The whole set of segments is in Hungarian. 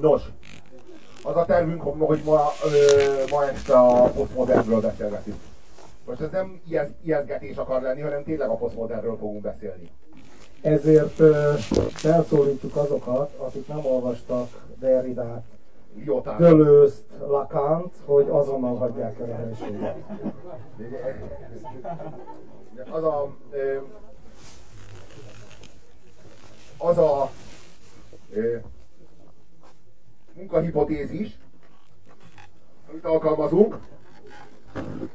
Nos, az a tervünk, hogy ma, ö, ma este a posztmodernről beszélgetünk. Most ez nem ijesz, ijeszgetés akar lenni, hanem tényleg a posztmodernről fogunk beszélni. Ezért ö, felszólítjuk azokat, akik nem olvastak Derridát, Jótán. Dölőzt, Lacant, hogy azonnal hagyják el a helységet. Az a... ö, Az a... ö, munkahipotézis, amit alkalmazunk,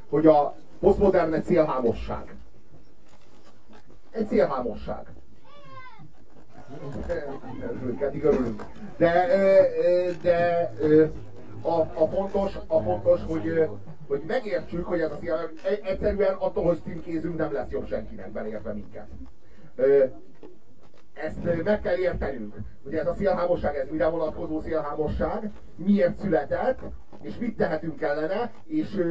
hogy a posztmodern egy célhámosság. Egy célhámosság. Örülünk, eddig örülünk. De, de a, a, fontos, a fontos, hogy, hogy megértsük, hogy ez a egy- egyszerűen attól, hogy címkézünk, nem lesz jobb senkinek beleértve minket. Ezt meg kell értenünk, hogy ez a szélhámosság, ez mire vonatkozó szélhámosság, miért született, és mit tehetünk ellene, és,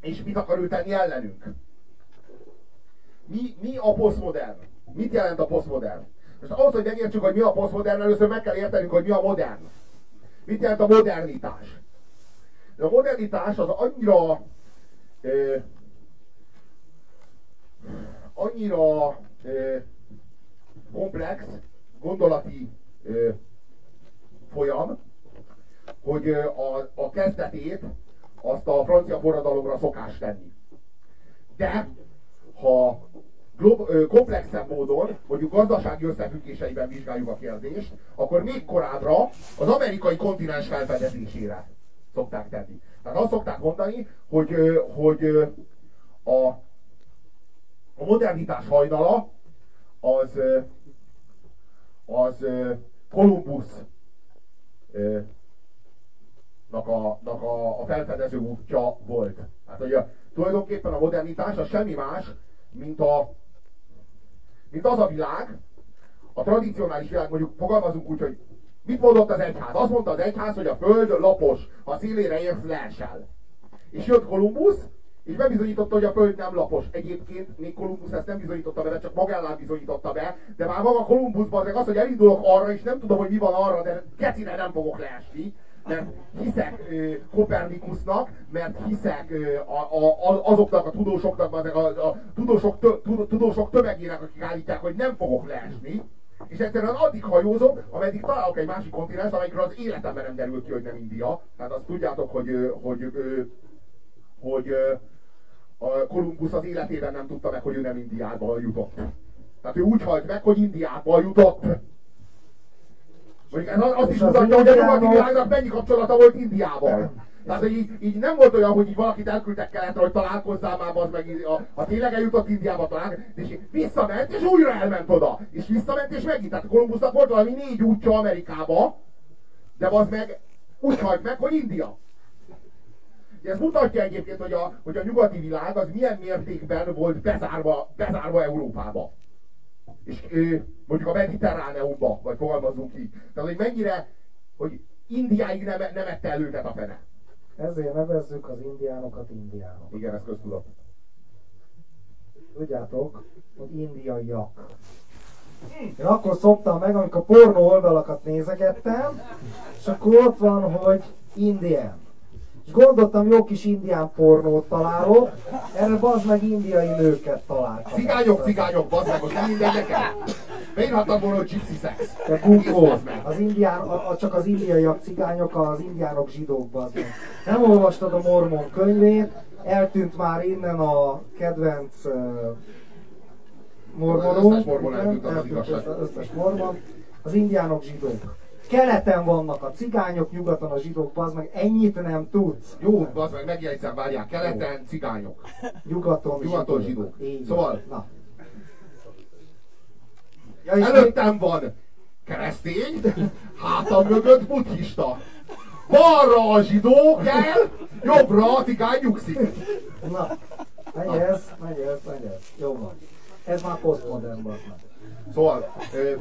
és mit akar ő tenni ellenünk. Mi, mi a posztmodern? Mit jelent a posztmodern? Most ahhoz, hogy megértsük, hogy mi a posztmodern, először meg kell értenünk, hogy mi a modern. Mit jelent a modernitás? De a modernitás az annyira ö, annyira ö, komplex, gondolati ö, folyam, hogy a, a kezdetét azt a francia forradalomra szokás tenni. De ha glob, ö, komplexebb módon, mondjuk gazdasági összefüggéseiben vizsgáljuk a kérdést, akkor még korábbra az amerikai kontinens felfedezésére szokták tenni. Tehát azt szokták mondani, hogy, hogy a, a modernitás hajnala az, az ö, Kolumbusz ö, nak a, nak a, a felfedező útja volt. Hát, a, tulajdonképpen a modernitás az semmi más, mint, a, mint az a világ, a tradicionális világ, mondjuk fogalmazunk úgy, hogy mit mondott az egyház? Azt mondta az egyház, hogy a föld lapos, ha szélére érsz, leesel. És jött Kolumbusz, és bebizonyította, hogy a föld nem lapos. Egyébként még Kolumbusz ezt nem bizonyította be, csak Magellán bizonyította be, de már maga Kolumbuszban meg az, hogy elindulok arra, és nem tudom, hogy mi van arra, de kecire nem fogok leesni, mert hiszek ö, Kopernikusnak, mert hiszek ö, a, a, azoknak a tudósoknak, meg a, a tudósok, tö, tud- tudósok tömegének, akik állítják, hogy nem fogok leesni, és egyszerűen addig hajózom, ameddig találok egy másik kontinens, amelyikről az életemben nem derül ki, hogy nem India. Tehát azt tudjátok, hogy, hogy, ö, hogy ö, a Kolumbusz az életében nem tudta meg, hogy ő nem Indiába jutott. Tehát ő úgy halt meg, hogy Indiába jutott. Mondjuk ez az- azt is mutatja, hogy a nyugati világnak mennyi kapcsolata volt Indiával. Tehát hogy így, így nem volt olyan, hogy így valakit elküldtek keletre, hogy találkozzál már, az meg, a, ha tényleg eljutott Indiába talán, és így visszament, és újra elment oda. És visszament, és megint. Tehát Kolumbusznak volt valami négy útja Amerikába, de az meg úgy halt meg, hogy India. Ez mutatja egyébként, hogy a, hogy a nyugati világ az milyen mértékben volt bezárva, bezárva Európába. És ö, mondjuk a mediterráneumba, vagy fogalmazunk így. Tehát, hogy mennyire, hogy Indiáig nem, nem ette el őket a fene. Ezért nevezzük az indiánokat indiánok. Igen, ez köztudat. Tudjátok, hogy indiaiak. Én akkor szoptam meg, amikor pornó oldalakat nézegettem, és akkor ott van, hogy indián. És gondoltam, jó kis indián pornót találok, erre bazd meg indiai nőket találtam. Cigányok, cigányok, bazd meg, most nem mindegy nekem. Beírhattam volna, hogy gypsy sex. Bazd meg. az indián, a, a, csak az indiaiak cigányok, az indiánok zsidók, bazd meg. Nem olvastad a mormon könyvét, eltűnt már innen a kedvenc uh, mormonunk. Az összes mormon eltűnt, az az igazság. az összes mormon. Az indiánok zsidók. Keleten vannak a cigányok, nyugaton a zsidók, bazd meg, ennyit nem tudsz. Jó, bazd meg, megjegyzem, várják, keleten cigányok. Nyugaton, Nyugaton zsidók. Így Szóval-. Na. Ja, és még- Előttem van keresztény, hátam mögött buddhista. Balra a zsidó kell, jobbra a cigány nyugszik. Na, menj ez, menj ez, menj ez. Jó van. Ez már posztmodern, bazd meg. Szóval ö,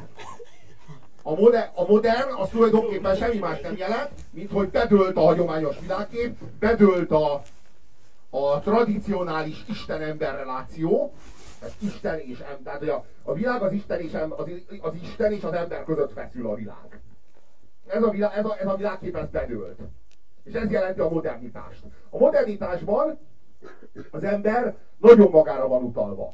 a, modern, a modern az tulajdonképpen semmi más nem jelent, mint hogy bedőlt a hagyományos világkép, bedőlt a, a tradicionális Isten-ember reláció, tehát Isten és ember, tehát a, a világ az Isten, és em, az, az Isten és az ember között feszül a világ. ez a, világ, ez a, ez a világkép ez bedőlt. És ez jelenti a modernitást. A modernitásban az ember nagyon magára van utalva.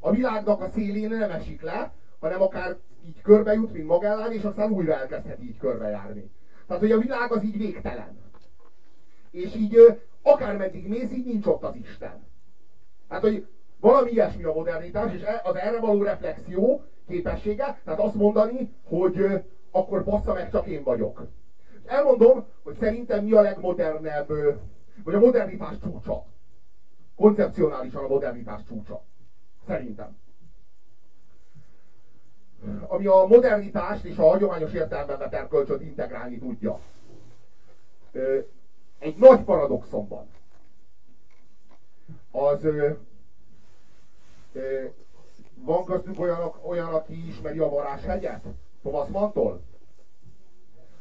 A világnak a szélén nem esik le, hanem akár így körbe jut, mint Magellán, és aztán újra elkezdhet így körbejárni. Tehát, hogy a világ az így végtelen. És így akármeddig mész, így nincs ott az Isten. Tehát, hogy valami ilyesmi a modernitás, és e, az erre való reflexió képessége, tehát azt mondani, hogy akkor bassza meg, csak én vagyok. Elmondom, hogy szerintem mi a legmodernebb, vagy a modernitás csúcsa. Koncepcionálisan a modernitás csúcsa. Szerintem. Ami a modernitást és a hagyományos értelemben vett erkölcsöt integrálni tudja. Egy nagy paradoxon van. Az van köztünk olyan, olyan, aki ismeri a varázshegyet? Thomas Mantól?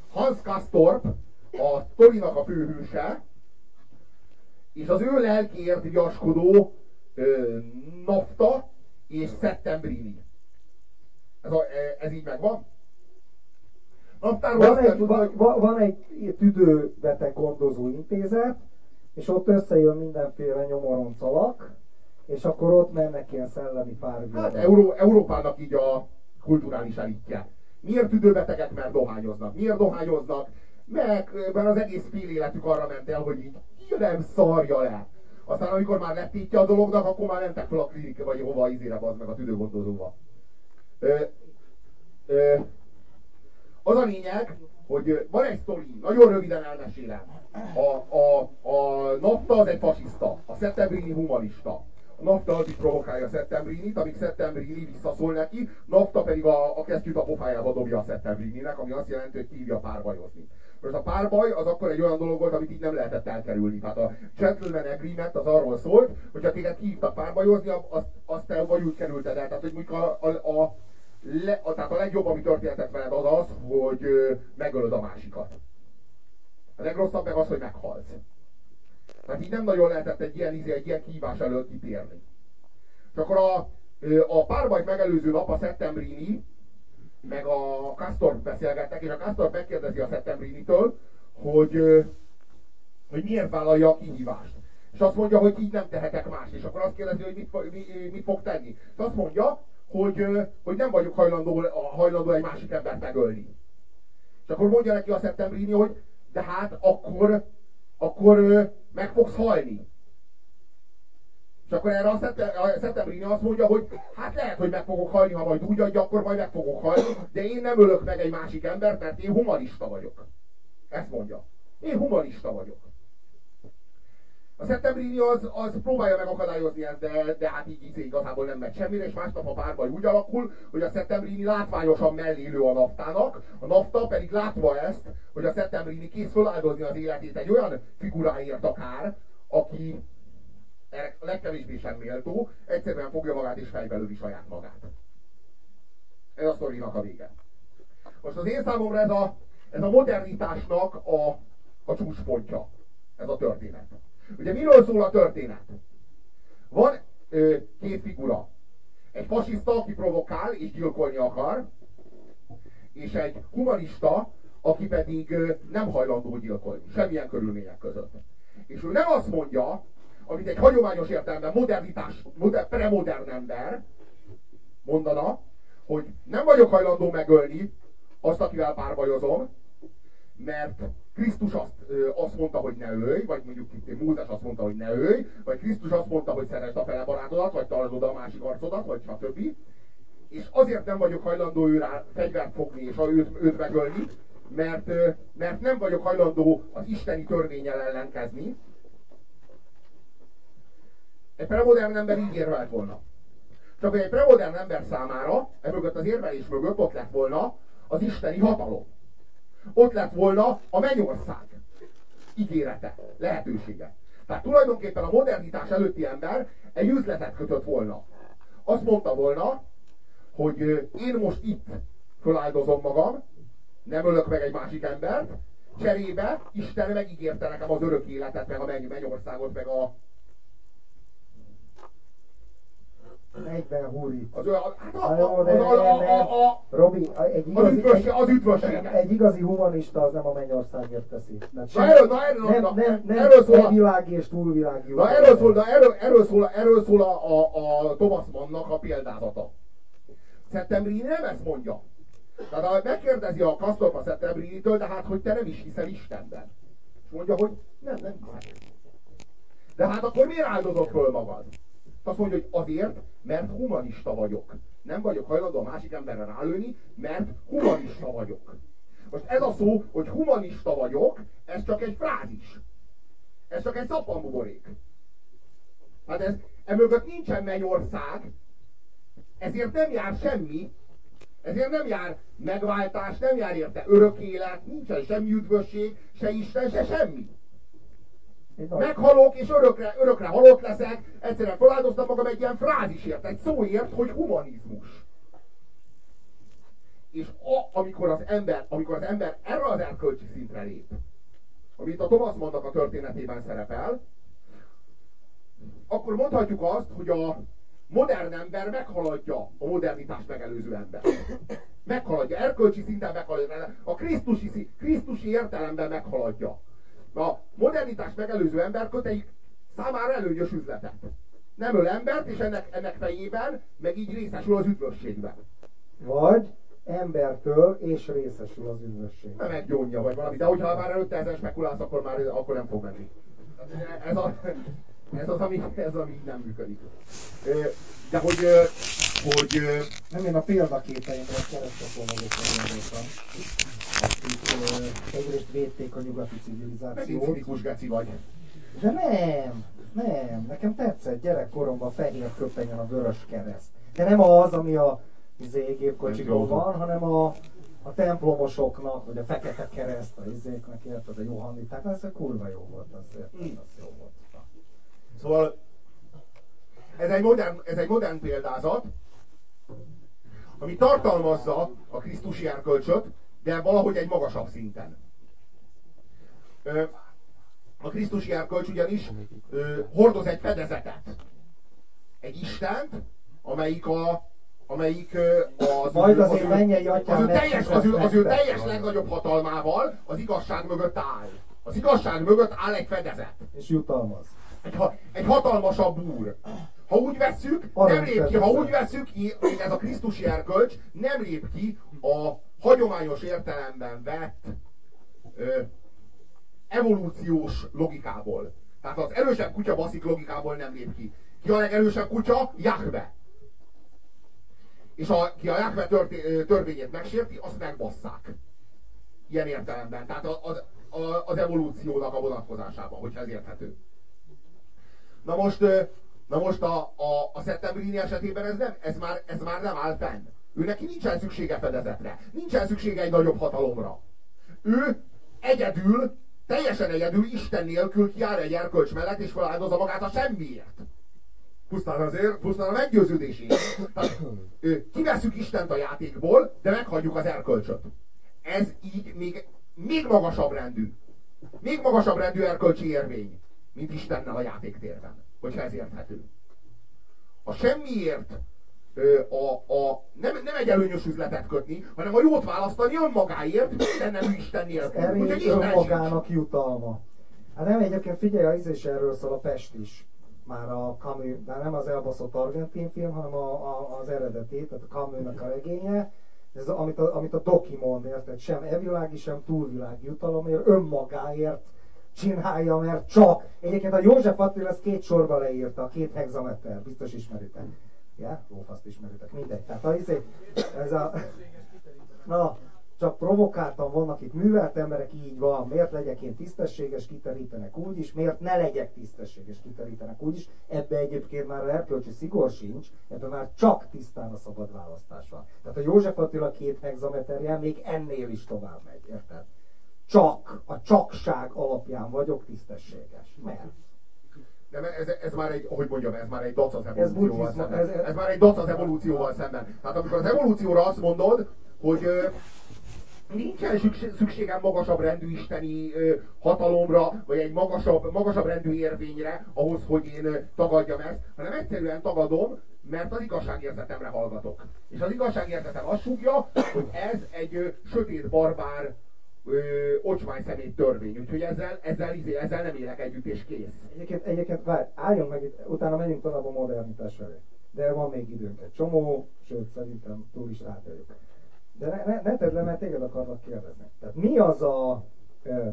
Hans Kastorp, a Torinak a főhőse, és az ő lelkiért viaskodó ö, Nafta és Settembrini. Ez, a, e, ez így megvan? Naptáról van, egy, van, van egy tüdőbeteg gondozó intézet, és ott összejön mindenféle nyomoroncalak, és akkor ott mennek ilyen szellemi párviadok. Hát Euró, Európának így a kulturális elitje. Miért tüdőbetegek? Mert dohányoznak. Miért dohányoznak? Meg, mert az egész fél életük arra ment el, hogy így nem szarja le. Aztán amikor már letétje a dolognak, akkor már mentek fel a klinik, vagy hova izére az meg a tüdőgondozóba. Az a lényeg, hogy van egy sztori, nagyon röviden elmesélem. A, a, a NAFTA az egy fasiszta, a Settembrini humanista. A NAFTA addig provokálja Settembrinit, amíg Settembrini visszaszól neki, NAFTA pedig a, a kesztyűt a pofájába dobja a Settembrininek, ami azt jelenti, hogy hívja párbajozni. Most a párbaj az akkor egy olyan dolog volt, amit így nem lehetett elkerülni. Tehát a gentleman agreement az arról szólt, hogyha téged hívtak párbajozni, azt, azt te vagy úgy kerülted el. Tehát, hogy mondjuk a, a, a, le, a, tehát a legjobb, ami történhetett veled az az, hogy ö, megölöd a másikat. A legrosszabb meg az, hogy meghalsz. Tehát így nem nagyon lehetett egy ilyen, izé, egy ilyen kihívás előtt kitérni. És akkor a, a párbajt megelőző nap a Settembrini meg a Castor beszélgettek, és a Castor megkérdezi a Settembrini-től, hogy, hogy miért vállalja a kihívást. És azt mondja, hogy így nem tehetek más. És akkor azt kérdezi, hogy mit, mit, fog tenni. És azt mondja, hogy, hogy nem vagyok hajlandó, hajlandó egy másik embert megölni. És akkor mondja neki a Settembrini, hogy de hát akkor, akkor meg fogsz halni. És akkor erre a, Szentembrini azt mondja, hogy hát lehet, hogy meg fogok halni, ha majd úgy adja, akkor majd meg fogok halni, de én nem ölök meg egy másik embert, mert én humanista vagyok. Ezt mondja. Én humanista vagyok. A Szentembrini az, az próbálja megakadályozni ezt, de, de hát így, így igazából nem megy semmire, és másnap a párbaj úgy alakul, hogy a Szentembrini látványosan mellélő a naftának, a nafta pedig látva ezt, hogy a Szentembrini kész föláldozni az életét egy olyan figuráért akár, aki a legkevésbé sem méltó, egyszerűen fogja magát és fejbe lövi saját magát. Ez a sztorinak a vége. Most az én számomra ez a, ez a modernitásnak a, a csúcspontja, ez a történet. Ugye miről szól a történet? Van ö, két figura. Egy fasiszta, aki provokál és gyilkolni akar, és egy humanista, aki pedig ö, nem hajlandó gyilkolni, semmilyen körülmények között. És ő nem azt mondja, amit egy hagyományos értelemben modernitás, moder, premodern ember mondana, hogy nem vagyok hajlandó megölni azt, akivel párbajozom, mert Krisztus azt, ö, azt mondta, hogy ne ölj, vagy mondjuk itt Mózes azt mondta, hogy ne ölj, vagy Krisztus azt mondta, hogy szeresd a fele barátodat, vagy találd oda a másik arcodat, vagy stb. És azért nem vagyok hajlandó őrá fegyvert fogni és őt, őt megölni, mert, mert nem vagyok hajlandó az isteni törvényel ellenkezni, egy premodern ember így érvelt volna. Csak hogy egy premodern ember számára, e mögött az érvelés mögött ott lett volna az isteni hatalom. Ott lett volna a mennyország ígérete, lehetősége. Tehát tulajdonképpen a modernitás előtti ember egy üzletet kötött volna. Azt mondta volna, hogy én most itt föláldozom magam, nem ölök meg egy másik embert, cserébe Isten megígérte nekem az örök életet, meg a mennyországot, meg a 40 húri. Az, hát a, a, az, a, a, a, a, Robi, egy az, igazi, üdvösség, egy, az üdvösséget. egy igazi humanista az nem a mennyországért teszi. Tehát Na erről, na erről, nem, nem, nem erről szól, a- világi és túlvilági. na erről szól, na erről, erről szól, erről szól a, a, a Thomas Mannnak a példázata. Szeptembrini nem ezt mondja. Tehát megkérdezi a Kastorpa Szeptembrinitől, de hát, hogy te nem is hiszel Istenben. És mondja, hogy nem, nem. De hát akkor miért áldozod föl magad? Azt mondja, hogy azért, mert humanista vagyok. Nem vagyok hajlandó a másik emberre rálőni, mert humanista vagyok. Most ez a szó, hogy humanista vagyok, ez csak egy frázis. Ez csak egy szappanbuborék. Hát ez, emögött nincsen mennyország, ezért nem jár semmi, ezért nem jár megváltás, nem jár érte örök élet, nincsen semmi üdvösség, se Isten, se semmi. Meghalok, és örökre, örökre halott leszek, egyszerűen feláldoztam magam egy ilyen frázisért, egy szóért, hogy humanizmus. És a, amikor az ember, amikor az ember erre az erkölcsi szintre lép, amit a Thomas Mannnak a történetében szerepel, akkor mondhatjuk azt, hogy a modern ember meghaladja a modernitást megelőző ember. Meghaladja, erkölcsi szinten meghaladja, a krisztusi, krisztusi értelemben meghaladja. A modernitás megelőző ember köteik számára előnyös üzletet. Nem öl embert, és ennek, ennek fejében meg így részesül az üdvösségben. Vagy embertől és részesül az üdvösség. Nem egy gyónja vagy valami, de hogyha már előtte ezen spekulálsz, akkor már akkor nem fog menni. Ez, a, ez, az, ami, ez ami nem működik. De hogy, hogy Nem én a példaképeimre keresztapolvagokra gondoltam. Akik egyrészt védték a nyugati megint civilizációt. cinikus geci vagy. De nem, nem, nekem tetszett gyerekkoromban fehér köpenyen a vörös kereszt. De nem az, ami a izé, gépkocsikon van, hanem a, a templomosoknak, vagy a fekete kereszt, a izéknek, érted, a Johanniták, ez kurva jó volt, az, érted, az jó volt. Szóval ez egy modern, ez egy modern példázat, ami tartalmazza a Krisztusi erkölcsöt, de valahogy egy magasabb szinten. A Krisztusi erkölcs ugyanis hordoz egy fedezetet. Egy Istent, amelyik a amelyik az, Majd az az, ő- mennyei atyám az, ő teljes, az, ő, az ő teljes legnagyobb hatalmával az igazság mögött áll. Az igazság mögött áll egy fedezet. És jutalmaz. Egy, ha, egy hatalmasabb úr. Ha úgy vesszük, nem lép ki, ha úgy vesszük, ez a Krisztusi erkölcs nem lép ki a hagyományos értelemben vett ö, evolúciós logikából. Tehát az erősebb kutya baszik logikából nem lép ki. Ki a legerősebb kutya? Jahve. És a, ki a Jahve törvényét megsérti, azt megbasszák. Ilyen értelemben. Tehát az, az, az evolúciónak a vonatkozásában, hogyha ez érthető. Na most, na most a, a, a Szeptembrini esetében ez, nem, ez, már, ez már nem áll fenn. Ő neki nincsen szüksége fedezetre. Nincsen szüksége egy nagyobb hatalomra. Ő egyedül, teljesen egyedül, Isten nélkül kiáll egy erkölcs mellett, és feláldozza magát a semmiért. Pusztán azért, pusztán a meggyőződéséért. Tehát, ö, kivesszük Istent a játékból, de meghagyjuk az erkölcsöt. Ez így még, még magasabb rendű. Még magasabb rendű erkölcsi érvény, mint Istennel a játéktérben, hogyha ez érthető. A semmiért a, a, nem, nem egy előnyös üzletet kötni, hanem a jót választani önmagáért, minden nemű Isten nélkül. Erény Isten sincs. önmagának jutalma. Hát nem egyébként figyelj, az is erről szól a Pest is. Már a Camus, de nem az elbaszott argentin film, hanem a, a, az eredeti, tehát a Camus-nak a regénye. Ez amit a, amit a Doki mond, érted? Sem evilági, sem túlvilági jutalomért, önmagáért csinálja, mert csak. Egyébként a József Attila ezt két sorba leírta, a két hexameter, biztos ismeritek. Ja, lófaszt ismeritek, mindegy. Tehát a, izé- ez a, Na, csak provokáltan vannak itt művelt emberek, így van. Miért legyek én tisztességes, kiterítenek úgy is, miért ne legyek tisztességes, kiterítenek úgy is. Ebbe egyébként már a erkölcsi szigor sincs, ebbe már csak tisztán a szabad választás van. Tehát a József Attila két hexameterjel még ennél is tovább megy, érted? Csak, a csakság alapján vagyok tisztességes. Mert? Nem, ez, ez már egy, hogy mondjam, ez már egy dac az Ez evolúcióval buddhizmus, szemben. ez- Ez, már egy dac az evolúcióval szemben. Tehát amikor az evolúcióra azt mondod, hogy, ö, nincsen szükségem magasabb rendű isteni hatalomra, vagy egy magasabb, magasabb rendű érvényre ahhoz, hogy én tagadjam ezt, hanem egyszerűen tagadom, mert az igazságérzetemre hallgatok. És az igazságérzetem azt súgja, hogy ez egy sötét barbár ocsmány szemét törvény, úgyhogy ezzel, ezzel, izé, ezzel nem élek együtt, és kész. Egyébként, egyébként várj, álljon meg utána megyünk tovább a modernitás felé. De van még időnk egy csomó, sőt szerintem túl is ráteljük. De ne, ne, ne tedd le, mert téged akarnak kérdezni. Tehát mi az a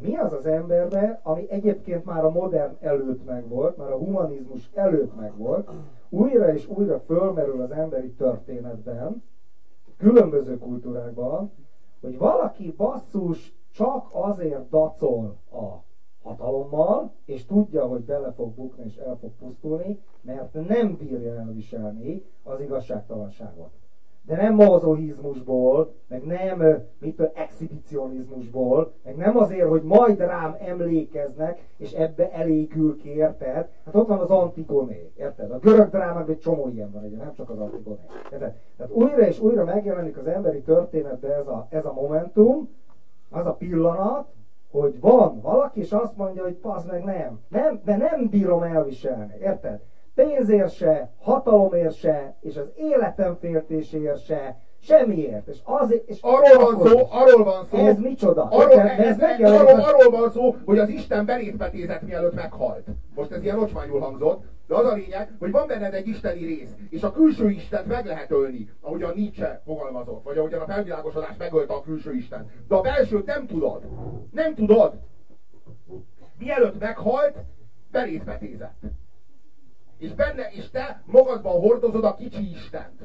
mi az az emberbe, ami egyébként már a modern előtt megvolt, már a humanizmus előtt megvolt, újra és újra fölmerül az emberi történetben, különböző kultúrákban, hogy valaki basszus csak azért dacol a hatalommal, és tudja, hogy bele fog bukni és el fog pusztulni, mert nem bírja elviselni az igazságtalanságot de nem mazohizmusból, meg nem mit tudom, exhibicionizmusból, meg nem azért, hogy majd rám emlékeznek, és ebbe elégül ki, érted? Hát ott van az Antigoné, érted? A görög drámában egy csomó ilyen van, ugye, nem csak az Antigoné. Érted? Tehát újra és újra megjelenik az emberi történetben ez a, ez a momentum, az a pillanat, hogy van valaki, és azt mondja, hogy pasz meg nem. Nem, de nem bírom elviselni, érted? pénzért se, hatalomért se, és az életem féltéséért se, semmiért. És azért, és arról van szó, arról van szó. Ez micsoda? Arról, ez, ez, ez arról, arról van szó, hogy az Isten belétbetézett mielőtt meghalt. Most ez ilyen ocsmányul hangzott, de az a lényeg, hogy van benned egy isteni rész, és a külső Istent meg lehet ölni, ahogy a Nietzsche fogalmazott, vagy ahogyan a felvilágosodás megölte a külső Isten. De a belsőt nem tudod. Nem tudod. Mielőtt meghalt, belétbetézett és benne, és te magadban hordozod a kicsi Istent.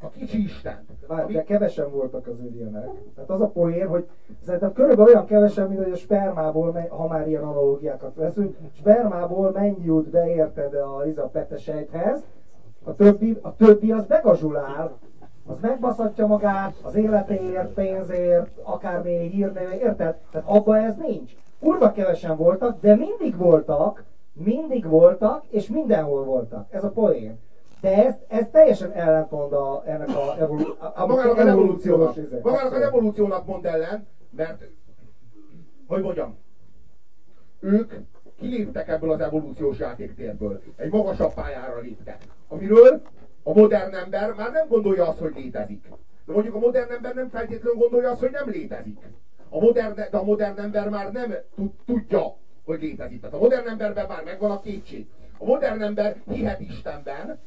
A kicsi Istent. Várj, ami... de kevesen voltak az ilyenek. Tehát az a poén, hogy szerintem körülbelül olyan kevesen, mint hogy a spermából, ha már ilyen analógiákat veszünk, spermából mennyi jut be, érted, a, a petesejthez, a többi, a többi az begazsulál, az megbaszhatja magát az életéért, pénzért, akármi hírnév, érted? Tehát abban ez nincs. Kurva kevesen voltak, de mindig voltak, mindig voltak, és mindenhol voltak. Ez a poén. De ez, ez teljesen ellentmond a, ennek a, evolu, a, a, magának, a evolúciónak. Magának az evolúciónak mond ellen, mert, hogy mondjam, ők kiléptek ebből az evolúciós játéktérből. Egy magasabb pályára léptek. Amiről a modern ember már nem gondolja azt, hogy létezik. De mondjuk a modern ember nem feltétlenül gondolja azt, hogy nem létezik. A modern, de a modern ember már nem tudja, hogy létezik. Tehát a modern emberben már megvan a kétség. A modern ember hihet Istenben,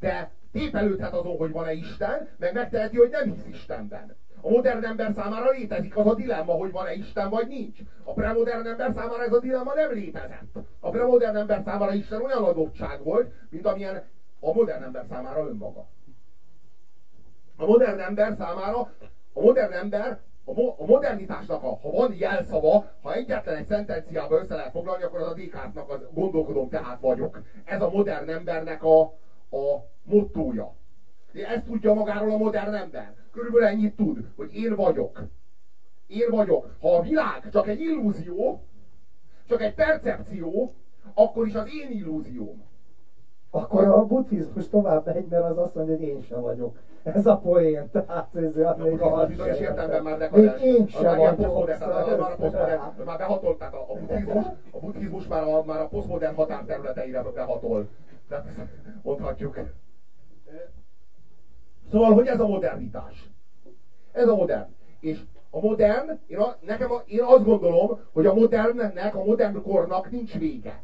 de tépelődhet azon, hogy van-e Isten, meg megteheti, hogy nem hisz Istenben. A modern ember számára létezik az a dilemma, hogy van-e Isten vagy nincs. A premodern ember számára ez a dilemma nem létezett. A premodern ember számára Isten olyan adottság volt, mint amilyen a modern ember számára önmaga. A modern ember számára, a modern ember a, mo- a modernitásnak, a, ha van jelszava, ha egyetlen egy szentenciába össze lehet foglalni, akkor az a Descartesnak az gondolkodom, tehát vagyok. Ez a modern embernek a, a mottója. Ezt tudja magáról a modern ember. Körülbelül ennyit tud, hogy én vagyok. Én vagyok. Ha a világ csak egy illúzió, csak egy percepció, akkor is az én illúzióm. Akkor a buddhizmus tovább megy, mert az azt mondja, hogy én sem vagyok. Ez a poén, tehát ez a még a bizonyos értelemben már dekadens. Még én sem vagyok. Már, már behatolt, tehát a, a buddhizmus, a buddhizmus már a, már a posztmodern határterületeire behatol. Tehát mondhatjuk. Szóval, hogy ez a modernitás? Ez a modern. És a modern, én, a, nekem a, én azt gondolom, hogy a modernnek, a modern kornak nincs vége.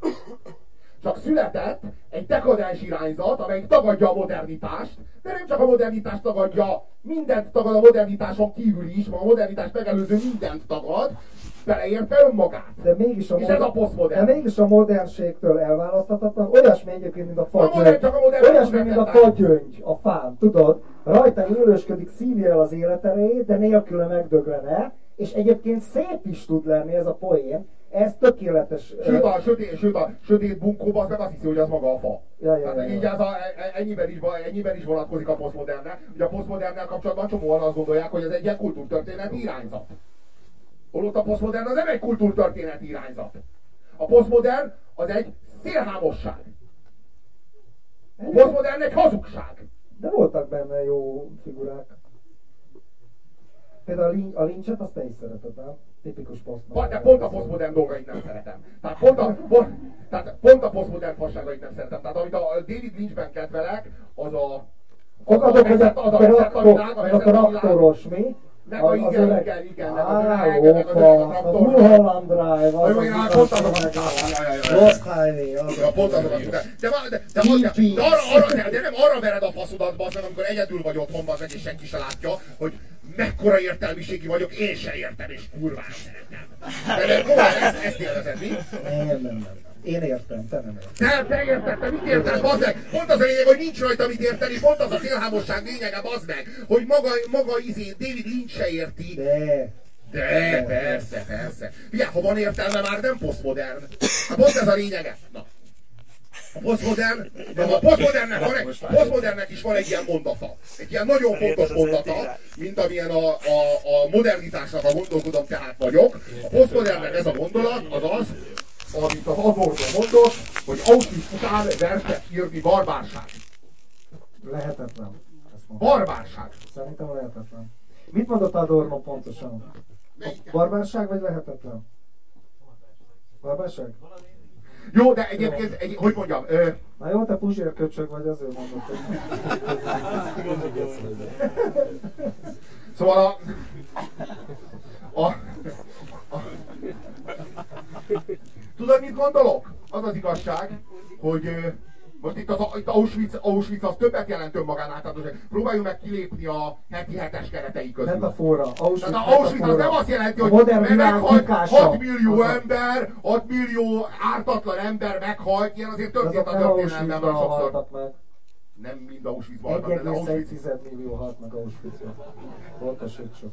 Csak született egy dekadens irányzat, amelyik tagadja a modernitást, de nem csak a modernitást tagadja, mindent tagad a modernitáson kívül is, ma a modernitást megelőző mindent tagad, beleértve önmagát. De mégis a, és ez a posztmodern. De mégis a modernségtől elválaszthatatlan, olyasmi egyébként, mint a fagyöngy. Olyasmi, mint a fagyöngy a fán, tudod? Rajta élősködik, szívja el az életerejét, de nélküle megdöglene, és egyébként szép is tud lenni ez a poén, ez tökéletes. Sőt, a sötét, sőt, a sötét bunkóban az meg azt hiszi, hogy az maga a fa. Ja, ja, Tehát ja, így ez a, e, e, ennyiben, is, ennyiben is vonatkozik a posztmodernnek. Ugye a posztmodernnel kapcsolatban csomóan azt gondolják, hogy ez egy ilyen kultúrtörténeti irányzat. Holott a posztmodern az nem egy kultúrtörténeti irányzat. A posztmodern az egy szélhámosság. A posztmodern egy hazugság. De voltak benne jó figurák. Például a lincset azt te is szereted, nem? Tipikus posztmodern. De pont a posztmodern dolgait nem szeretem. Tehát pont a, pont, tehát pont a posztmodern fasságait nem szeretem. Tehát amit a David Lynchben kedvelek, az a Fogadok, hogy vezet- a, az a a, vezet a világ, a a, a vezet a világ. traktoros, mi? Meg a igen, öreg- igen, igen, meg az öreg, meg az öreg, a traktor. Mulholland Drive, az jó, én már pont azokat. Lost Highway, Ja, pont azokat de, de, de, de, de, arra, arra, de, nem arra vered a faszodat, bazd meg, amikor egyedül vagy otthon, bazd meg, és senki se látja, hogy mekkora értelmiségi vagyok, én se értem, és kurvára szeretem. De, de ezt, ezt élvezed, mi? Nem, nem, nem. Én értem, te nem értem. Nem, te érted, te mit értesz, bazd meg? Pont az a lényeg, hogy nincs rajta mit érteni, pont az a szélhámosság lényege, bazd meg, hogy maga, maga izé, David Lynch se érti. De, De, persze, persze. Figyelj, ha van értelme, már nem posztmodern. Hát pont ez a lényege. Na. A posztmodern, de a posztmodernnek, van egy, a posztmodernnek is van egy ilyen mondata. Egy ilyen nagyon fontos mondata, mint amilyen a, a, a modernitásnak a gondolkodom tehát vagyok. A posztmodernnek ez a gondolat az az, amit az Adorno mondott, hogy Auschwitz után verset írni barbárság. lehetetlen. Barbárság. Szerintem lehetetlen. Mit mondott Adorno pontosan? A barbárság vagy lehetetlen? Barbárság? Jó, de egyébként, egy, hogy mondjam, ö, Na jó, te puzsér köcsög vagy, azért mondod, hogy... Szóval a... a, a tudod, mit gondolok? Az az igazság, hogy most itt, az, itt Auschwitz, Auschwitz az többet jelent önmagánál, tehát most próbáljunk meg kilépni a heti hetes keretei közül. Metafora. Auschwitz, Tehát a Auschwitz az metafora. nem azt jelenti, hogy meghalt bukása. 6 millió Az ember, 6 millió ártatlan ember meghalt, ilyen azért történt a történelemben már sokszor. meg. Nem mind Auschwitzban haltak, de Auschwitz 1,1 millió halt meg Auschwitzban. Pontosítsuk.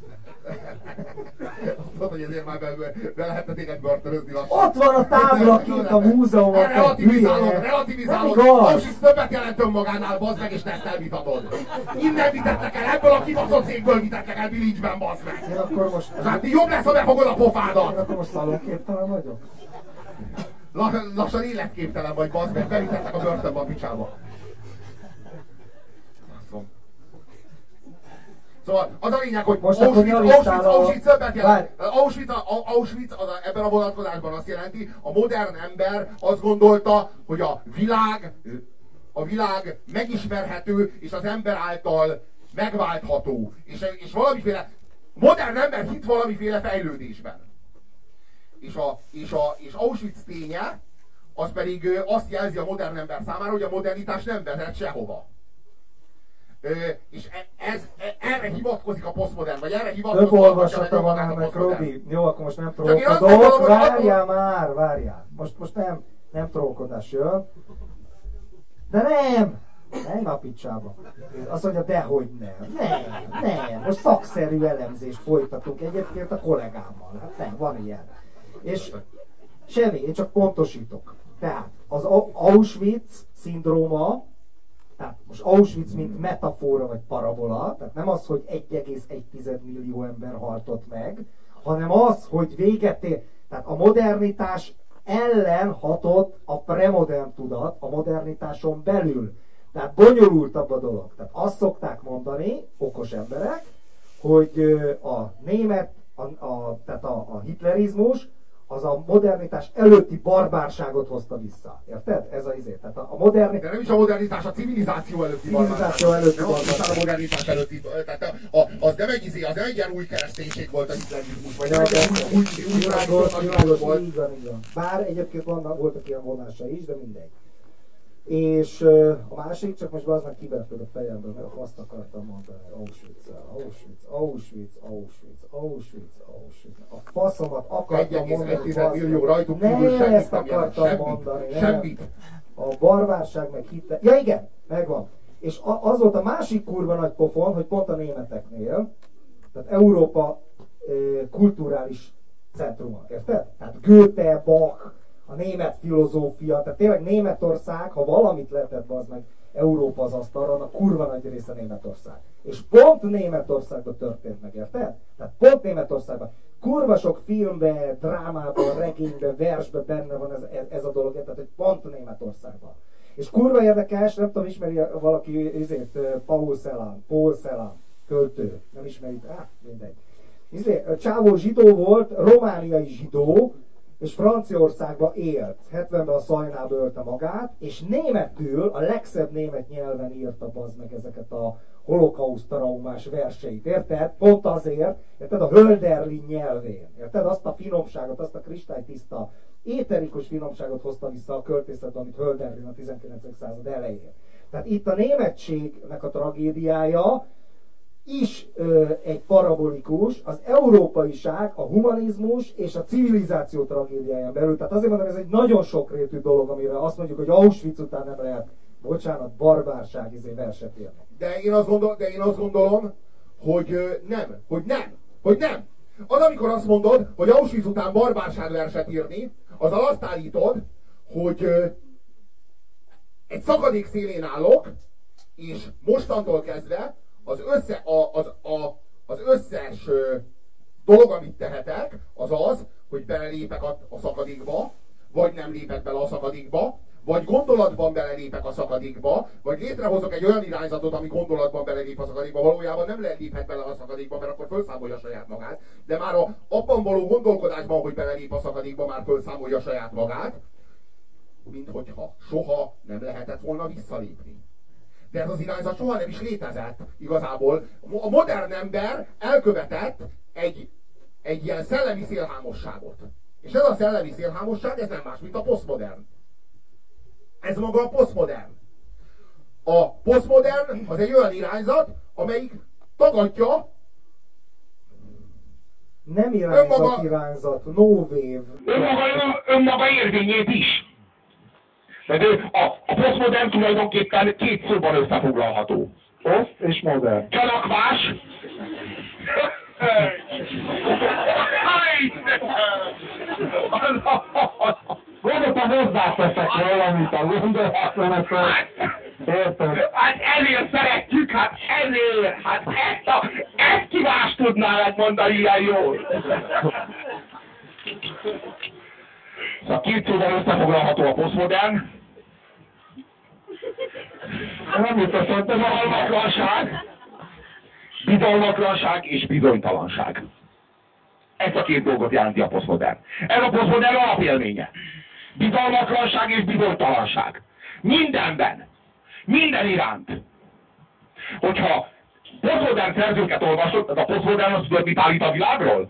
Tudod, hogy ezért már be, be lehetne téged börtönözni lassan. Ott van a tábla kint a múzeumban. Relativizálod, relativizálod. Auschwitz többet jelent önmagánál, bazd meg, és te ezt elvitatod. Innen vitettek el, ebből a kibaszott cégből vitettek el Bilincsben, bazd meg. Én akkor most... Hát jobb lesz, ha befogod a Én pofádat. akkor most szalonképtelen vagyok? La, lassan életképtelen vagy, bazd meg, bevitettek a börtönbe a picsába. Szóval az a lényeg, hogy Most Auschwitz, Auschwitz, Auschwitz többet jelent. Auschwitz, Auschwitz az a, ebben a vonatkozásban azt jelenti, a modern ember azt gondolta, hogy a világ, a világ megismerhető, és az ember által megváltható. És, és valamiféle, modern ember hit valamiféle fejlődésben. És, a, és, a, és Auschwitz ténye, az pedig azt jelzi a modern ember számára, hogy a modernitás nem vezet sehova. És e- ez, erre hivatkozik a posztmodern, vagy erre Több hivatkozik meg olvasata van ennek. Robi. Jó, akkor most nem trollkodok. Várjál attól- már, várjál. Most, most nem, nem trollkodás jön. De nem! Nem a picsába. Azt mondja, dehogy nem. Nem, nem. Most szakszerű elemzést folytatunk egyébként a kollégámmal. Hát nem, van ilyen. És semmi, én csak pontosítok. Tehát az Au- Auschwitz szindróma, tehát most Auschwitz mint metafora vagy parabola, tehát nem az, hogy 1,1 millió ember haltott meg, hanem az, hogy véget ér, tehát a modernitás ellen hatott a premodern tudat a modernitáson belül. Tehát bonyolultabb a dolog. Tehát azt szokták mondani, okos emberek, hogy a német, a, a, tehát a, a hitlerizmus az a modernitás előtti barbárságot hozta vissza. Érted? Ez az izé. Tehát a, a. De nem is a modernitás, a civilizáció előtti Civilizáció előtti Nem, barbárság. a modernitás előtti. Tehát a, a, az nem egy izé, az nem egy ilyen új kereszténység volt a hitlerizmus, vagy Ja, nem egy ilyen persze. új, új, új Világos, tradicionalizmus világos, volt. így van, így van. Bár egyébként vannak, voltak ilyen vonása is, de mindegy. És a másik, csak most az meg kiverted a fejemből, mert azt akartam mondani, Auschwitz, Auschwitz, Auschwitz, Auschwitz, Auschwitz, Auschwitz. A faszomat akartam mondani. 1,1 bazd millió meg. rajtuk kívül semmit ezt nem akartam Semmit. mondani. nem. Semmit. A barbárság meg hitte. Ja igen, megvan. És az volt a másik kurva nagy pofon, hogy pont a németeknél, tehát Európa kulturális centruma, érted? Tehát Goethe, Bach, a német filozófia, tehát tényleg Németország, ha valamit lehetett az meg Európa az asztalra, annak kurva nagy része Németország. És pont Németországban történt meg, érted? Tehát pont Németországban. Kurva sok filmben, drámában, regényben, versben benne van ez, ez, ez a dolog, tehát hogy pont Németországban. És kurva érdekes, nem tudom, ismeri valaki ezért Paul Celan, Paul Celan, költő, nem ismerik, hát mindegy. izé, csávó zsidó volt, romániai zsidó, és Franciaországban élt. 70-ben a szajnába ölte magát, és németül, a legszebb német nyelven írta az meg ezeket a holokauszt traumás verseit, érted? Pont azért, érted? A Hölderlin nyelvén, érted? Azt a finomságot, azt a kristálytiszta, éterikus finomságot hozta vissza a költészetben, amit Hölderlin a 19. század elején. Tehát itt a németségnek a tragédiája, is ö, egy parabolikus, az európaiság, a humanizmus és a civilizáció tragédiáján belül. Tehát azért mondom, ez egy nagyon sokrétű dolog, amire azt mondjuk, hogy Auschwitz után nem lehet, bocsánat, barbárság izé verset írni. De én azt, gondol, de én azt gondolom, hogy ö, nem, hogy nem, hogy nem. Az, amikor azt mondod, hogy Auschwitz után barbárság verset írni, azzal azt állítod, hogy ö, egy szakadék szélén állok, és mostantól kezdve az, össze, a, az, a, az összes dolog, amit tehetek, az az, hogy belelépek a, a szakadékba, vagy nem lépek bele a szakadékba, vagy gondolatban belelépek a szakadékba, vagy létrehozok egy olyan irányzatot, ami gondolatban belelép a szakadékba, valójában nem léphet bele a szakadékba, mert akkor felszámolja saját magát, de már a, abban való gondolkodásban, hogy belelép a szakadékba, már felszámolja saját magát, mint hogyha soha nem lehetett volna visszalépni de ez az irányzat soha nem is létezett igazából. A modern ember elkövetett egy, egy ilyen szellemi szélhámosságot. És ez a szellemi szélhámosság, ez nem más, mint a posztmodern. Ez maga a posztmodern. A posztmodern az egy olyan irányzat, amelyik tagadja nem irányzat, önmaga, irányzat, no wave. Önmaga, önmaga érvényét is. Tehát a, a posztmodern tulajdonképpen két szóban összefoglalható. Poszt és modern. Csalakvás. Gondoltam hozzáteszek valamit a gondolatmenetről. Érted? Hát ezért szeretjük, hát ezért, hát ezt, a, ezt ki más tudnál mondani ilyen jól. Szóval két szóval összefoglalható a posztmodern, nem jut eszembe, bizalmatlanság, bizalmatlanság és bizonytalanság. Ezt a két dolgot jelenti a posztmodern. Ez a posztmodern alapélménye. Bizalmatlanság és bizonytalanság. Mindenben. Minden iránt. Hogyha posztmodern szerzőket olvasod, ez a posztmodern azt tudod, mit állít a világról?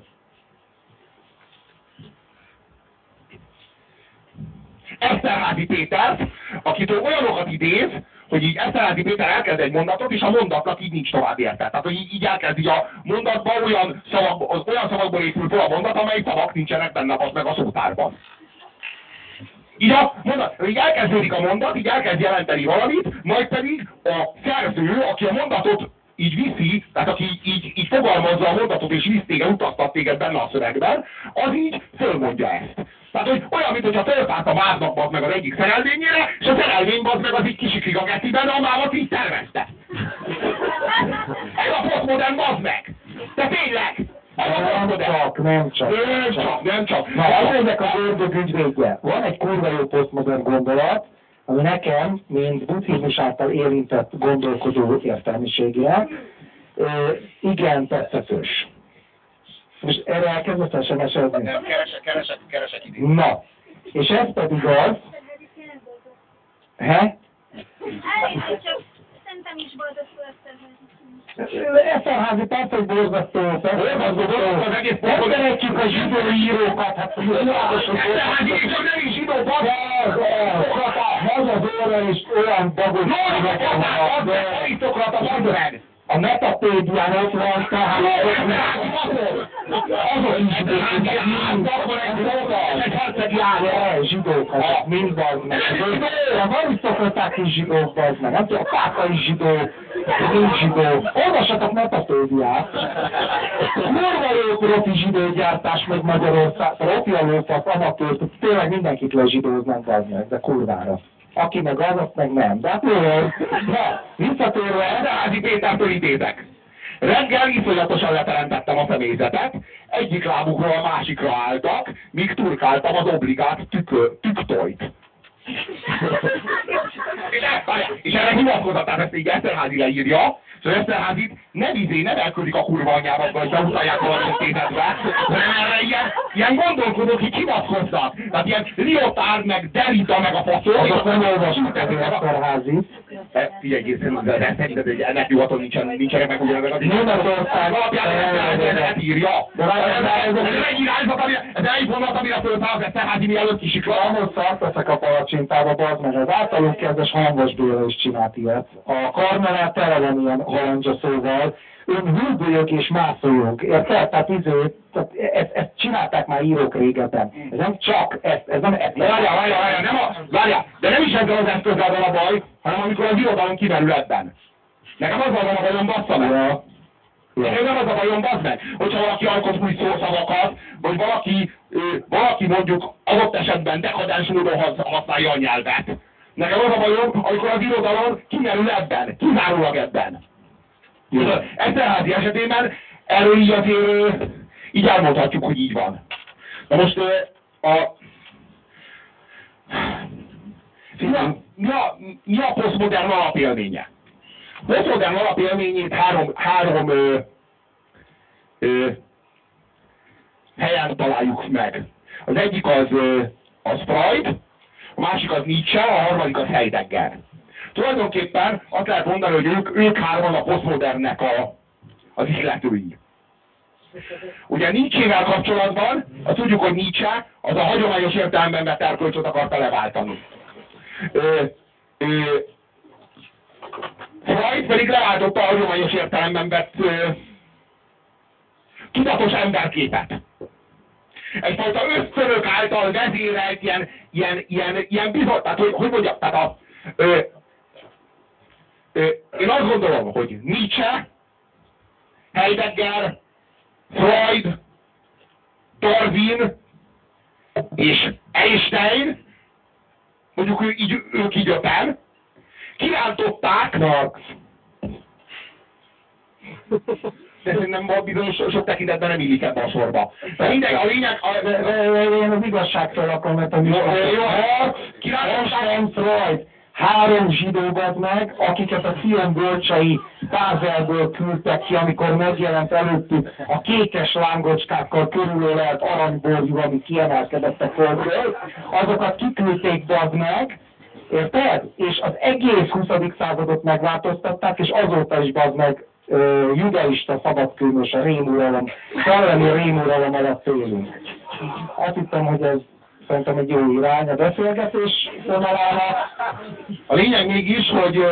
Eszterházi Pétert, akitől olyanokat idéz, hogy így Eszterházi Péter elkezd egy mondatot, és a mondatnak így nincs tovább érte. Tehát, hogy így, így elkezd így a mondatban olyan, szavak, az olyan szavakból épül fel a mondat, amely szavak nincsenek benne az meg a szótárban. Így, a mondat, így elkezdődik a mondat, így elkezd jelenteni valamit, majd pedig a szerző, aki a mondatot így viszi, tehát aki így, így, így fogalmazza a mondatot és visz téged, utaztat téged benne a szövegben, az így fölmondja ezt. Tehát, hogy olyan, mintha felpárt a váznak meg az egyik szerelvényére, és a szerelvény az meg az így kisiklik a getiben, a mávat így tervezte. Ez a posztmodern bazd meg! De tényleg! Nem csak, nem csak. Nem csak, nem csak. Na, az ennek a ördög ügyvédje. Van egy kurva jó posztmodern gondolat, ami nekem, mint buddhizmus által érintett gondolkodó értelmiségiek, igen tetszetős. Most erre elkezdett SMS-ezni? Nem, keresek, keresek, keresek idén. Na, és ez pedig az... He? szerintem is boldog Eszterházi persze, hogy borzasztó. Borzasztó, az egész Nem szeretjük a zsidó írókat, hát. Eszterházi csak nem is zsidó, bad! Az az óra is olyan bagos. Nóra, az arisztokrata, bad a metapédián ott van, tehát azok is zsidók, azok mind bazd A arisztokraták is zsidók bazd meg, a pápa is zsidó, nincs zsidó. Olvassatok metapédiát. Jó profi zsidógyártás meg Magyarország, profi a lófasz, amatőr, tényleg mindenkit lezsidóznak bazd meg, de kurvára aki meg az, azt meg nem. De hát na, visszatérve, de Házi Pétertől idézek. Reggel iszonyatosan leteremtettem a személyzetet, egyik lábukról a másikra álltak, míg turkáltam az obligát tükö, tüktojt. És, e- várjál, és erre hivatkozott, tehát ezt így Eszterházi leírja, és az Eszterházit nem izé, nem elküldik a kurva anyjába, vagy beutalják valami tétetbe, hanem erre ilyen, ilyen gondolkodók így hivatkoznak. Tehát ilyen Liotard, meg Derrida, meg a faszol. Azok nem olvasnak az Eszterházit. E, Figyelj, egészen, de de szerinted, hogy ennek nyugaton nincsen, nincsenek meg ugyanazok az Németország- alapján ezt írja. De várj, Ez ez- ez egy irányzat, ami- ez egy vonat, amire fölszáll az Eszterházi mielőtt kisikla. Ahhoz szarteszek a palacsintába, bazd meg, az általunk kezdes hangos Béla is csinált ilyet. A karmelát tele van ilyen halandzsa szóval, ön hűbőjök és mászójog, érted? Tehát izé, tehát ezt, ezt csinálták már írók régebben. Ez nem csak, ez, ez nem, ez várjál, várjál, várjál, nem a, várjál, de nem is ezzel az eszközzel a baj, hanem amikor az irodalom kimerül ebben. Nekem az van a bajom, bassza meg. Ja. Nekem nem az a bajom, bassz meg, hogyha valaki alkot új szószavakat, vagy valaki, valaki mondjuk adott esetben dekadens módon hasz- használja a nyelvet. Nekem az a bajom, amikor az irodalom kimerül ebben, kizárólag ebben. Eszterházi esetében erről így azért így elmondhatjuk, hogy így van. Na most a... Mi a, mi a, mi a posztmodern alapélménye? A posztmodern alapélményét három, három ö, ö, helyen találjuk meg. Az egyik az, az Freud, a másik az Nietzsche, a harmadik az Heidegger. Tulajdonképpen azt lehet mondani, hogy ők, ők hárman a posztmodernnek a, az ihletői. Ugye Nietzsével kapcsolatban, azt tudjuk, hogy Nietzsche az a hagyományos értelemben vett erkölcsöt akarta leváltani. Ö, ö, Freud pedig leváltotta a hagyományos értelemben vett ö, tudatos emberképet. Egyfajta ösztönök által vezérelt ilyen, ilyen, ilyen, ilyen bizony, tehát hogy, hogy mondjam, tehát a, ö, ö, én azt gondolom, hogy Nietzsche, Heidegger, Freud, Darwin és Einstein, mondjuk ő, így, ők így öten, kirántották, Marx. szerintem a bizonyos sok tekintetben nem illik ebbe a sorba. A lényeg, a, de Én az igazságtól akarom, mert a jó, műsor. jó, Freud, három zsidóbat meg, akiket a Sion bölcsei Bázelből küldtek ki, amikor megjelent előttük a kékes lángocskákkal körülölelt aranyborjú, ami kiemelkedett a földről, azokat kiküldték bazd meg, Érted? És az egész 20. századot megváltoztatták, és azóta is bazd meg ö, judaista szabadkőmös a rémuralom, szellemi rémuralom alatt élünk. Azt hittem, hogy ez szerintem egy jó irány a beszélgetés vonalán. A lényeg mégis, hogy,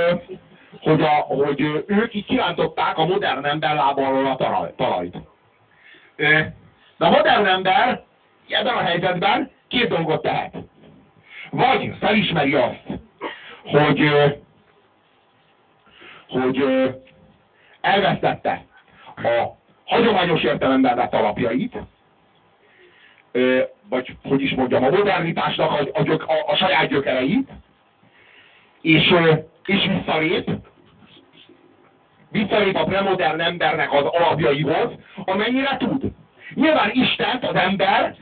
hogy, a, hogy ők így kirántották a modern ember lába alól a talaj- talajt. De a modern ember ebben a helyzetben két dolgot tehet. Vagy felismeri azt, hogy, hogy elvesztette a hagyományos értelemben vett alapjait, vagy hogy is mondjam, a modernitásnak a, a, a, a saját gyökereit, és, és visszalép, visszalép a premodern embernek az alapjaihoz, amennyire tud. Nyilván Istent az ember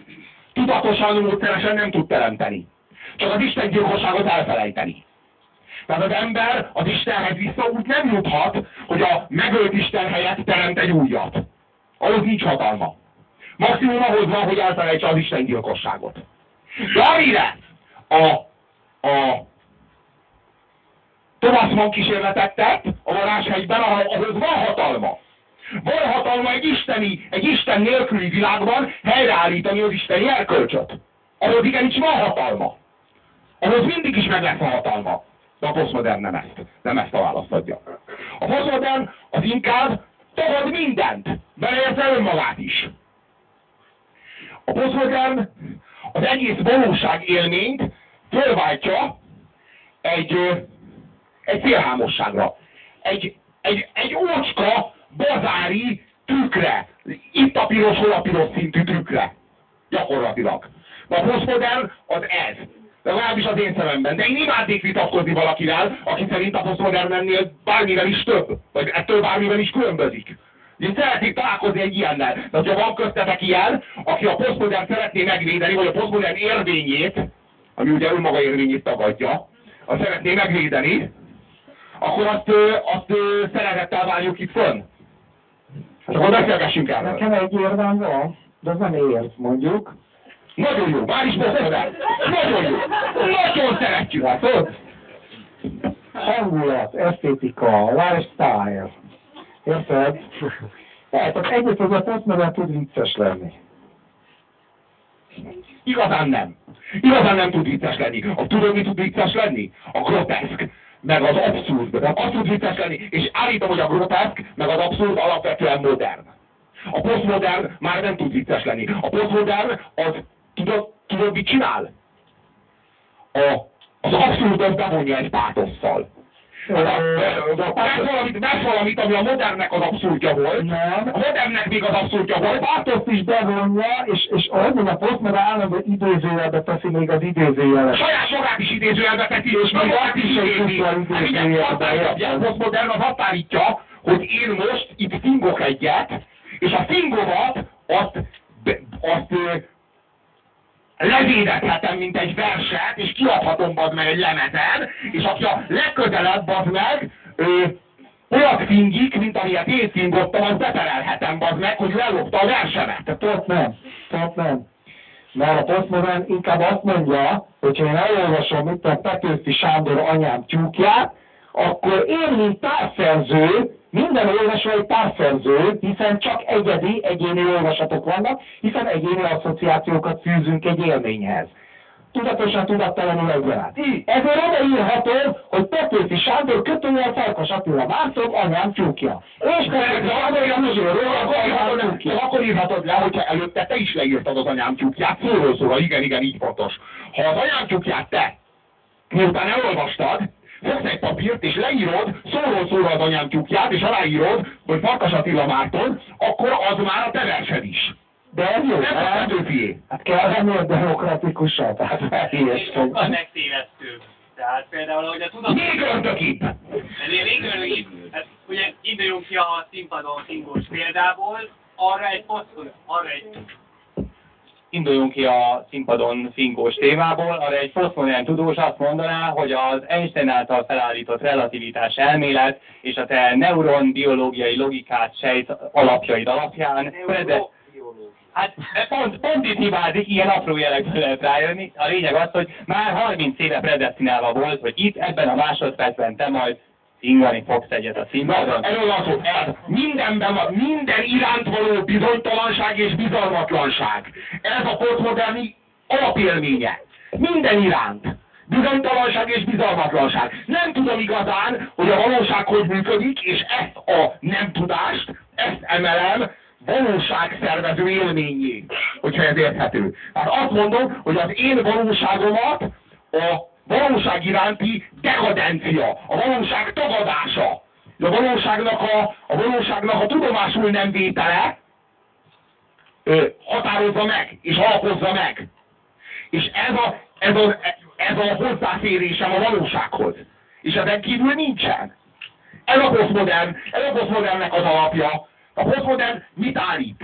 tudatosan, módszeresen nem tud teremteni. Csak az Isten gyilkosságot elfelejteni. Tehát az ember az Istenhez vissza úgy nem juthat, hogy a megölt Isten helyett teremt egy újat. Ahhoz nincs hatalma. Maximum ahhoz van, hogy elfelejtse az Isten gyilkosságot. De amire a, a Thomas Mann kísérletet tett a varázshegyben, ahhoz van hatalma. Van hatalma egy isteni, egy Isten nélküli világban helyreállítani az isteni erkölcsöt. Ahhoz igenis van hatalma. Ahhoz mindig is meg lesz a hatalma. De a posztmodern nem ezt. Nem ezt a választ adja. A posztmodern az inkább tagad mindent, beleértve önmagát is. A posztmodern az egész valóság élményt fölváltja egy, egy félhámosságra. Egy, egy, egy ócska, bazári trükkre. Itt a piros, hol a piros szintű trükkre. Gyakorlatilag. De a posztmodern az ez. Legalábbis az én szememben. De én imádnék vitatkozni valakivel, aki szerint a posztmodernennél bármivel is több. Vagy ettől bármivel is különbözik. Én szeretnék találkozni egy ilyennel. De ha van köztetek ilyen, aki a posztmodern szeretné megvédeni, vagy a posztmodern érvényét, ami ugye önmaga érvényét tagadja, azt szeretné megvédeni, akkor azt, azt szeretettel várjuk itt fönn. És akkor beszélgessünk erről. Nekem egy érvem van, de az nem ért, mondjuk. Nagyon jó, már is el. Nagyon jó. Nagyon szeretjük. Látod? Hangulat, esztétika, lifestyle. Érted? Tehát az egyik az a postmodern tud vicces lenni. Igazán nem. Igazán nem tud vicces lenni. A, tudod, mi tud vicces lenni? A groteszk, meg az abszurd. Az tud vicces lenni. És állítom, hogy a groteszk, meg az abszurd alapvetően modern. A posztmodern már nem tud vicces lenni. A posztmodern az, tudod, tudod mit csinál? A, az abszurdot bevonja egy pátosszal. Vesz valamit, vesz valamit, ami a modernnek az abszurdja volt. Nem. A modernnek még az abszurdja volt. Pátoszt is bevonja, és, és mondja, a postmodern állandóan idézőjelbe teszi még az idézőjelet. saját magát is idézőjelbe teszi, és magát is idézi. a posztmodern az azt állítja, hogy én most itt fingok egyet, és a fingomat azt, azt levédhetem, mint egy verset, és kiadhatom az meg egy lemezen, és aki a legközelebb az meg, ö, olyat fingik, mint amilyet én fingottam, azt beterelhetem az meg, hogy ő ellopta a versemet. Tehát ott nem, ott nem. Mert a postmodern inkább azt mondja, hogy ha én elolvasom, mint a Petőfi Sándor anyám tyúkját, akkor én, mint társzerző, minden olvasó egy társzerző, hiszen csak egyedi, egyéni olvasatok vannak, hiszen egyéni asszociációkat fűzünk egy élményhez. Tudatosan, tudattalanul egyaránt. Ezért odaírhatom, hogy Petőfi Sándor kötőjel Farkas Attila Márton, anyám tyúkja. És Petőfi Sándor anyám tyúkja. akkor írhatod le, hogyha előtte te is leírtad az anyám tyúkját, szóról szóra, igen, igen, így fontos. Ha az anyám tyúkját te, miután elolvastad, fogsz egy papírt, és leírod szóról szóra az anyám tyúkját, és aláírod, hogy Farkas Attila Márton, akkor az már a te versed is. De ez jó, Nem a nem? Petőfié. Hát kell lenni és elhíres, sokkal megtévesztőbb. Tehát például, hogy a tudat... Még ördögibb. Még örülök, hát ugye induljunk ki a színpadon szingós példából, arra egy poszton, arra egy induljunk ki a színpadon fingós témából, arra egy posztmodern tudós azt mondaná, hogy az Einstein által felállított relativitás elmélet és a te neuron biológiai logikát sejt alapjaid alapján prede- Hát pont, pont itt hibázik, ilyen apró jelekből lehet rájönni. A lényeg az, hogy már 30 éve predestinálva volt, hogy itt ebben a másodpercben te majd szingani fogsz egyet a színpadon. erről van szó. Ez mindenben van, minden iránt való bizonytalanság és bizalmatlanság. Ez a posztmoderni alapélménye. Minden iránt. Bizonytalanság és bizalmatlanság. Nem tudom igazán, hogy a valóság hogy működik, és ezt a nem tudást, ezt emelem valóságszervező élményé, hogyha ez érthető. Tehát azt mondom, hogy az én valóságomat a valóság iránti dekadencia, a valóság tagadása, a valóságnak a, a valóságnak a tudomásul nem vétele ö, határozza meg, és alapozza meg. És ez a, ez, a, ez a hozzáférésem a valósághoz. És ezen kívül nincsen. Ez a posztmodern, ez a posztmodernnek az alapja. A posztmodern mit állít?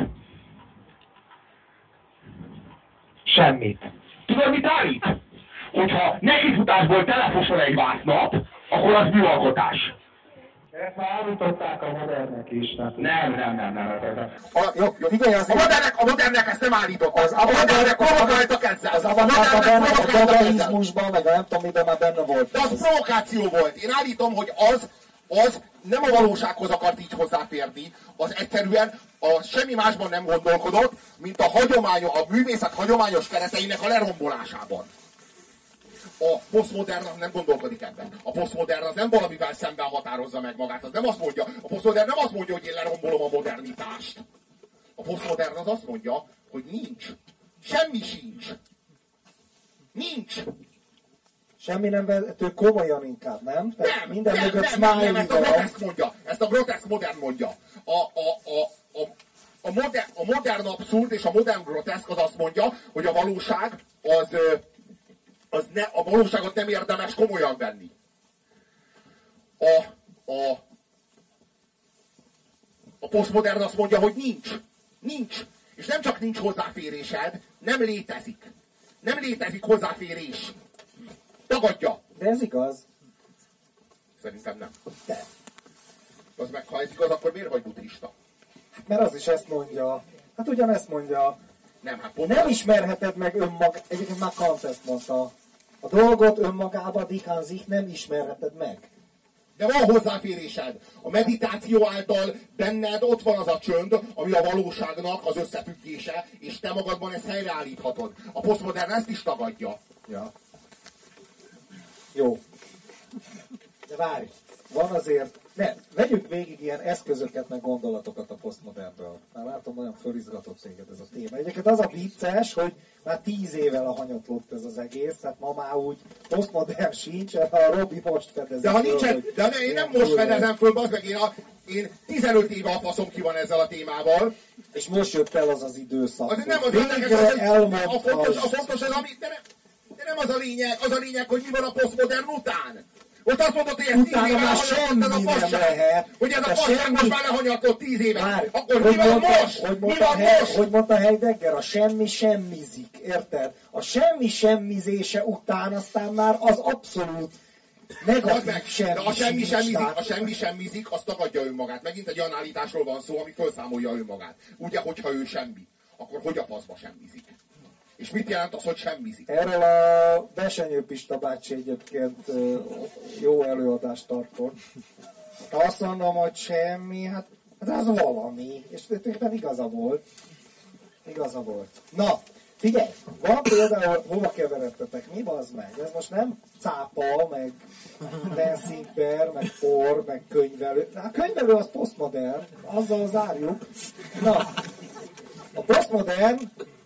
Semmit. Tudod, mit állít? Hogyha nekifutásból telefosol egy vásznat, akkor az műalkotás. Ezt már állították a modernek is. Tehát Nem, nem, nem, nem. nem, nem. A, jó, jó, figyelj, az A modernek, a modernek ezt nem állított. Az, a modernek provokáltak ezzel. Az A avantgárd modernek benne, a dadaizmusban, meg a nem tudom miben már benne volt. De az provokáció volt. Én állítom, hogy az, az nem a valósághoz akart így hozzáférni, az egyszerűen a semmi másban nem gondolkodott, mint a, hagyomány, a művészet hagyományos kereteinek a lerombolásában. A posztmodern az nem gondolkodik ebben. A posztmodern az nem valamivel szemben határozza meg magát. Az nem azt mondja, a posztmodern nem azt mondja, hogy én lerombolom a modernitást. A posztmodern az azt mondja, hogy nincs. Semmi sincs. Nincs. Semmi nem vehető komolyan inkább, nem? Tehát Nem, minden nem, mögött nem, nem, ezt a van. groteszk mondja. Ezt a groteszk modern mondja. A, a, a, a, a, modern, a modern abszurd és a modern groteszk az azt mondja, hogy a valóság az, az ne, a valóságot nem érdemes komolyan venni. A, a, a posztmodern azt mondja, hogy nincs. Nincs. És nem csak nincs hozzáférésed, nem létezik. Nem létezik hozzáférés. Tagadja. De ez igaz. Szerintem nem. De. Az meg, ha ez igaz, akkor miért vagy buddhista? Hát mert az is ezt mondja. Hát ugyanezt mondja. Nem, hát pont Nem ismerheted meg önmag... Egyébként már Kant ezt mondta. A dolgot önmagában, Dichán sich nem ismerheted meg. De van hozzáférésed. A meditáció által benned ott van az a csönd, ami a valóságnak az összefüggése, és te magadban ezt helyreállíthatod. A posztmodern ezt is tagadja. Ja. Jó. De várj, van azért, ne, vegyük végig ilyen eszközöket, meg gondolatokat a posztmodernből. Már látom, olyan fölizgatott téged ez a téma. Egyébként az a vicces, hogy már tíz évvel a hanyatlott ez az egész, tehát ma már úgy posztmodern sincs, a Robi most fedezi De ha nincsen, de ne, én nem most fedezem föl, bazd meg, én, a, én 15 éve a faszom ki van ezzel a témával. És most jött el az az időszak. Az nem az lényeg, az, a fontos, a fontos az, ami, de nem, de nem az a lényeg, az a lényeg, hogy mi van a posztmodern után. Ott azt mondod, hogy ez tíz éve ez a fasság. lehet. Hogy ez a fasság most már lehanyattott tíz éve. Akkor hogy mi van most? Hogy Mi van most? hogy mondta Heidegger, a semmi semmizik, érted? A semmi semmizése után aztán már az abszolút negatív meg, semmi. de a semmi semmizik, tehát- a semmi semmizik, az tagadja önmagát. Megint egy olyan állításról van szó, ami felszámolja önmagát. Ugye, hogyha ő semmi, akkor hogy a faszba semmizik? És mit jelent az, hogy semmizik? Erről a Besenyő Pista bácsi egyébként jó előadást tartott. Ha azt mondom, hogy semmi, hát, hát az valami. És tulajdonképpen igaza volt. Igaza volt. Na, figyelj, van például, hova keveredtetek, mi az meg? Ez most nem cápa, meg dancing bear, meg por, meg könyvelő. Na, a könyvelő az posztmodern, azzal zárjuk. Na, a posztmodern,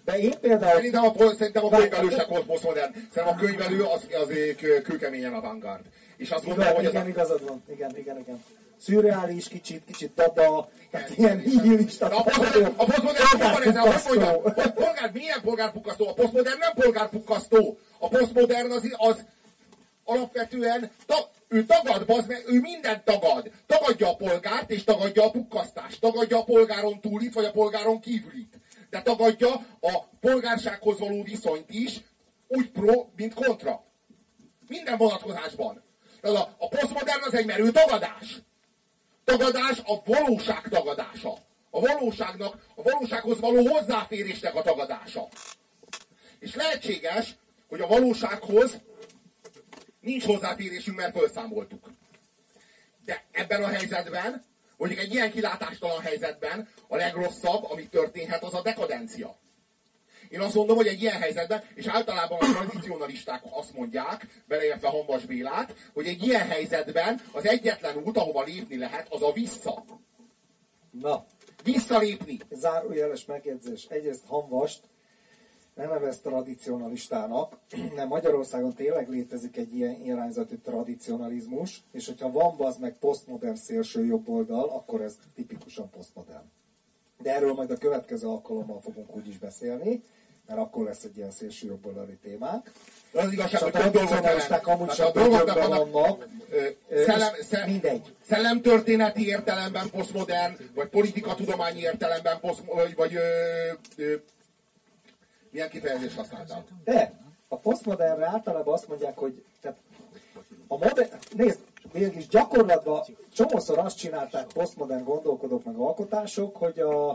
de én például Szerintem a, szerintem a könyvelő se posztmodern. Szerintem a könyvelő az, az kő- kőkeményen avantgárd. És azt gondolom, Igen, hogy ez igen, a, igazad van. Igen, igen, igen. Szürreális, kicsit, kicsit dada, hát ilyen nihilista. A posztmodern, van ezzel, hogy mondjam, polgár, milyen polgárpukkasztó? A posztmodern nem polgárpukkasztó. A posztmodern az, az alapvetően, ta, ő tagad, bazd meg, ő mindent tagad. Tagadja a polgárt, és tagadja a pukkasztást. Tagadja a polgáron túlit, vagy a polgáron kívülit. De tagadja a polgársághoz való viszonyt is, úgy pro, mint kontra. Minden vonatkozásban. A, a posztmodern az egy merő tagadás. Tagadás a valóság tagadása. A valóságnak, a valósághoz való hozzáférésnek a tagadása. És lehetséges, hogy a valósághoz nincs hozzáférésünk, mert felszámoltuk. De ebben a helyzetben, mondjuk egy ilyen kilátástalan helyzetben a legrosszabb, ami történhet, az a dekadencia. Én azt mondom, hogy egy ilyen helyzetben, és általában a tradicionalisták azt mondják, beleértve Hambas Bélát, hogy egy ilyen helyzetben az egyetlen út, ahova lépni lehet, az a vissza. Na, Visszalépni. zárójeles megjegyzés. Egyrészt Hanvast ne nevez tradicionalistának, nem Magyarországon tényleg létezik egy ilyen irányzatú tradicionalizmus, és hogyha van az meg posztmodern szélső jobb oldal, akkor ez tipikusan posztmodern. De erről majd a következő alkalommal fogunk úgy is beszélni, mert akkor lesz egy ilyen szélső jobboldali témánk. Az igazság, a hogy dolgot tradicionalisták amúgy sem a dolgoknak vannak szellem, szellem, mindegy. szellemtörténeti értelemben posztmodern, vagy politikatudományi értelemben poszt, vagy, vagy ö, ö, milyen kifejezést használtál? De a posztmodernre általában azt mondják, hogy tehát a modern, nézd, mégis gyakorlatban csomószor azt csinálták posztmodern gondolkodók meg alkotások, hogy a,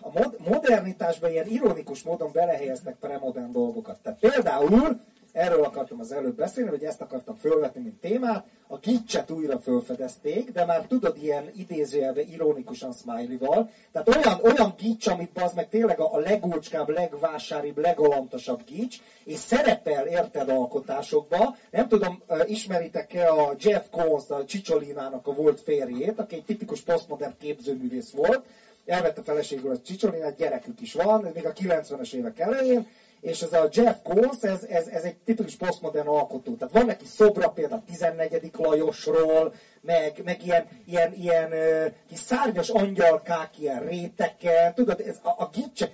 a mod, modernitásban ilyen ironikus módon belehelyeznek premodern dolgokat. Tehát például, erről akartam az előbb beszélni, vagy ezt akartam fölvetni, mint témát, a gicset újra fölfedezték, de már tudod, ilyen idézőjelve ironikusan smiley-val. Tehát olyan, olyan gics, amit az meg tényleg a, a legócskább, legvásáribb, legalantosabb gics, és szerepel, érted, alkotásokba. Nem tudom, ismeritek-e a Jeff Koons, a Csicsolinának a volt férjét, aki egy tipikus posztmodern képzőművész volt, elvette feleségül a Csicsolinát, gyerekük is van, ez még a 90-es évek elején, és ez a Jeff Koons, ez, ez, ez egy tipikus posztmodern alkotó. Tehát van neki szobra például a 14. Lajosról, meg, meg ilyen, ilyen, ilyen kis szárnyas angyalkák, ilyen réteken, tudod, ez a, a gicse,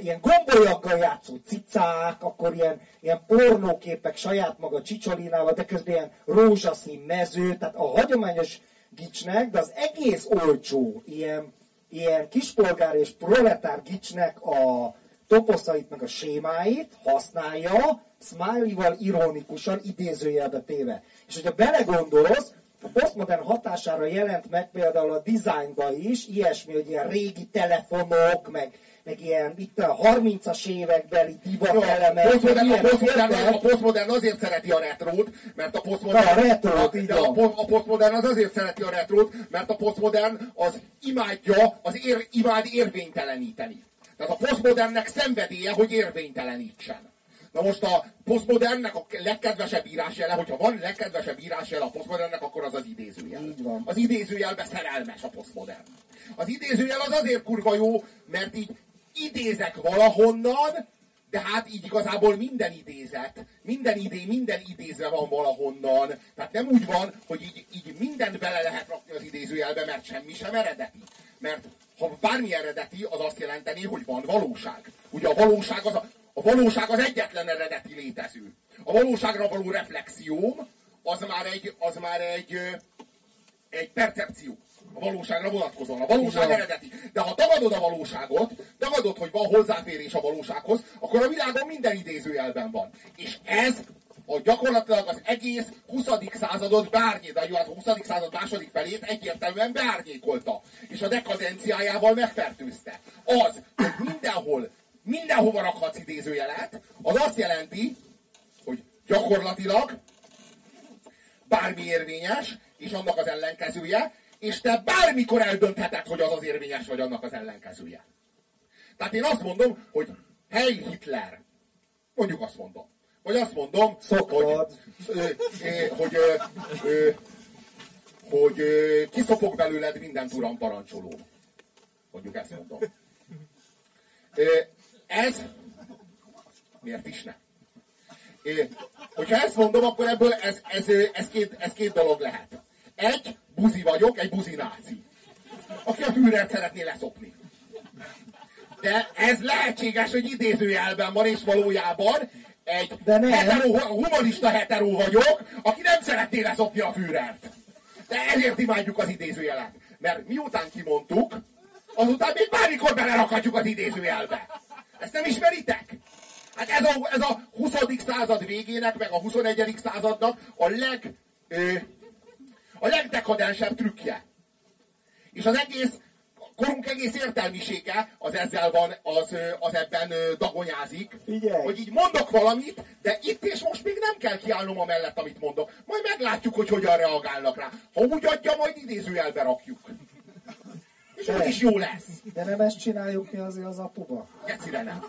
ilyen gombolyaggal játszó cicák, akkor ilyen, ilyen pornóképek saját maga Csicsolinával, de közben ilyen rózsaszín mező, tehát a hagyományos gicsnek, de az egész olcsó, ilyen, ilyen kispolgár és proletár gicsnek a toposzait meg a sémáit használja, smiley-val ironikusan idézőjelbe téve. És hogyha belegondolsz, a posztmodern hatására jelent meg például a dizájnba is, ilyesmi, hogy ilyen régi telefonok, meg, meg ilyen itt a 30-as évekbeli divat elemek. A posztmodern, a, a azért szereti a retrót, mert a posztmodern... A retrót, így a, po- a posztmodern az azért szereti a retrót, mert a posztmodern az imádja, az ér, imád érvényteleníteni. Tehát a posztmodernnek szenvedélye, hogy érvénytelenítsen. Na most a posztmodernnek a legkedvesebb írásjele, hogyha van legkedvesebb írásjele a posztmodernnek, akkor az az idézőjel. Így van. Az idézőjelbe szerelmes a posztmodern. Az idézőjel az azért kurva jó, mert így idézek valahonnan, de hát így igazából minden idézet, minden idé, minden idézve van valahonnan. Tehát nem úgy van, hogy így, így mindent bele lehet rakni az idézőjelbe, mert semmi sem eredeti. Mert ha bármi eredeti, az azt jelenteni, hogy van valóság. Ugye a valóság az, a, a valóság az egyetlen eredeti létező. A valóságra való reflexióm, az már egy, az már egy, egy percepció. A valóságra vonatkozóan. A valóság eredeti. De ha tagadod a valóságot, tagadod, hogy van hozzáférés a valósághoz, akkor a világon minden idézőjelben van. És ez a gyakorlatilag az egész 20. századot beárnyék, de a 20. század második felét egyértelműen beárnyékolta. És a dekadenciájával megfertőzte. Az, hogy mindenhol, mindenhova rakhatsz idézőjelet, az azt jelenti, hogy gyakorlatilag bármi érvényes, és annak az ellenkezője, és te bármikor eldöntheted, hogy az az érvényes, vagy annak az ellenkezője. Tehát én azt mondom, hogy Heil Hitler. Mondjuk azt mondom. Vagy azt mondom, Szoktad. hogy, hogy, hogy ö, kiszopok belőled mindent uram parancsoló. Mondjuk ezt mondom. Ez miért is ne? Ö, Hogyha ezt mondom, akkor ebből ez, ez, ez, két, ez két dolog lehet. Egy, buzi vagyok, egy buzi náci. Aki a Führert szeretné leszopni. De ez lehetséges, hogy idézőjelben van, és valójában egy De nem. hetero, humanista hetero vagyok, aki nem szeretné leszopni a Führert. De ezért imádjuk az idézőjelet. Mert miután kimondtuk, azután még bármikor belerakhatjuk az idézőjelbe. Ezt nem ismeritek? Hát ez a, ez a 20. század végének, meg a 21. századnak a leg, ö, a legdekadensebb trükkje. És az egész, korunk egész értelmisége az ezzel van, az, az ebben dagonyázik. Figyelj! Hogy így mondok valamit, de itt és most még nem kell kiállnom a mellett, amit mondok. Majd meglátjuk, hogy hogyan reagálnak rá. Ha úgy adja, majd idézőjelbe rakjuk. És úgy is jó lesz. De nem ezt csináljuk mi azért az apuba? Gecire nem.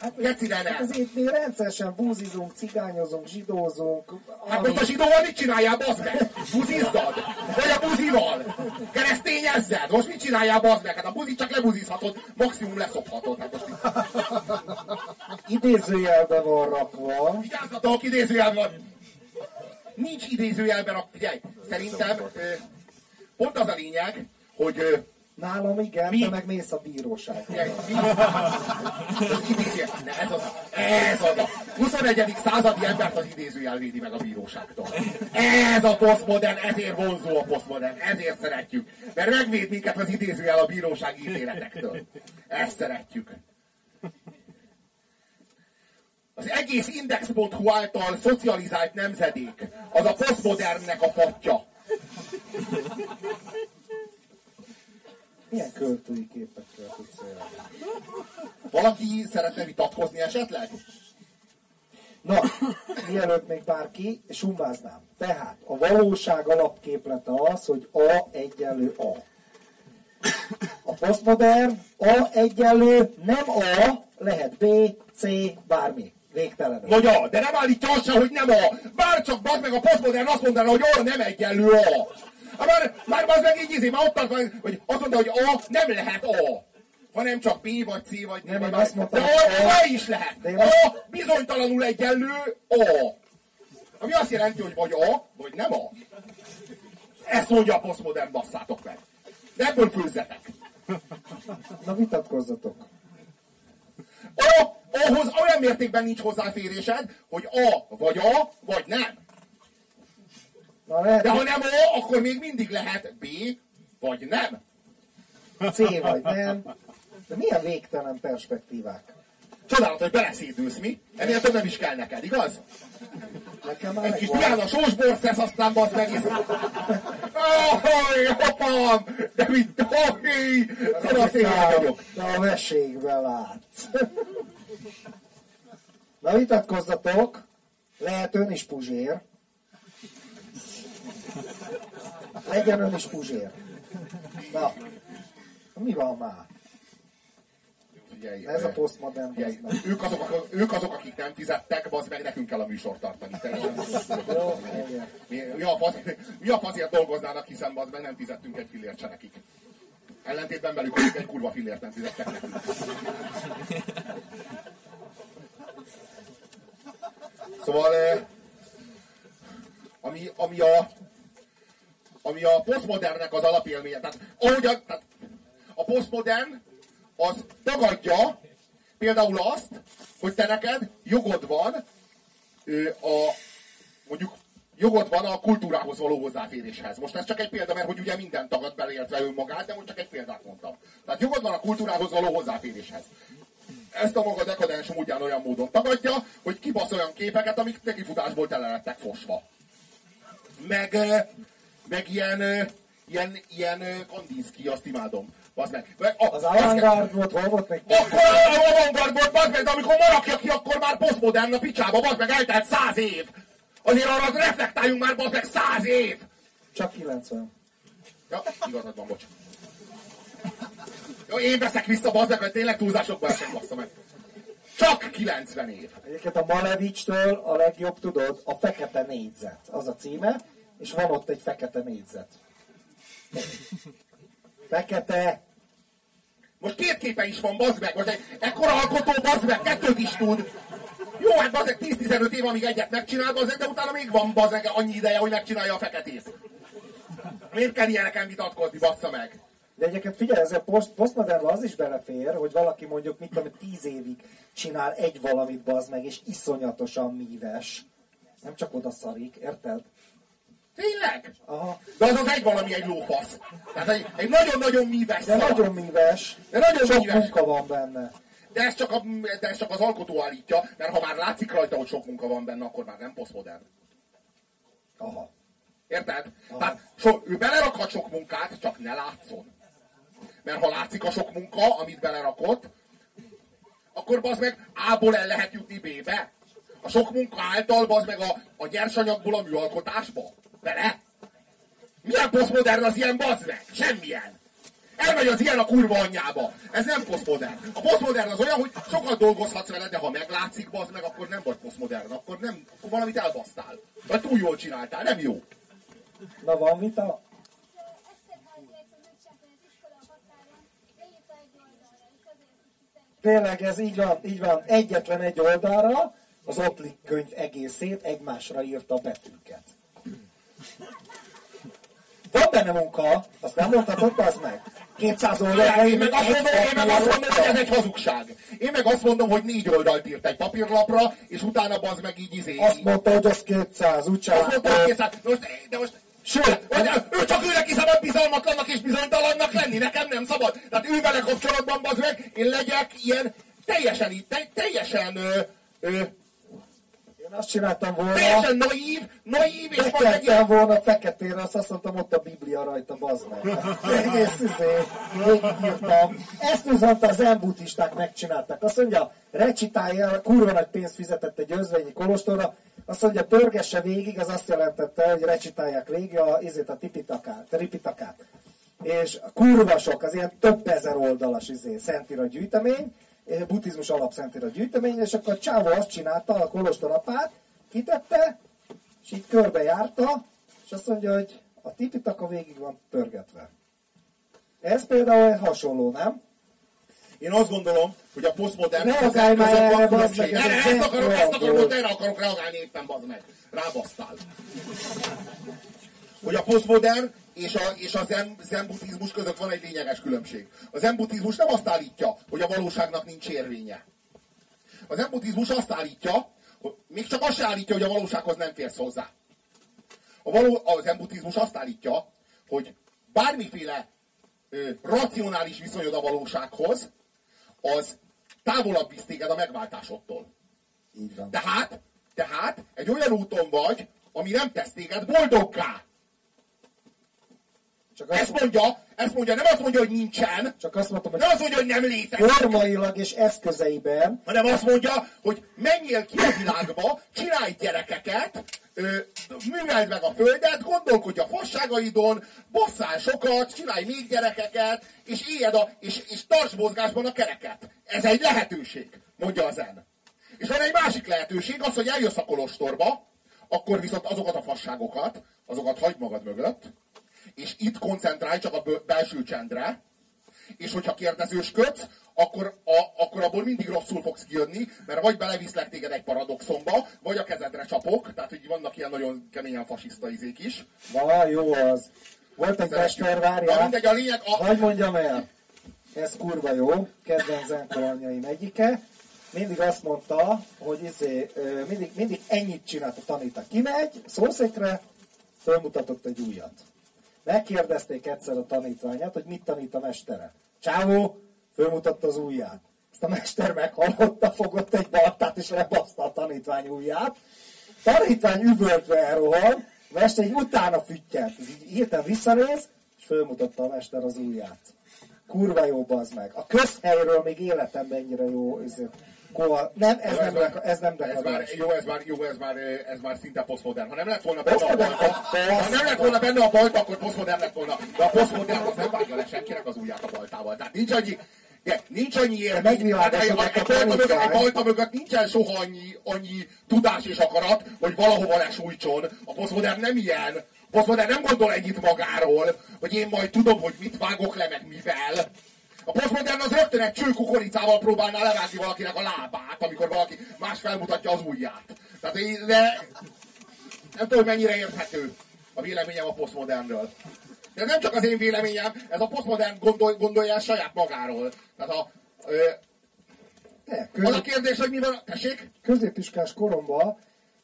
Hát, Gecire hát azért mi rendszeresen búzizunk, cigányozunk, zsidózunk. Hát ami- most a zsidóval mit csináljál, bazd meg? Buzizzad? Vagy a buzival? Keresztényezzed? Most mit csináljál, bazd meg? Hát a buzit csak lebuzizhatod, maximum leszophatod. Hát most idézőjelbe van rakva. vigyázzatok, idézőjel van. Nincs idézőjelben a... Figyelj, szerintem ö, pont az a lényeg, hogy Nálam igen, Mi? te meg mész a mi? Az idéző, ez az, ez az a 21. századi embert az idézőjel védi meg a bíróságtól. Ez a posztmodern, ezért vonzó a posztmodern, ezért szeretjük. Mert megvéd minket az idézőjel a bírósági ítéletektől. Ezt szeretjük. Az egész index.hu által szocializált nemzedék, az a posztmodernnek a fatja. Milyen költői képekkel tudsz élni? Valaki szeretne vitatkozni esetleg? Na, mielőtt még bárki, summáznám. Tehát a valóság alapképlete az, hogy A egyenlő A. A posztmodern A egyenlő nem A, lehet B, C, bármi. Végtelenül. Vagy A, de nem állítja azt sem, hogy nem A. Bár csak bazd meg a posztmodern azt mondaná, hogy A nem egyenlő A. Hát már, már bazd meg így izé, már ott tart, hogy azt mondta, hogy A nem lehet A. Hanem csak B vagy C vagy D. Nem, vagy azt mondtam, de A, A. A is lehet. De A bizonytalanul egyenlő A. Ami azt jelenti, hogy vagy A, vagy nem A. Ezt mondja a posztmodern, basszátok meg. De ebből főzzetek. Na vitatkozzatok. A, ahhoz olyan mértékben nincs hozzáférésed, hogy A vagy A, vagy nem. Na lehet, De ha nem A, akkor még mindig lehet B, vagy nem. C vagy nem. De milyen végtelen perspektívák? Csodálatos, hogy beleszédülsz, mi? Ennél több nem is kell neked, igaz? Nekem már Egy kis megvan. Diana sósbort tesz, aztán bazd meg. Ahoy, apám! De mit, ahoy! Én a szépen vagyok. De a veségbe látsz. Na vitatkozzatok, lehet ön is puzsér. Legyen ön is puzsér. Na, mi van már? Figyelj, Ez a posztmodern. ők azok, ők azok, akik nem fizettek, bazd meg, nekünk kell a műsort tartani. Jó. Mi, mi, a fasz, mi a faszért dolgoznának, hiszen bazd meg nem fizettünk egy fillért se nekik. Ellentétben velük, akik egy kurva fillért nem fizettek nekünk. Szóval, ami, ami a ami a posztmodernnek az alapélménye. Tehát, ahogy a, tehát a posztmodern az tagadja például azt, hogy te neked jogod van a mondjuk jogod van a kultúrához való hozzáféréshez. Most ez csak egy példa, mert hogy ugye minden tagad beleértve önmagát, de most csak egy példát mondtam. Tehát jogod van a kultúrához való hozzáféréshez. Ezt a maga dekadens módján olyan módon tagadja, hogy kibasz olyan képeket, amik nekifutásból tele lettek fosva. Meg, meg ilyen, ilyen, ilyen ö, Kandinsky, azt imádom. Bazd meg. meg a, Az avantgárd volt, hol volt még? akkor a avantgard volt, bazd meg, de amikor marakja ki, akkor már posztmodern a picsába, bazd meg, eltelt száz év. Azért arra reflektáljunk már, bazd meg, száz év. Csak 90. Ja, igazad van, bocs. Jó, én veszek vissza, bazd meg, hogy tényleg túlzásokba esek, bassza meg. Csak 90 év. Egyébként a Malevicstől a legjobb, tudod, a fekete négyzet. Az a címe, és van ott egy fekete négyzet. Fekete. Most két képe is van, bazd meg, most egy ekkora alkotó, bazd meg, kettőt is tud. Jó, hát bazd meg 10-15 év, amíg egyet megcsinál, bazd de utána még van, bazd meg, annyi ideje, hogy megcsinálja a feketét. Miért kell ilyeneken vitatkozni, bassza meg? De egyébként figyelj, ez a post, postmodernben az is belefér, hogy valaki mondjuk, mit tudom, tíz évig csinál egy valamit, bazd meg, és iszonyatosan míves. Nem csak oda szarik, érted? Tényleg? Aha. De az az egy valami egy lófasz. Tehát egy, egy nagyon-nagyon míves De szar. nagyon míves. De nagyon Sok míves. munka van benne. De ez, csak a, de ez csak az alkotó állítja, mert ha már látszik rajta, hogy sok munka van benne, akkor már nem posztmodern. Aha. Érted? Tehát so, ő belerakhat sok munkát, csak ne látszon. Mert ha látszik a sok munka, amit belerakott, akkor bazd meg A-ból el lehet jutni B-be. A sok munka által bazd meg a, a nyersanyagból a műalkotásba. Bele? Milyen posztmodern az ilyen bazd meg? Semmilyen. Elmegy az ilyen a kurva anyjába. Ez nem posztmodern. A posztmodern az olyan, hogy sokat dolgozhatsz vele, de ha meglátszik, bazd meg, akkor nem vagy posztmodern. Akkor, nem, akkor valamit elbasztál. Vagy túl jól csináltál, nem jó. Na van vita? Tényleg ez így van, így van. Egyetlen egy oldalra az Ottlik könyv egészét egymásra írta a betűket. Van benne munka, azt nem mondhatod, az meg. 200 oldalra Én meg, azt mondom, én meg azt mondom, hogy ez egy hazugság. Én meg azt mondom, hogy négy oldalt írt egy papírlapra, és utána bazd meg így izé. Azt mondta, hogy az 200, úgy Azt mondta, hogy csinálta. 200. Most, de most Sőt, Hogy ő csak ő neki szabad bizalmatlannak és bizonytalannak lenni, nekem nem szabad. Tehát ő vele kapcsolatban bazd meg, én legyek ilyen teljesen, te, teljesen, ö, ö, én azt csináltam volna, teljesen naív, naív és meg betettem ilyen, volna feketére, azt azt mondtam, ott a Biblia rajta, bazd meg. Egész izé, végigírtam. Ezt viszont az embutisták megcsinálták. Azt mondja, recitálja, kurva nagy pénzt fizetett egy özvegyi kolostorra, azt mondja, pörgesse végig, az azt jelentette, hogy recitálják végig a, izét, a tipitakát, ripitakát. És kurva sok, az ilyen több ezer oldalas izé, szentira gyűjtemény, eh, buddhizmus alapszentira gyűjtemény, és akkor Csávó azt csinálta, a kolostor apát, kitette, és így körbe járta, és azt mondja, hogy a tipitaka végig van pörgetve. Ez például hasonló, nem? Én azt gondolom, hogy a posztmodern Reagálj már között van erre, bazd meg, ez Erre, ezt akarom, ezt akarom, hogy erre akarok reagálni éppen, bazd meg. Rábasztál. Hogy a posztmodern és a, és a zen, zen buddhizmus között van egy lényeges különbség. A zen buddhizmus nem azt állítja, hogy a valóságnak nincs érvénye. A zen buddhizmus azt állítja, hogy még csak azt állítja, hogy a valósághoz nem férsz hozzá. A, való, a zen buddhizmus azt állítja, hogy bármiféle ö, racionális viszonyod a valósághoz, az távolabb visz téged a megváltásodtól. Így van. Tehát, tehát egy olyan úton vagy, ami nem tesz téged boldoggá. Csak Ezt mondja, ezt mondja, nem azt mondja, hogy nincsen, csak azt mondtam, hogy nem azt mondja, hogy nem létezik, formailag és eszközeiben hanem azt mondja, hogy menjél ki a világba, csinálj gyerekeket, műveld meg a földet, gondolkodj a fasságaidon, bosszál sokat, csinálj még gyerekeket, és éljed a, és, és tarts mozgásban a kereket. Ez egy lehetőség, mondja a zen. És van egy másik lehetőség, az, hogy eljössz a kolostorba, akkor viszont azokat a fasságokat, azokat hagyd magad mögött, és itt koncentrálj csak a belső csendre, és hogyha kérdezősködsz, akkor, a, akkor abból mindig rosszul fogsz kijönni, mert vagy beleviszlek téged egy paradoxomba, vagy a kezedre csapok, tehát hogy vannak ilyen nagyon keményen fasiszta izék is. van, jó az. Volt egy mester, Na várjál. mindegy, a lényeg, a, Hogy mondjam el? Ez kurva jó, kedvenc zenkalanjaim egyike. Mindig azt mondta, hogy izé, mindig, mindig ennyit csinált a tanító. Kimegy, szószékre, fölmutatott egy újat. Megkérdezték egyszer a tanítványát, hogy mit tanít a mestere. Csávó, fölmutatta az ujját. Ezt a mester meghallotta, fogott egy baltát, és lebaszta a tanítvány ujját. Tanítvány üvöltve elrohan, a mester így utána füttyent. Ez így hirtelen visszanéz, és fölmutatta a mester az ujját. Kurva jó bazd meg. A közhelyről még életemben ennyire jó. ezért Kova, nem, ez, nem, deka, ez nem ez már, jó, ez már, jó, ez már, ez már szinte posztmodern. Ha nem lett volna benne a bajta, ha nem lett volna benne a bajta, akkor posztmodern lett volna. De a posztmodern az nem vágja le senkinek az ujját a baltával. Tehát nincs annyi, de nincs annyi érvény. megvilágosodott Tehát a egy, balta mögött, egy balta mögött nincsen soha annyi, annyi tudás és akarat, hogy valahova lesújtson. A posztmodern nem ilyen. A posztmodern nem gondol ennyit magáról, hogy én majd tudom, hogy mit vágok le, meg mivel. A posztmodern az rögtön egy cső kukoricával próbálná levágni valakinek a lábát, amikor valaki más felmutatja az ujját. Tehát én, de nem tudom, mennyire érthető a véleményem a posztmodernről. De nem csak az én véleményem, ez a posztmodern gondol, gondolja el saját magáról. Tehát a, ö, Ne, az közép, a kérdés, hogy mi van, tessék? középiskás koromban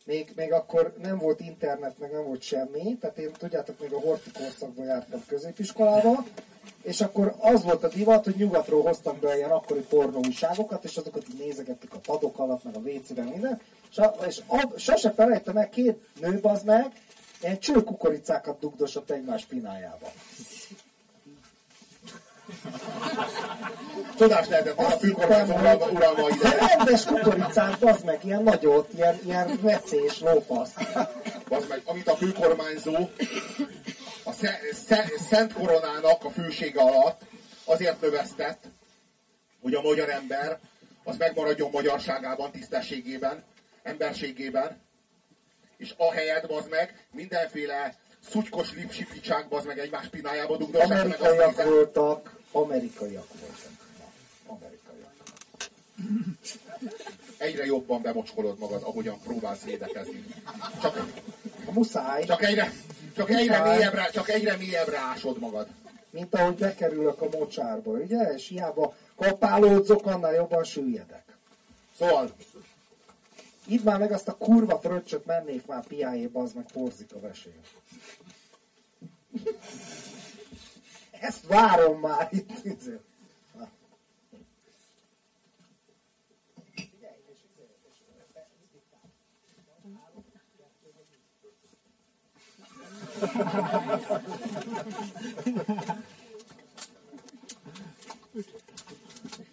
még, még akkor nem volt internet, meg nem volt semmi, tehát én tudjátok, még a horti korszakban jártam középiskolába, és akkor az volt a divat, hogy nyugatról hoztak be ilyen akkori pornóújságokat, és azokat így nézegettük a padok alatt, meg a WC-ben, minden, és, a, és a, sose felejtem el, két nő az meg, ilyen csőkukoricákat dugdosott egymás pinájába. Csodás lehetett a fülkormányzó uralma, uralma De ide. rendes kukoricát, az meg, ilyen nagyot, ilyen, ilyen mecés lófasz. Az meg, amit a főkormányzó a sze, sze, Szent Koronának a fősége alatt azért növesztett, hogy a magyar ember az megmaradjon magyarságában, tisztességében, emberségében, és ahelyett az meg mindenféle szutykos lipsipicsák az meg egymás pinájába azt Amerikaiak nézem. voltak, amerikaiak voltak. Na, amerikaiak. Egyre jobban bemocskolod magad, ahogyan próbálsz védekezni. Csak, Ha muszáj, csak egyre, csak egyre Muszáj. mélyebbre, csak egyre mélyebbre ásod magad. mint ahogy bekerülök a mocsárba, ugye? És hiába kapálódzok, annál jobban süllyedek. Szóval, Itt már meg azt a kurva fröccsöt mennék már piájéba, az meg porzik a vesély. Ezt várom már itt. Na.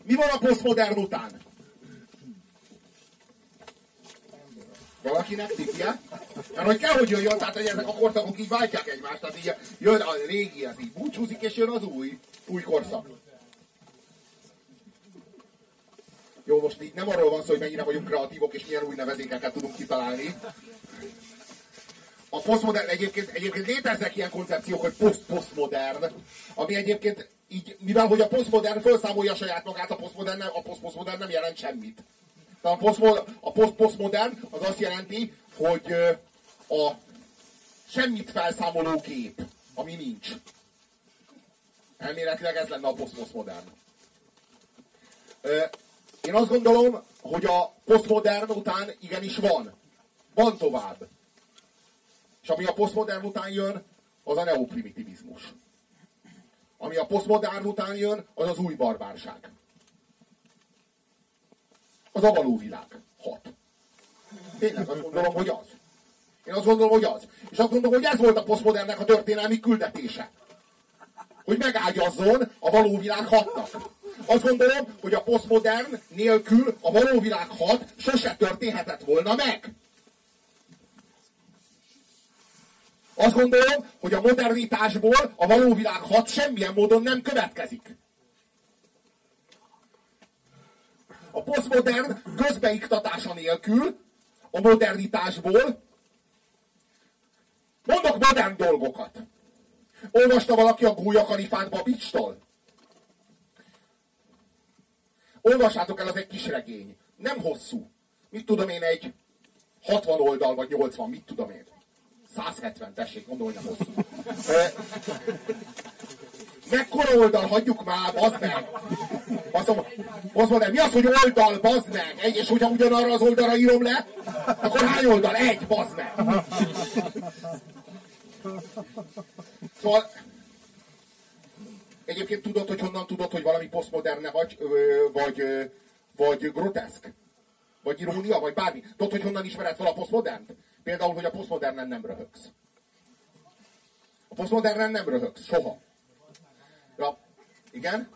Mi van a posztmodern után? Valakinek tipje? Mert hogy kell, hogy jöjjön, tehát hogy ezek a korszakok így váltják egymást, tehát így jön a régi, ez így búcsúzik, és jön az új, új korszak. Jó, most így nem arról van szó, hogy mennyire vagyunk kreatívok, és milyen új nevezékeket tudunk kitalálni. A posztmodern, egyébként, egyébként léteznek ilyen koncepciók, hogy poszt-posztmodern, ami egyébként így, mivel hogy a posztmodern felszámolja saját magát, a posztmodern nem, a poszt-posztmodern nem jelent semmit. Tehát a, posztmo- a poszt-posztmodern az azt jelenti, hogy a semmit felszámoló kép, ami nincs. Elméletileg ez lenne a poszt-posztmodern. Én azt gondolom, hogy a posztmodern után igenis van. Van tovább. És ami a posztmodern után jön, az a neoprimitivizmus. Ami a posztmodern után jön, az az új barbárság. az a való világ. Hat. Tényleg azt gondolom, hogy az. Én azt gondolom, hogy az. És azt gondolom, hogy ez volt a posztmodernnek a történelmi küldetése. Hogy megágyazzon a való világ hatnak. Azt gondolom, hogy a posztmodern nélkül a való világ hat sose történhetett volna meg. Azt gondolom, hogy a modernitásból a való világ hat semmilyen módon nem következik. A posztmodern közbeiktatása nélkül a modernitásból mondok modern dolgokat. Olvasta valaki a Gúja Kalifát Babicstól? Olvassátok el, az egy kis regény. Nem hosszú. Mit tudom én, egy 60 oldal, vagy 80, mit tudom én. 170, tessék, mondom, nem hosszú. Mekkora oldal, hagyjuk már, bazd meg! Mondom, azt mondom, mi az, hogy oldal, bazd meg? Egy, és hogyha ugyanarra az oldalra írom le, akkor hány oldal? Egy, bazd meg! Szóval, egyébként tudod, hogy honnan tudod, hogy valami posztmoderne vagy, vagy, vagy groteszk? Vagy irónia, vagy bármi. Tudod, hogy honnan ismered fel a posztmodernt? Például, hogy a posztmodernen nem röhögsz. A posztmodernen nem röhögsz, soha. Ja, igen?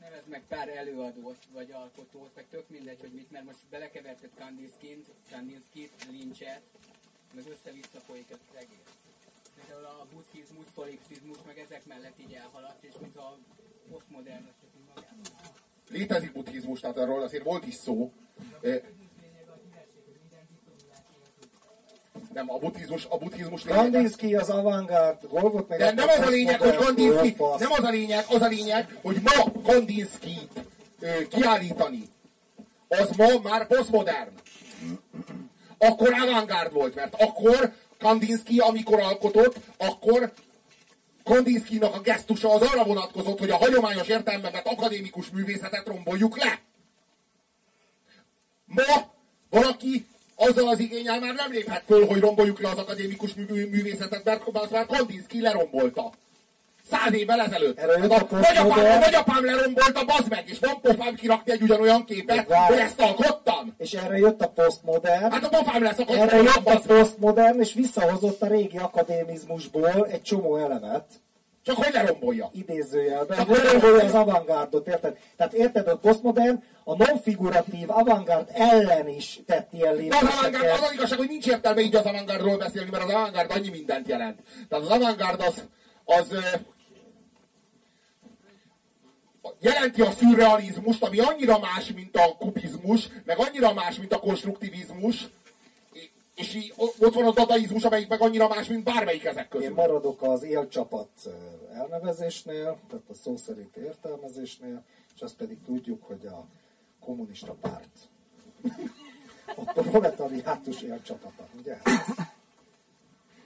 Nevezd meg pár előadót, vagy alkotót, vagy tök mindegy, hogy mit, mert most belekeverted Kandinsky-t, Kandinsky-t, Lynchet, meg össze-vissza folyik az egész. Például a buddhizmus, szolipszizmus, meg ezek mellett így elhaladt, és mint a posztmodern magában. Létezik buddhizmus, tehát arról azért volt is szó. Nem, a buddhizmus, a buddhizmus lényege. Kandinsky az avantgárd, hol volt még De nem az a lényeg, hogy Kandinsky, nem az a lényeg, az a lényeg, hogy ma Kandinsky kiállítani, az ma már posztmodern. Akkor avantgárd volt, mert akkor Kandinsky, amikor alkotott, akkor Kandinskynak a gesztusa az arra vonatkozott, hogy a hagyományos értelemben vett akadémikus művészetet romboljuk le. Ma valaki azzal az igényel már nem léphet föl, hogy romboljuk le az akadémikus mű- művészetet, mert az már Kandinsky lerombolta. Száz évvel ezelőtt. Erre jött a, nagyapám, a nagyapám lerombolta, bazd meg, és van pofám kirakni egy ugyanolyan képet, Várj. hogy ezt alkottam. És erre jött a posztmodern, Hát a pofám lesz a erre jött a posztmodern, és visszahozott a régi akadémizmusból egy csomó elemet, Csak hogy lerombolja? idézőjelben, Csak hogy lerombolja az avantgárdot, érted? Tehát érted, a posztmodern a non-figuratív avantgárd ellen is tett ilyen De az avantgárd, az lépéseket. az igazság, hogy nincs értelme így az avantgárdról beszélni, mert az avantgárd annyi mindent jelent. Tehát az avantgárd az, az jelenti a szürrealizmust, ami annyira más, mint a kubizmus, meg annyira más, mint a konstruktivizmus, és- így ott van a dadaizmus, amelyik meg annyira más, mint bármelyik ezek Én közül. maradok az élcsapat elnevezésnél, tehát a szó szerinti értelmezésnél, és azt pedig tudjuk, hogy a kommunista párt. a proletariátus élcsapata, ugye?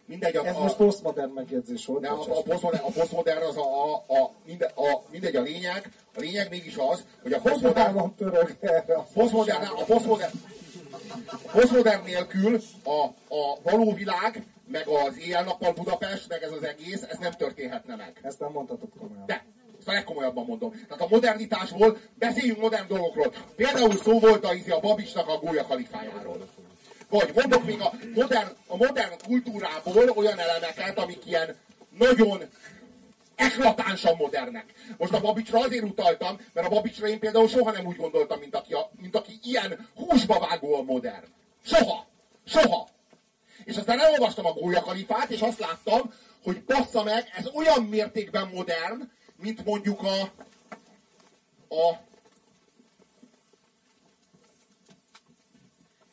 Mindegy, a, Ez a, most posztmodern megjegyzés volt. De a, a, posztmodern, a posztmodern az a, a, a, minde, a, mindegy a lényeg, a lényeg mégis az, hogy a posztmodern, pörög erre a posztmodern, a posztmodern, posztmodern nélkül a, a való világ, meg az éjjel-nappal Budapest, meg ez az egész, ez nem történhetne meg. Ezt nem mondhatod komolyan. De, ezt a legkomolyabban mondom. Tehát a modernitásból beszéljünk modern dolgokról. Például szó volt a, izé, a Babicsnak a gólya kalifájáról. Vagy mondok még a modern, a modern kultúrából olyan elemeket, amik ilyen nagyon eklatánsan modernek. Most a Babicsra azért utaltam, mert a Babicsra én például soha nem úgy gondoltam, mint aki, a, mint aki ilyen húsba vágóan modern. Soha! Soha! És aztán elolvastam a Gólya Kalifát, és azt láttam, hogy bassza meg, ez olyan mértékben modern, mint mondjuk a, a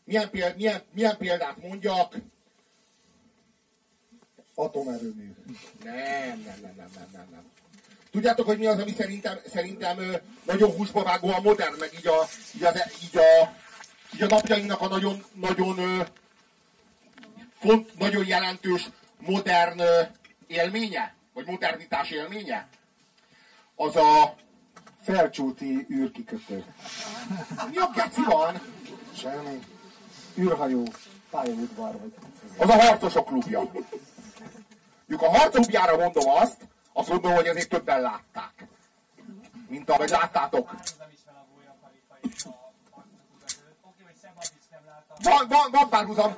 milyen, péld, milyen, milyen példát mondjak? Atomerőmű. Nem, nem, nem, nem, nem, nem, nem. Tudjátok, hogy mi az, ami szerintem, szerintem nagyon húsba vágóan modern, meg így a, így, az, így a, így a napjainknak a nagyon, nagyon, font, nagyon jelentős modern élménye, vagy modernitás élménye? Az a... Felcsúti űrkikötő. Mi a geci van? Semmi. űrhajó, pályaudvar, vagy... Az a harcosok klubja. Mondjuk a harcok klubjára mondom azt, azt mondom, hogy ezért többen látták. mint ahogy láttátok. Van, van, van párhuzam.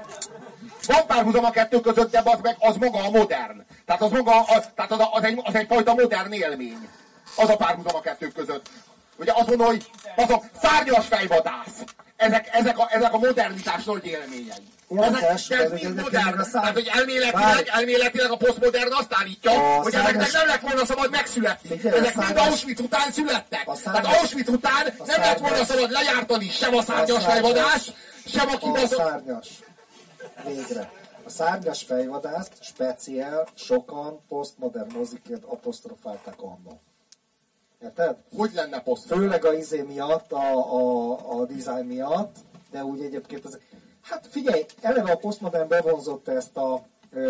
Van párhuzam a kettő között, de az meg az maga a modern. Tehát az maga, az, tehát az, az, egy, az egyfajta modern élmény. Az a párhuzam a kettő között. Ugye azt mondom, hogy azok szárnyas fejvadász. Ezek, ezek, a, ezek a modernitás nagy élményei. Érdekes, Ezek, ez de- mind de- de- modern. de- de- Tehát, hogy elméletileg, elméletileg a posztmodern azt állítja, A hogy szárnyas- ezeknek nem lett volna szabad megszületni. Figyelj, a Ezek mind szárnyas- Auschwitz után születtek. a Tehát szárnyas- Auschwitz után a nem lett volna szárnyas- szabad lejártani sem a szárnyas szárnyas- fejvadász, sem a A kibaszott... Végre. A szárnyas fejvadászt speciál sokan posztmodern moziként apostrofálták annó. Érted? Hogy lenne posztmodern? Főleg a izé miatt, a, a, a design miatt, de úgy egyébként ez... Hát figyelj, eleve a posztmodern bevonzott ezt a...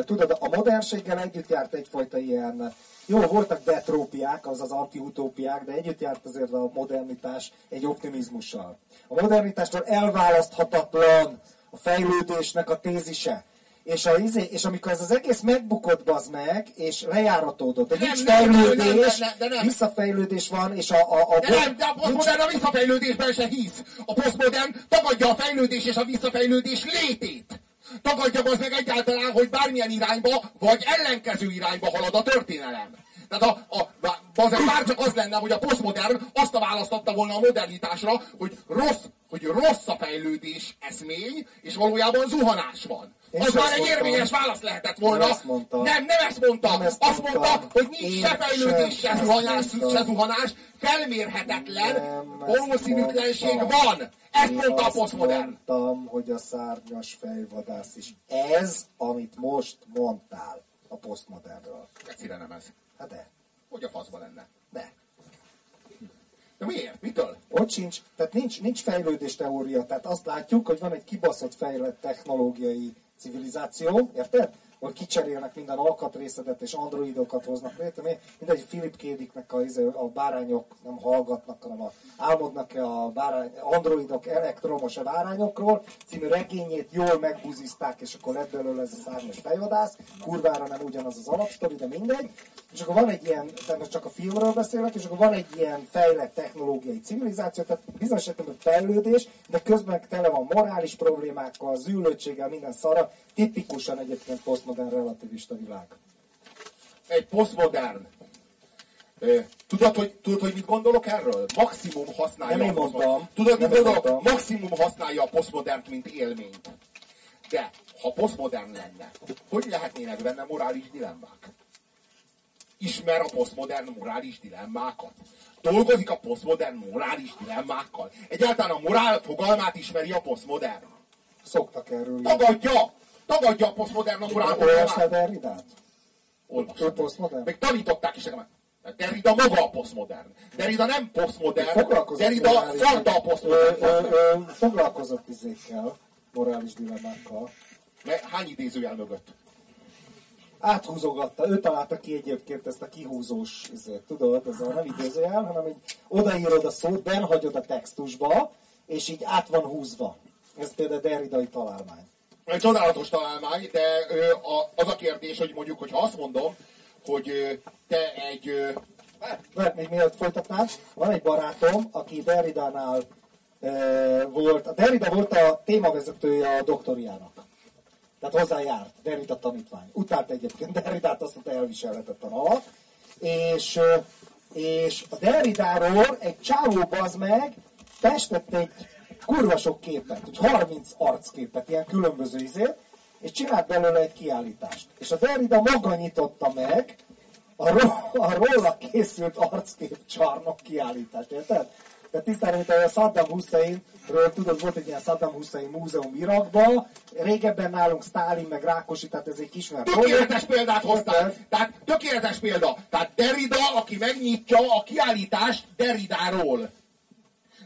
Tudod, a modernséggel együtt járt egyfajta ilyen... Jó, voltak betrópiák, azaz antiutópiák, de együtt járt azért a modernitás egy optimizmussal. A modernitástól elválaszthatatlan a fejlődésnek a tézise. És, a, izé, és amikor ez az egész megbukott, bazd meg, és lejáratódott, hogy Nem, nincs nem, fejlődés, nem, nem, de nem. visszafejlődés van, és a, a, a De nem, de a posztmodern a visszafejlődésben se hisz. A posztmodern tagadja a fejlődés és a visszafejlődés létét. Tagadja az meg egyáltalán, hogy bármilyen irányba, vagy ellenkező irányba halad a történelem. Tehát a, a, az bár csak az lenne, hogy a posztmodern azt a választotta volna a modernitásra, hogy rossz, hogy rossz a fejlődés eszmény, és valójában zuhanás van. Én Az már egy érvényes válasz lehetett volna. Nem ezt mondtam. Nem, nem ezt mondta. Nem ezt azt mondtam. mondta, hogy nincs Én se fejlődés, se zuhanás, se zuhanás, felmérhetetlen valószínűtlenség van. Ezt Én mondta a posztmodern. mondtam, hogy a szárnyas fejvadász is. Ez, amit most mondtál a posztmodernről. Egyszerűen nem ez. Hát de, Hogy a faszba lenne? de. De miért? Mitől? Ott sincs, tehát nincs, nincs fejlődés teória. Tehát azt látjuk, hogy van egy kibaszott fejlett technológiai civilizáció, érted? Ahol kicserélnek minden alkatrészedet és androidokat hoznak létre. Mi- Mindegy, Philip Kédiknek a, izé, a bárányok nem hallgatnak, hanem a, álmodnak a bárány, androidok elektromos a bárányokról című regényét jól megbuzizták, és akkor lett belőle ez a szárnyas fejvadász. Kurvára nem ugyanaz az alapsztori, de mindegy. És akkor van egy ilyen, tehát csak a filmről beszélek, és akkor van egy ilyen fejlett technológiai civilizáció, tehát bizonyos értelemben fejlődés, de közben tele van morális problémákkal, zűlöttséggel, minden szara. Tipikusan egyébként posztmodern relativista világ. Egy posztmodern. Tudod, hogy, tudod, hogy mit gondolok erről? Maximum használja Nem a posztmodern-. Tudod, Nem mit gondolok? mondtam. Maximum használja a posztmodernt, mint élményt. De, ha posztmodern lenne, hogy lehetnének benne morális dilemmák? Ismer a posztmodern morális dilemmákat? Dolgozik a posztmodern morális dilemmákkal? Egyáltalán a morál fogalmát ismeri a posztmodern? Szoktak erről. Tagadja! Tagadja a posztmodern morál Olvastál? Derridát? Olvasom. Ő posztmodern? Meg tanították is nekem. Derrida maga a posztmodern. Derrida nem posztmodern, Derrida szarta a posztmodern. Foglalkozott izékkel, morális dilemmákkal. Hány idézőjel mögött? áthúzogatta, ő találta ki egyébként ezt a kihúzós, izét, tudod, ez a nem idézőjel, hanem így odaírod a szót, benhagyod a textusba, és így át van húzva. Ez például Derridai találmány. Egy csodálatos találmány, de az a kérdés, hogy mondjuk, hogyha azt mondom, hogy te egy... Ö, hát, Mert még mielőtt folytatnád, van egy barátom, aki Derridánál volt, a Derrida volt a témavezetője a doktoriának. Tehát hozzá járt, Derrida tanítvány. Utált egyébként Derridát, azt mondta elviselhetetlen alatt. És, és a Derridáról egy csávó bazd meg festett egy kurva sok képet, úgy 30 arcképet, ilyen különböző izét, és csinált belőle egy kiállítást. És a Derrida maga nyitotta meg a, ro- a róla készült arckép csarnok kiállítást, érted? Tehát tisztára, mint a Saddam Husseinről, tudod, volt egy ilyen Saddam Hussein múzeum Irakban, régebben nálunk Stalin meg Rákosi, tehát ez egy kismert tökéletes példát hoztál. Tehát tökéletes példa. Tehát Derrida, aki megnyitja a kiállítást Derridáról.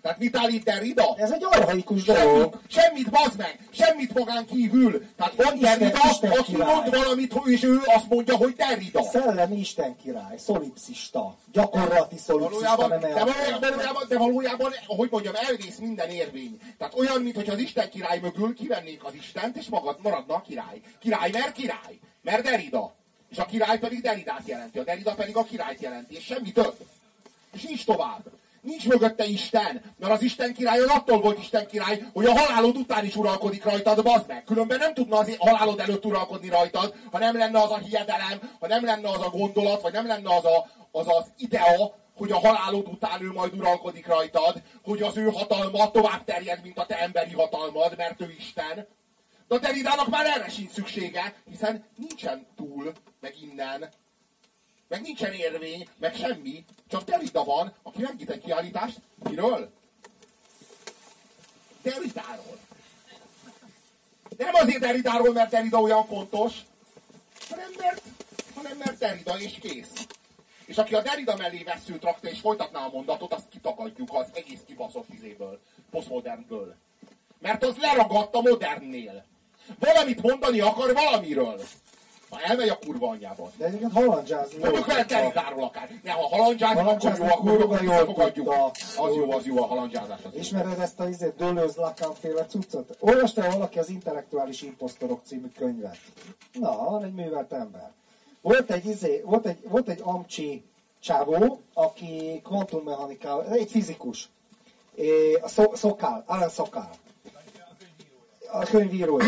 Tehát mit állít Derrida? Ez egy arhaikus Semmit, dolog. semmit bazd meg, semmit magán kívül. Tehát van Derrida, Isten aki király. mond valamit, és ő azt mondja, hogy Derrida. Szellemi Isten király, szolipszista, gyakorlati szolipszista, Valójában, nem de, valójában, de valójában, hogy mondjam, elvész minden érvény. Tehát olyan, mintha az Isten király mögül kivennék az Istent, és magad maradna a király. Király, mert király. Mert Derrida. És a király pedig Derridát jelenti, a Derrida pedig a királyt jelenti, és semmi több. És nincs tovább. Nincs mögötte Isten, mert az Isten király az attól volt Isten király, hogy a halálod után is uralkodik rajtad, bazd meg. Különben nem tudna az halálod előtt uralkodni rajtad, ha nem lenne az a hiedelem, ha nem lenne az a gondolat, vagy nem lenne az a, az, az idea, hogy a halálod után ő majd uralkodik rajtad, hogy az ő hatalma tovább terjed, mint a te emberi hatalmad, mert ő Isten. De a Deridának már erre sincs szüksége, hiszen nincsen túl, meg innen, meg nincsen érvény, meg semmi, csak Derrida van, aki megnyit egy kiállítást. Miről? Derridáról. De nem azért Derridáról, mert Derrida olyan fontos, hanem mert, hanem mert Derrida és kész. És aki a Derrida mellé veszőt rakta és folytatná a mondatot, azt kitakadjuk az egész kibaszott izéből, posztmodernből. Mert az leragadt a modernnél. Valamit mondani akar valamiről. Ha elmegy a kurva anyjába. De egyébként halandzsázni Mondjuk el Derridáról akár. Ne, ha halandzsázni, akkor jó, akkor jó, akkor visszafogadjuk. Az jó, az jó a halandzsázás. Ismered ezt a izét, Dölöz Lacan féle cuccot? Olvasta valaki az Intellektuális Imposztorok című könyvet? Na, van egy művelt ember. Volt egy, izé, volt egy, volt egy amcsi csávó, aki kvantummechanikával, egy fizikus. É, A Szo- Szokál, Alan Szokál. A könyvírója.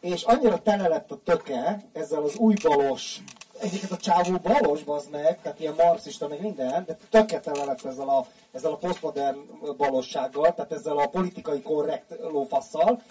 És annyira tele lett a töke ezzel az új balos, egyébként a csávó balos, bazd meg, tehát ilyen marxista, meg minden, de töke tele lett ezzel a, ezzel a posztmodern balossággal, tehát ezzel a politikai korrekt lófasszal,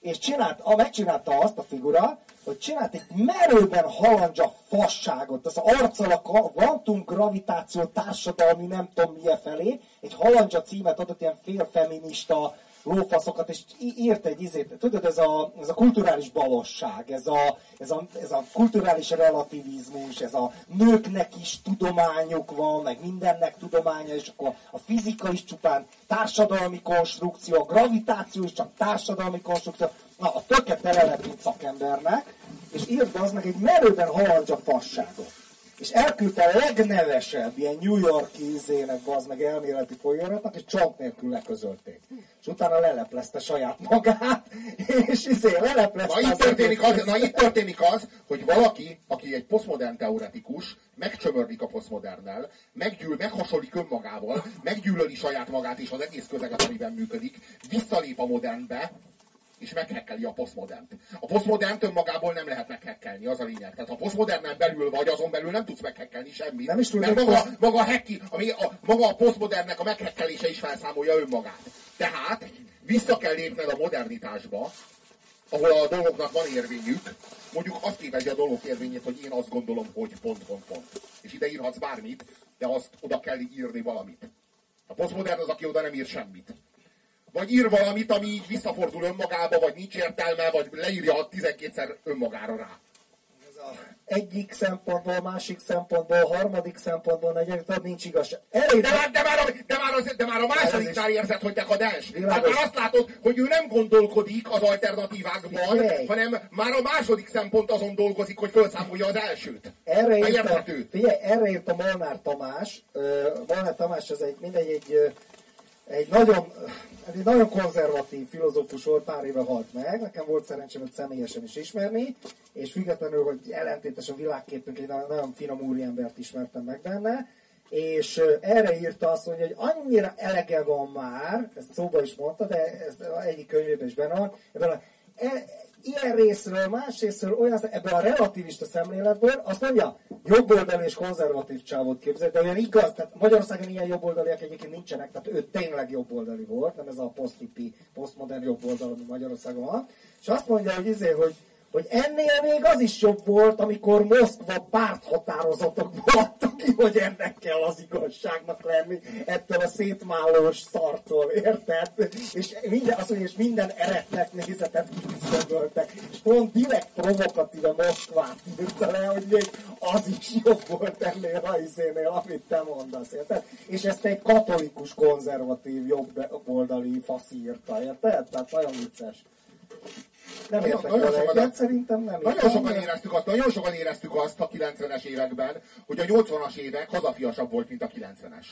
és csinált, megcsinálta azt a figura, hogy csinált egy merőben halandzsa fasságot, az arccal a kvantum gravitáció társadalmi nem tudom milyen felé, egy halandzsa címet adott ilyen félfeminista lófaszokat, és írt egy izét, tudod, ez a, ez a kulturális balosság, ez a, ez, a, ez a kulturális relativizmus, ez a nőknek is tudományuk van, meg mindennek tudománya, és akkor a fizika is csupán társadalmi konstrukció, a gravitáció is csak társadalmi konstrukció, na, a töke tele lett, mint szakembernek, és írt az meg egy merőben halandzsa fasságot. És elküldte a legnevesebb ilyen New Yorki izének, az meg elméleti folyóiratnak, és csont nélkül leközölték. És utána leleplezte saját magát, és izé leleplezte Na itt, történik az, na itt történik az, hogy valaki, aki egy posztmodern teoretikus, megcsömörlik a posztmodernnel, meggyűl, meghasonlik önmagával, meggyűlöli saját magát és az egész közeget, amiben működik, visszalép a modernbe, és meghekkeli a posztmodernt. A posztmodernt önmagából nem lehet meghekkelni, az a lényeg. Tehát ha posztmodernen belül vagy, azon belül nem tudsz meghekkelni semmit. Nem is tudod, mert maga, maga, a hekki, ami a, maga a posztmodernnek a meghekkelése is felszámolja önmagát. Tehát vissza kell lépned a modernitásba, ahol a dolgoknak van érvényük, mondjuk azt képezi a dolgok érvényét, hogy én azt gondolom, hogy pont, pont, pont. És ide írhatsz bármit, de azt oda kell írni valamit. A posztmodern az, aki oda nem ír semmit. Vagy ír valamit, ami így visszafordul önmagába, vagy nincs értelme, vagy leírja 12-szer önmagára rá. Ez a egyik szempontból, másik szempontból, harmadik szempontból, negyedik, tudod, nincs igazság. Elég, De már, de már, a, de már, az, de már a másodiknál érzed, hogy dekadens. Tehát Világos. már azt látod, hogy ő nem gondolkodik az alternatívákban, Figyelj. hanem már a második szempont azon dolgozik, hogy felszámolja az elsőt. Erre írta, érthető. figyelj, erre írta Molnár Tamás. Ö, Molnár Tamás az egy, mindegy, egy, egy nagyon, hát egy nagyon konzervatív filozófus volt, pár éve halt meg. Nekem volt szerencsém őt személyesen is ismerni, és függetlenül, hogy ellentétes a világképünk, egy nagyon, finom úriembert ismertem meg benne. És erre írta azt, mondja, hogy annyira elege van már, ezt szóba is mondta, de ez egyik könyvében is benne van, ebben a, e, ilyen részről, más részről, olyan, ebből a relativista szemléletből, azt mondja, jobboldali és konzervatív csávot képzel, de olyan igaz, tehát Magyarországon ilyen jobboldaliak egyébként nincsenek, tehát ő tényleg jobboldali volt, nem ez a posztipi, posztmodern jobboldal, ami Magyarországon van, és azt mondja, hogy izé, hogy hogy ennél még az is jobb volt, amikor Moszkva párthatározatokból adta ki, hogy ennek kell az igazságnak lenni, ettől a szétmálós szartól, érted? És minden, azt mondja, és minden eretnek nézetet kiküszöböltek. És pont direkt provokatíve Moszkvát írta le, hogy még az is jobb volt ennél a izénél, amit te mondasz, érted? És ezt egy katolikus, konzervatív, jobboldali fasz írta, érted? Tehát nagyon vicces. Nem Nagyon- értek nagyon vele sokan- egyet, szerintem nem Nagyon sokan éreztük azt, nagyon sokan éreztük azt a 90-es években, hogy a 80-as évek hazafiasabb volt, mint a 90-es.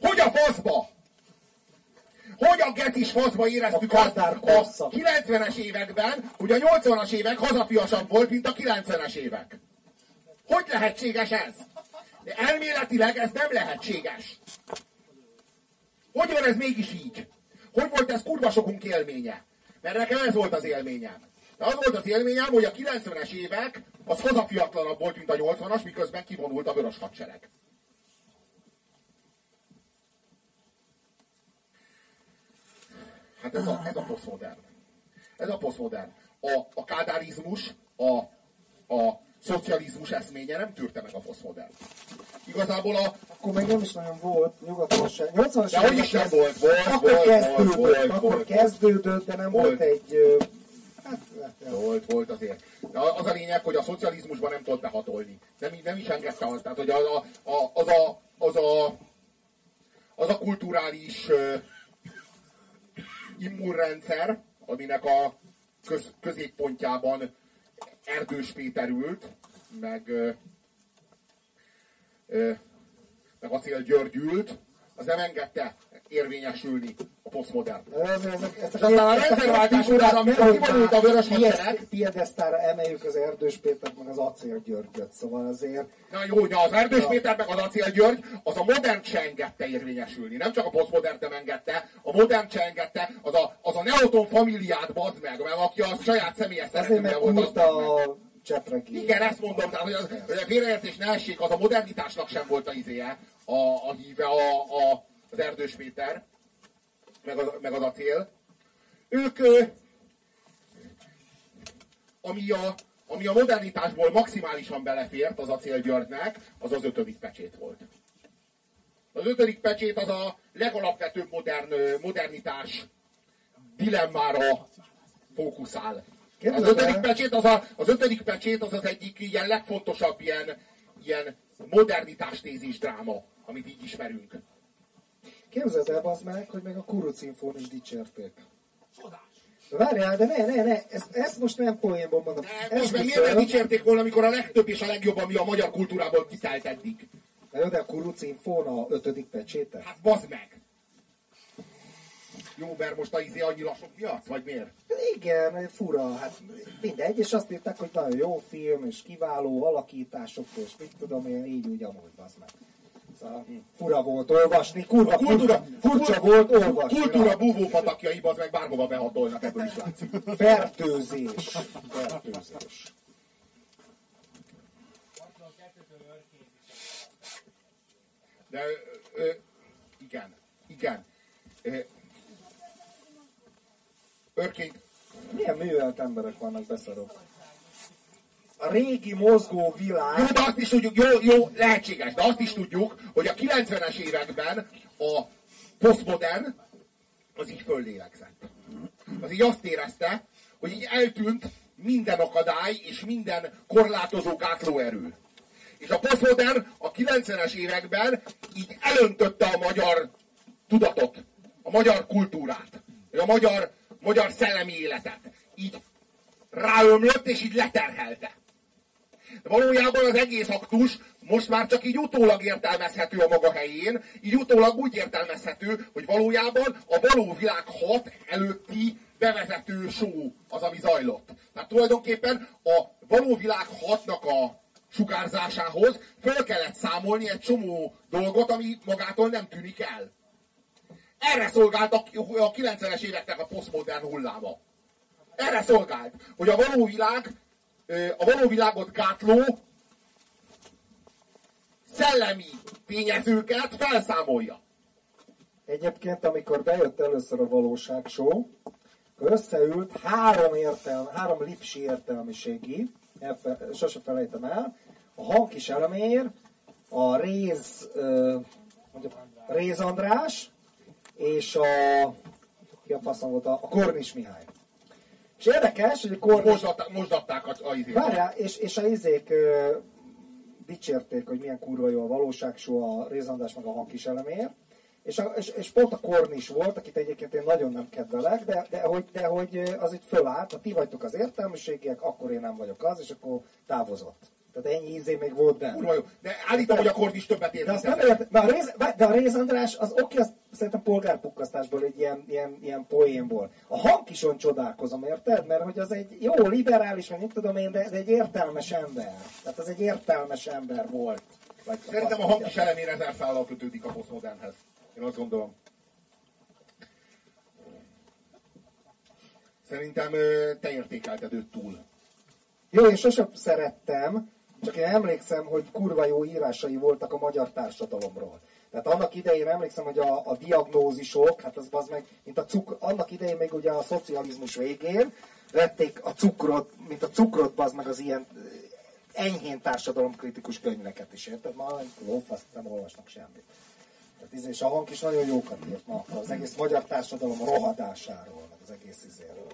Hogy a faszba? Hogy a getis faszba éreztük A azt a korszak. 90-es években, hogy a 80-as évek hazafiasabb volt, mint a 90-es évek? Hogy lehetséges ez? De elméletileg ez nem lehetséges. Hogy van ez mégis így? Hogy volt ez kurva sokunk élménye? Mert nekem ez volt az élményem. De az volt az élményem, hogy a 90-es évek az hazafiatlanabb volt, mint a 80-as, miközben kivonult a vörös hadsereg. Hát ez a, ez a posztmodern. Ez a posztmodern. A, a kádárizmus, a, a szocializmus eszménye nem tűrte meg a posztmodern. Igazából a, Akkor még nem is nagyon volt nyugatosság. 80-as De hogy is nem volt, volt, akkor volt, kezdődött, volt, volt, akkor volt. kezdődött, de nem Volt. volt egy... Hát, hát, ja. Volt, volt azért. De az a lényeg, hogy a szocializmusban nem tudott behatolni. Nem, nem is engedte, az- tehát hogy az a, a, az, a, az, a, az a kulturális ö, immunrendszer, aminek a köz, középpontjában Erdős Péter ült, meg, meg Acél György ült, az nem engedte érvényesülni a posztmodern. Ez, ezek, ezek, aztán a rendszerváltás után, amikor kivonult a vörös hadsereg, Piedesztára emeljük az Erdős Pétert, meg az Acél Györgyöt, szóval azért... Na jó, de az Erdős. Péter meg az Acél György, az a modern se engedte érvényesülni. Nem csak a posztmodern nem engedte, a modern se engedte, az a, az a Neoton familiát bazd meg, mert aki a saját személyes szeretője volt, az a csepregi. Igen, ezt mondom, tehát, hogy, az, hogy a félreértés ne essék, az a modernitásnak sem volt a izéje, a, a híve, a, a, az Erdős Péter, meg az, meg az acél. Ők, ami a, ami a modernitásból maximálisan belefért az acél Györgynek, az az ötödik pecsét volt. Az ötödik pecsét az a legalapvetőbb modern, modernitás dilemmára fókuszál. Az ötödik pecsét az, a, az ötödik pecsét az az egyik ilyen legfontosabb ilyen, ilyen modernitás tézis dráma, amit így ismerünk. Képzeld el, az meg, hogy meg a kurucinfón is dicsérték. Várjál, de ne, ne, ne, ezt, ezt most nem poénból mondom. De most meg miért nem dicsérték volna, amikor a legtöbb és a legjobb, ami a magyar kultúrából kitelt eddig? Na jó, de a kurucinfón a ötödik pecséte? Hát bazd meg! Jó, mert most a izé annyira sok miatt, vagy miért? Igen, fura, hát mindegy, és azt írták, hogy nagyon jó film, és kiváló alakítások, és mit tudom én, így úgy amúgy, az meg. Szóval fura volt olvasni, kurva, kultúra, furcsa, volt olvasni. kultúra búvó patakjai, az meg bárhova behatolnak, ebből is látszik. Fertőzés. Fertőzés. De, ö, ö, igen, igen. Ö, Örkényt, Milyen művelt emberek vannak beszarok. A régi mozgó világ... Jó, de azt is tudjuk, jó, jó, lehetséges, de azt is tudjuk, hogy a 90-es években a posztmodern az így föllélegzett. Az így azt érezte, hogy így eltűnt minden akadály és minden korlátozó gátlóerő. És a posztmodern a 90-es években így elöntötte a magyar tudatot, a magyar kultúrát, a magyar, magyar szellemi életet. Így ráömlött és így leterhelte. Valójában az egész aktus most már csak így utólag értelmezhető a maga helyén, így utólag úgy értelmezhető, hogy valójában a való világ hat előtti bevezető show az, ami zajlott. Tehát tulajdonképpen a való világ hatnak a sugárzásához föl kellett számolni egy csomó dolgot, ami magától nem tűnik el. Erre szolgált a a 90-es éveknek a posztmodern hulláma. Erre szolgált, hogy a való világ, a való világot gátló szellemi tényezőket felszámolja. Egyébként, amikor bejött először a valóság show, akkor összeült három, értelm, három lipsi értelmiségi, elfe, sose felejtem el, a Hankis Elemér, a Réz, mondjuk, Réz András, és a, ki a faszom volt, a, a Kornis Mihály. És érdekes, hogy a Kornis... Most, adták, most adták a, a izét. Várjál, és, és a izék ö, dicsérték, hogy milyen kurva jó a valóság a Rézandás meg a Hankis elemér. És, a, és, és pont a Kornis volt, akit egyébként én nagyon nem kedvelek, de, de, hogy, de hogy az itt fölállt, ha ti vagytok az értelmiségiek, akkor én nem vagyok az, és akkor távozott. Tehát ennyi izé még volt benne. Kurva jó. De állítom, de, hogy a kord is többet ér. De, azt nem lehet, a Réz, de a Réz András, az oké, az szerintem polgárpukkasztásból, egy ilyen, ilyen, ilyen poénból. A hang hangkison csodálkozom, érted? Mert hogy az egy jó liberális, meg nem tudom én, de, de egy értelmes ember. Tehát az egy értelmes ember volt. Vagy szerintem a hangkis elemén ezer szállal kötődik a posztmodernhez. Én azt gondolom. Szerintem te értékelted őt túl. Jó, és sosem szerettem, csak én emlékszem, hogy kurva jó írásai voltak a magyar társadalomról. Tehát annak idején emlékszem, hogy a, a diagnózisok, hát az, az meg, mint a cukr, annak idején még ugye a szocializmus végén vették a cukrot, mint a cukrot, az meg az ilyen eh, enyhén társadalomkritikus könyveket is, érted? Ma lófaszt nem olvasnak semmit. Tehát izé, és a hang is nagyon jókat írt ma, az egész magyar társadalom rohadásáról, meg az egész izéről.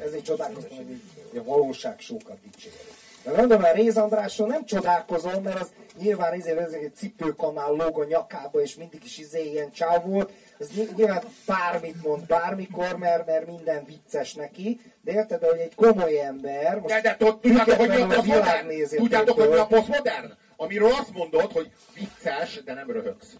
Ezért csodálkoztam, hogy a valóság sokat dicséri. De mondom, mert Réz Andrásról nem csodálkozom, mert az nyilván izé, ez egy cipőkanál lóg a nyakába, és mindig is izé ilyen csáv volt. Ez ny- nyilván bármit mond bármikor, mert, mert minden vicces neki. De érted, hogy egy komoly ember, most De, de tud- tudjátok, hogy mi a posztmodern? Tudjátok, hogy mi a posztmodern? Amiről azt mondod, hogy vicces, de nem röhögsz.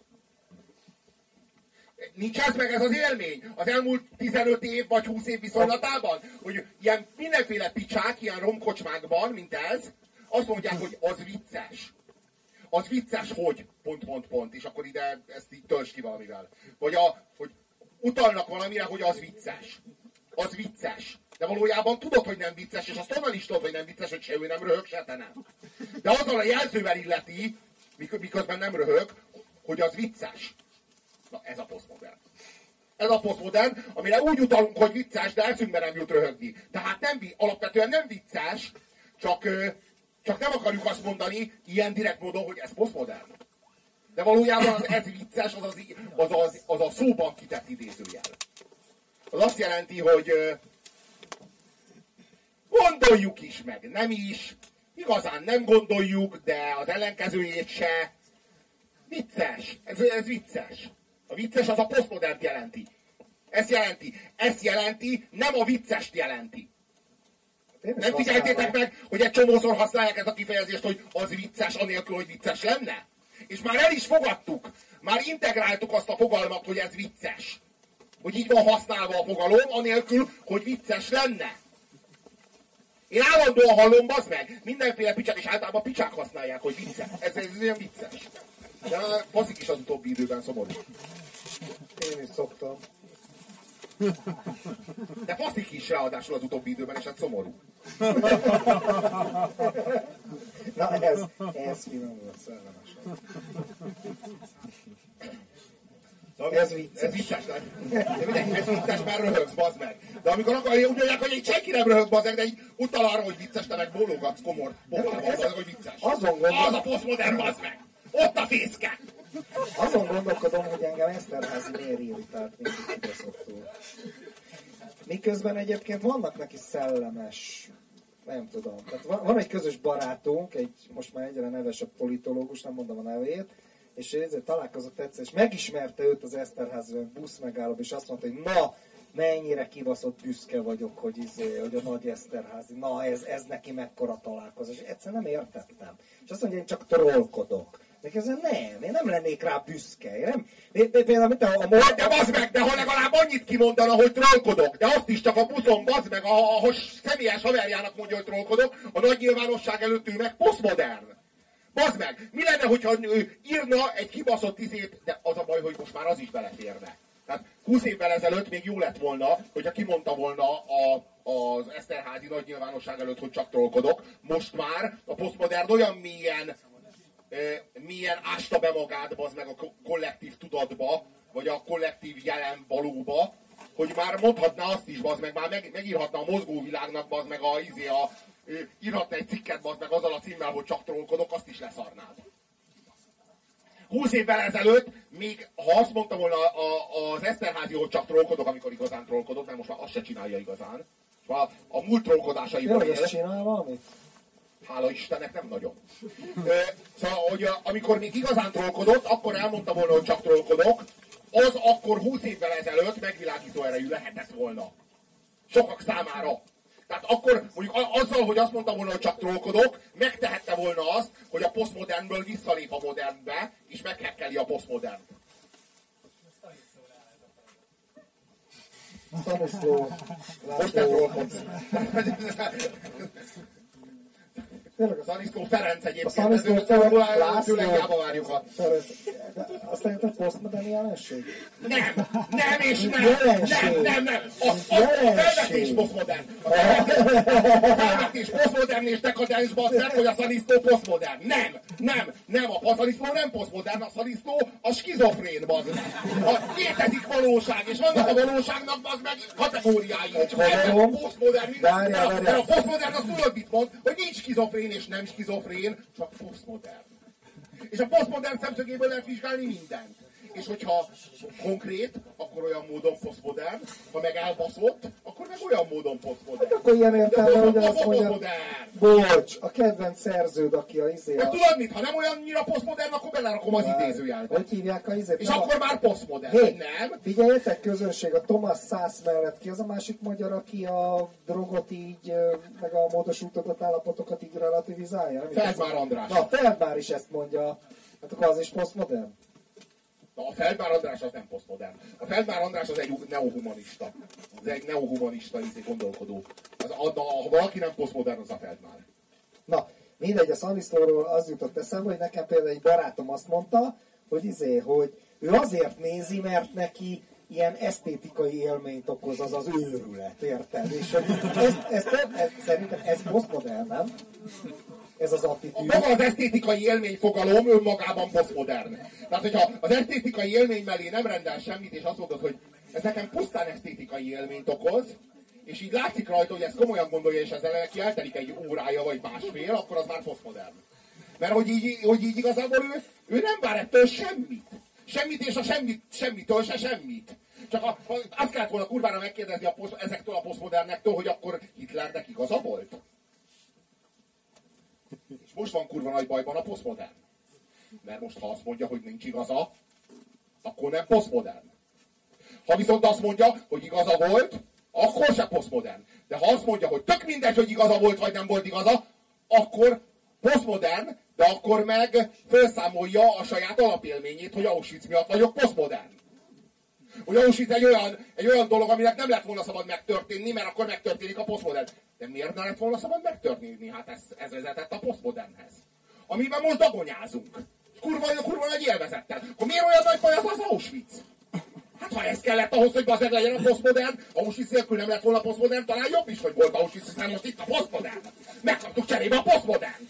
Nincs ez meg ez az élmény az elmúlt 15 év vagy 20 év viszonylatában, hogy ilyen mindenféle picsák, ilyen romkocsmákban, mint ez, azt mondják, hogy az vicces. Az vicces, hogy pont, pont, pont, és akkor ide ezt így tölts ki valamivel. Vagy a, hogy utalnak valamire, hogy az vicces. Az vicces. De valójában tudod, hogy nem vicces, és azt onnan is tudod, hogy nem vicces, hogy se ő nem röhög, se te nem. De azzal a jelzővel illeti, mik- miközben nem röhög, hogy az vicces. Na, ez a posztmodern. Ez a posztmodern, amire úgy utalunk, hogy vicces, de eszünkbe nem jut röhögni. Tehát nem, alapvetően nem vicces, csak, csak nem akarjuk azt mondani ilyen direkt módon, hogy ez posztmodern. De valójában az ez vicces, az, az, az, az, az a szóban kitett idézőjel. Az azt jelenti, hogy gondoljuk is meg, nem is, igazán nem gondoljuk, de az ellenkezőjét se. Vicces, ez, ez vicces. A vicces az a posztmodernt jelenti. Ezt jelenti. Ezt jelenti, nem a viccest jelenti. Én is Nem figyeltétek meg, hogy egy csomószor használják ezt a kifejezést, hogy az vicces, anélkül, hogy vicces lenne? És már el is fogadtuk, már integráltuk azt a fogalmat, hogy ez vicces. Hogy így van használva a fogalom, anélkül, hogy vicces lenne. Én állandóan hallom, bazd meg, mindenféle picsák, és általában picsák használják, hogy vicces. Ez, ez ilyen vicces. De faszik is az utóbbi időben szomorú. Én is szoktam. De faszik is ráadásul az utóbbi időben, és ez szomorú. Na ez, ez finom volt, szellemes volt. Szóval Ez vicces. Ez vicces? De ez vicces, mert röhögsz, bazd meg. De amikor akarja, úgy mondják, hogy egy senki nem röhög, bazd meg, de így utal arra, hogy vicces, te meg bólogatsz komor bazd meg, hogy vicces. Azon gondolom- Az a posztmodern, bazd meg. Ott a fészke. Azon gondolkodom, hogy engem Eszterházi miért irritált mindig kibaszottól. Miközben egyébként vannak neki szellemes, nem tudom. Tehát van, van egy közös barátunk, egy most már egyre nevesebb politológus, nem mondom a nevét, és ezért találkozott egyszer, és megismerte őt az Eszterházi busz megállóban, és azt mondta, hogy na, mennyire kibaszott büszke vagyok, hogy, izé, hogy a nagy Eszterházi, na ez, ez neki mekkora találkozás. És egyszer nem értettem. És azt mondja, én csak trollkodok. De közben nem, én nem lennék rá büszke. Én nem, de, de, például, mint a, a De, de bazd meg, de ha legalább annyit kimondana, hogy trollkodok, de azt is csak a buszon, bazd meg, ahol személyes haverjának mondja, hogy trollkodok, a nagy nyilvánosság előtt ő meg posztmodern. Bazd meg, mi lenne, hogyha ő írna egy kibaszott izét, de az a baj, hogy most már az is beleférne. Tehát 20 évvel ezelőtt még jó lett volna, hogyha kimondta volna a, az Eszterházi nagy nyilvánosság előtt, hogy csak trollkodok. Most már a posztmodern olyan mélyen ö, milyen ásta be magát, az meg a ko- kollektív tudatba, vagy a kollektív jelen valóba, hogy már mondhatná azt is, az meg már meg, megírhatna a mozgóvilágnak, az meg a, izé, a, írhatna egy cikket, az meg azzal a címmel, hogy csak trollkodok, azt is leszarnád. 20 évvel ezelőtt, még ha azt mondta volna a, az Eszterházi, hogy csak trollkodok, amikor igazán trollkodok, mert most már azt se csinálja igazán. Már a múlt trollkodásaiból él. csinál valamit? Hála Istennek nem nagyon. Ö, szóval, hogy amikor még igazán trollkodott, akkor elmondta volna, hogy csak trollkodok, az akkor 20 évvel ezelőtt megvilágító erejű lehetett volna. Sokak számára. Tehát akkor mondjuk azzal, hogy azt mondta volna, hogy csak trollkodok, megtehette volna azt, hogy a posztmodernből visszalép a modernbe, és meghekkeli a posztmodernt. Staniszló Most te trollkodsz. Tényleg a Szaniszló Ferenc egyébként, Szaniszló ez- Ferenc, tőle- László. tőle hiába várjuk azt szerinted posztmodern jelenség? Nem, nem és nem, Jelenség. nem, nem, nem. A, a, a felvetés posztmodern. A felvetés- posztmodern és dekadens bazdmeg, hogy a szanisztó posztmodern. Nem, nem, nem, a szanisztó nem posztmodern, a szanisztó a skizofrén bazdmeg. A létezik valóság, és vannak a valóságnak bazdmeg kategóriái. Egy haverom. posztmodern, mert a posztmodern az tudod mit mond, hogy nincs skizofrén és nem skizofrén, csak posztmodern. És a posztmodern szemszögéből lehet vizsgálni mindent. És hogyha konkrét, akkor olyan módon posztmodern, ha meg elbaszott, akkor meg olyan módon posztmodern. Akkor ilyen értelme, hogy azt mondja, bocs, a kedvenc szerződ, aki a izé a... tudod mit, ha nem olyannyira posztmodern, akkor belerakom az idézőjelbe. Hogy hívják a izét? És Nem a- akkor már posztmodern, vagy nem? figyeljetek, közönség, a Thomas Szász mellett ki az a másik magyar, aki a drogot így, meg a módosított állapotokat így relativizálja? Feldmár András. Na, Feldmár is ezt mondja. Hát akkor az is posztmodern? A Feldmár András az nem posztmodern. A Feldmár András az egy neohumanista. Az egy neohumanista izé gondolkodó. Az, a, a, ha valaki nem posztmodern, az a Feldmár. Na, mindegy, a Szaniszlóról az jutott eszembe, hogy nekem például egy barátom azt mondta, hogy izé, hogy ő azért nézi, mert neki ilyen esztétikai élményt okoz az az őrület, érted? És ez, ez, ez, ez, szerintem ez posztmodern, nem? Ez az attitűd. Maga az esztétikai élményfogalom önmagában posztmodern. Tehát, hogyha az esztétikai élmény mellé nem rendel semmit, és azt mondod, hogy ez nekem pusztán esztétikai élményt okoz, és így látszik rajta, hogy ezt komolyan gondolja, és ezzel neki eltelik egy órája vagy másfél, akkor az már posztmodern. Mert hogy így, hogy így igazából ő, ő nem vár ettől semmit. Semmit, és a semmit, semmitől se semmit. Csak a, a, azt kellett volna kurvára megkérdezni a posz, ezektől a posztmodernektől, hogy akkor Hitlernek igaza volt. És most van kurva nagy bajban a posztmodern. Mert most, ha azt mondja, hogy nincs igaza, akkor nem posztmodern. Ha viszont azt mondja, hogy igaza volt, akkor se posztmodern. De ha azt mondja, hogy tök mindegy, hogy igaza volt, vagy nem volt igaza, akkor posztmodern, de akkor meg felszámolja a saját alapélményét, hogy Auschwitz miatt vagyok posztmodern. Hogy Auschwitz egy olyan, egy olyan dolog, aminek nem lett volna szabad megtörténni, mert akkor megtörténik a posztmodern. De miért ne lett volna szabad megtörténni? Hát ez, ez vezetett a posztmodernhez. Amiben most dagonyázunk. Kurva, kurva nagy élvezettel. Akkor miért olyan nagy baj az az Auschwitz? Hát ha ez kellett ahhoz, hogy bazeg legyen a posztmodern, Auschwitz nélkül nem lett volna posztmodern, talán jobb is, hogy volt Auschwitz, hiszen most itt a posztmodern. Megkaptuk cserébe a posztmodernt.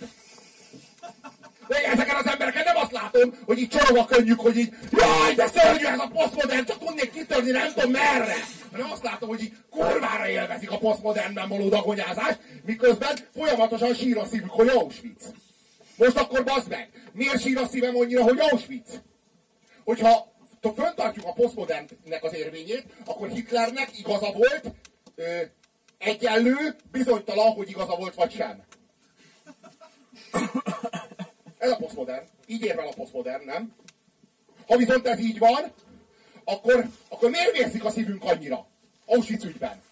Ezeken az embereken nem azt látom, hogy így csorog a könnyük, hogy így jaj, de szörnyű ez a posztmodern, csak tudnék kitörni, nem tudom merre. Hanem azt látom, hogy így kurvára élvezik a posztmodernben való dagonyázást, miközben folyamatosan sír a szívük, hogy Auschwitz. Most akkor bazd meg, miért sír a szívem annyira, hogy Auschwitz? Hogyha föntartjuk a posztmodernnek az érvényét, akkor Hitlernek igaza volt, ö, egyenlő, bizonytalan, hogy igaza volt vagy sem. Ez a posztmodern. Így ér fel a posztmodern, nem? Ha viszont ez így van, akkor, akkor miért vérzik a szívünk annyira? Auschwitz ügyben.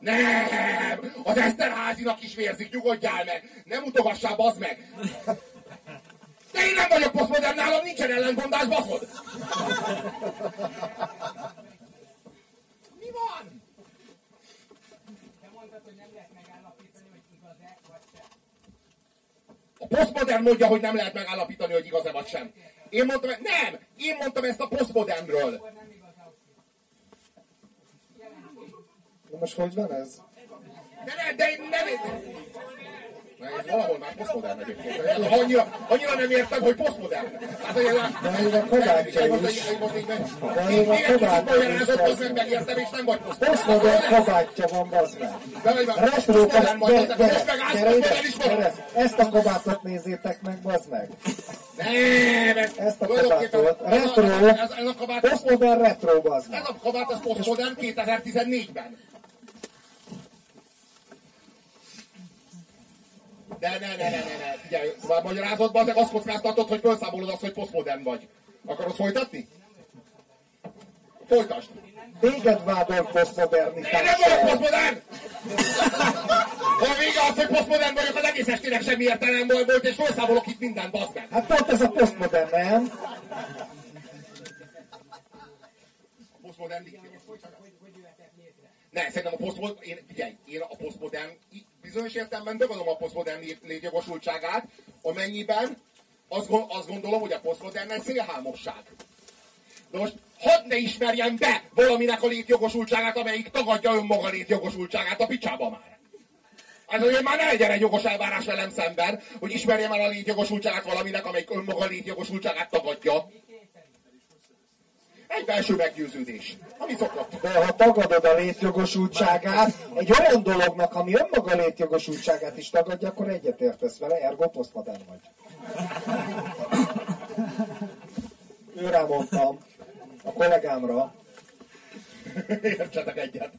Nem! Az Eszterházinak is vérzik, nyugodjál meg! Nem utogassál, bazd meg! De én nem vagyok posztmodern, nálam nincsen ellentmondás, baszod! Mi van? Te mondtad, hogy nem lehet megállapítani, hogy igaz-e vagy sem. A posztmodern mondja, hogy nem lehet megállapítani, hogy igaz-e vagy sem. Én mondtam, nem! Én mondtam ezt a posztmodernről. Na most hogy van ez? De ne, de én nem... Na, ez valahol már posztmodern egyébként. Annyira, annyira nem értem, hogy posztmodern. Hát, hogy De még a kabátja. De még a kabátja meg. megértem, és nem vagy posztmodern. Posztmodern kabátja van, bazd meg. Retro posztmodern vagy, kabát, most gyere, ezt a kabátot nézzétek meg, bazd meg. Nem, ez Ezt a kabátot. Retro, posztmodern retro, bazd meg. ez a kabát, az posztmodern 2014-ben. Ne, ne, ne, ne, ne, ne, figyelj, szóval magyarázatban te azt kockáztatod, hogy felszámolod azt, hogy posztmodern vagy. Akarod folytatni? Folytasd! Téged vádol Én nem vagyok posztmodern! Ha vége az, hogy posztmodern vagyok, az egész estének semmi értelem volt, és felszámolok itt mindent, baszd meg! Hát pont ez a posztmodern, nem? A posztmodern Ne, szerintem a posztmodern, én, figyelj, én a posztmodern bizonyos értelemben megadom a posztmodern lét- létjogosultságát, amennyiben azt, azt gondolom, hogy a posztmodern egy szélhámosság. De most hadd ne ismerjen be valaminek a létjogosultságát, amelyik tagadja önmaga létjogosultságát a picsába már. Ez azért már ne legyen egy jogos elvárás velem szemben, hogy ismerjem el a létjogosultságát valaminek, amelyik önmaga létjogosultságát tagadja. Egy belső meggyőződés, ami szokott. De ha tagadod a létjogosultságát, egy olyan dolognak, ami önmaga létjogosultságát is tagadja, akkor egyetértesz vele, ergo posztmodern vagy. Őrá mondtam, a kollégámra, Értsetek egyet.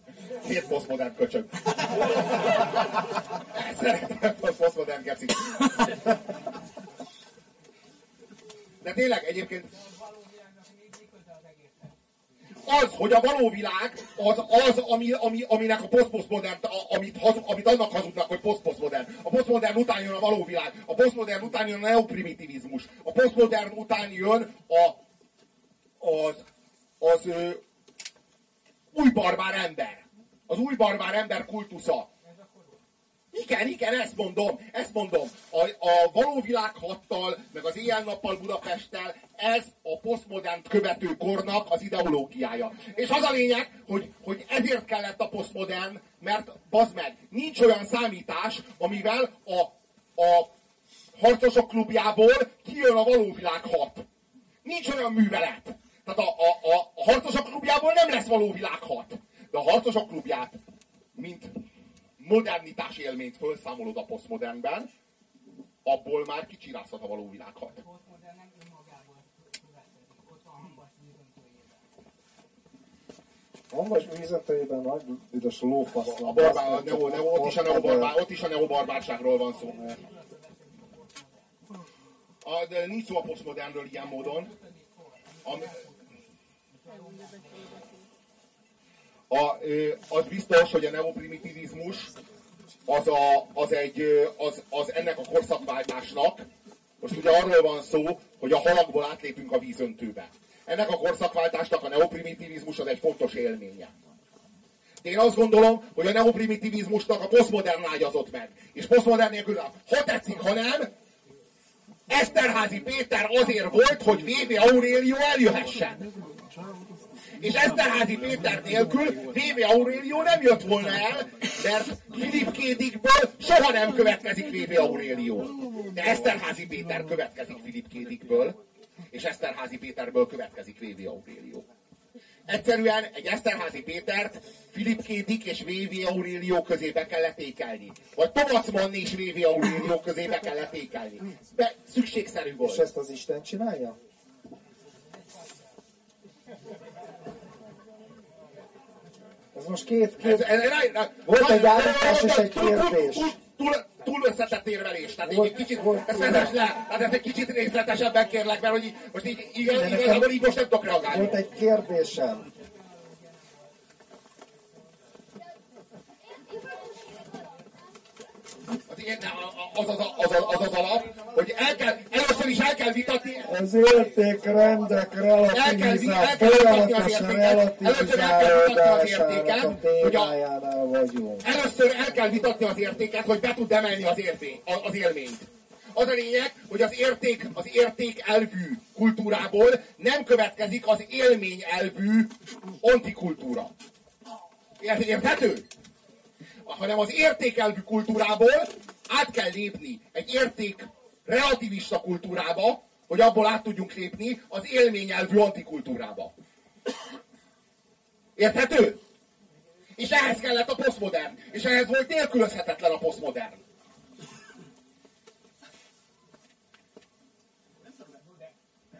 Két posztmodern köcsög. Szeretem a posztmodern gecik. De tényleg egyébként az, hogy a való világ az, az ami, ami, aminek a posztposztmodern, amit, hazu, amit annak hazudnak, hogy posztposztmodern. A posztmodern után jön a való világ. A posztmodern után jön a neoprimitivizmus. A posztmodern után jön a, az, az ö, új barbár ember. Az új barbár ember kultusza. Igen, igen, ezt mondom, ezt mondom. A, a való világ hattal, meg az éjjel-nappal Budapesttel, ez a posztmodern követő kornak az ideológiája. És az a lényeg, hogy, hogy ezért kellett a posztmodern, mert bazd meg, nincs olyan számítás, amivel a, a harcosok klubjából kijön a való világ hat. Nincs olyan művelet. Tehát a, a, a, a harcosok klubjából nem lesz való világ hat. De a harcosok klubját, mint modernitás élményt felszámolod a posztmodernben, abból már kicsirázhat a való világ hat. Hanvas vízeteiben nagy büdös lófasz. A barbár, a neo, neo, ott, is a neobarbár, ott is a neobarbárságról van szó. A, de nincs szó a posztmodernről ilyen módon. A, a, az biztos, hogy a neoprimitivizmus az, a, az, egy, az, az ennek a korszakváltásnak, most ugye arról van szó, hogy a halakból átlépünk a vízöntőbe. Ennek a korszakváltásnak a neoprimitivizmus az egy fontos élménye. De én azt gondolom, hogy a neoprimitivizmusnak a posztmodern ágyazott meg. És posztmodern nélkül, ha tetszik, ha nem, Eszterházi Péter azért volt, hogy V.V. Aurélio eljöhessen. És Eszterházi Péter nélkül V.V. Aurélio nem jött volna el, mert Filip Kédikből soha nem következik V.V. Aurélio. De Eszterházi Péter következik Filip Kédikből, és Eszterházi Péterből következik V.V. Aurélio. Egyszerűen egy Eszterházi Pétert Filip Kédik és V.V. Aurélio közébe kellett ékelni. Vagy Thomas Mann és V.V. Aurélio közébe kellett ékelni. De szükségszerű És volt. ezt az Isten csinálja? Ez most két, Ez, két... ez, ez, ez, Volt egy állítás és egy kérdés. Túl, túl, túl összetett érvelés. Tehát így Volt- egy kicsit, volt- ezt vezess le. Tehát ezt egy kicsit részletesebben kérlek, mert hogy így, most így, igaz, igazából így most nem tudok reagálni. Volt egy kérdésem. Az, én- az, az, az, az, az, az alap, hogy el kell, először is el kell vitatni, Az értékrendek relativizál, kell vitatni az folyamatos értéket, először el kell vitatni az értéket, relativizálódásának témájánál vagyunk. Először el kell vitatni az értéket, hogy be tud emelni az, érvé, a- az élményt. Az a lényeg, hogy az érték, az érték elvű kultúrából nem következik az élmény elvű antikultúra. Ért- Érthető? Hanem az értékelvű kultúrából át kell lépni egy érték relativista kultúrába, hogy abból át tudjunk lépni az élményelvű antikultúrába. Érthető? És ehhez kellett a posztmodern. És ehhez volt nélkülözhetetlen a posztmodern.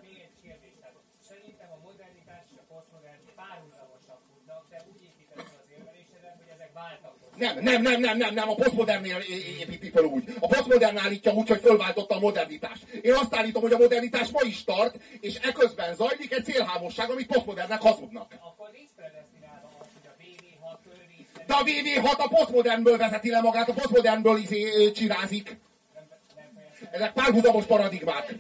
Még egy kérdés, tehát szerintem a modernitás és a posztmodern párhuzamosan futnak, de úgy építetted az érvelésedet, hogy ezek váltakoznak. Nem, nem, nem, nem, nem, nem, a posztmodernnél építi fel úgy. A posztmodern állítja úgy, hogy fölváltotta a modernitást. Én azt állítom, hogy a modernitás ma is tart, és eközben zajlik egy célhámosság, amit posztmodernnek hazudnak. Akkor nincs predestinálva az, hogy a VV6 részre De a VV6 a posztmodernből vezeti le magát, a posztmodernből izé, csirázik. Ezek párhuzamos paradigmák.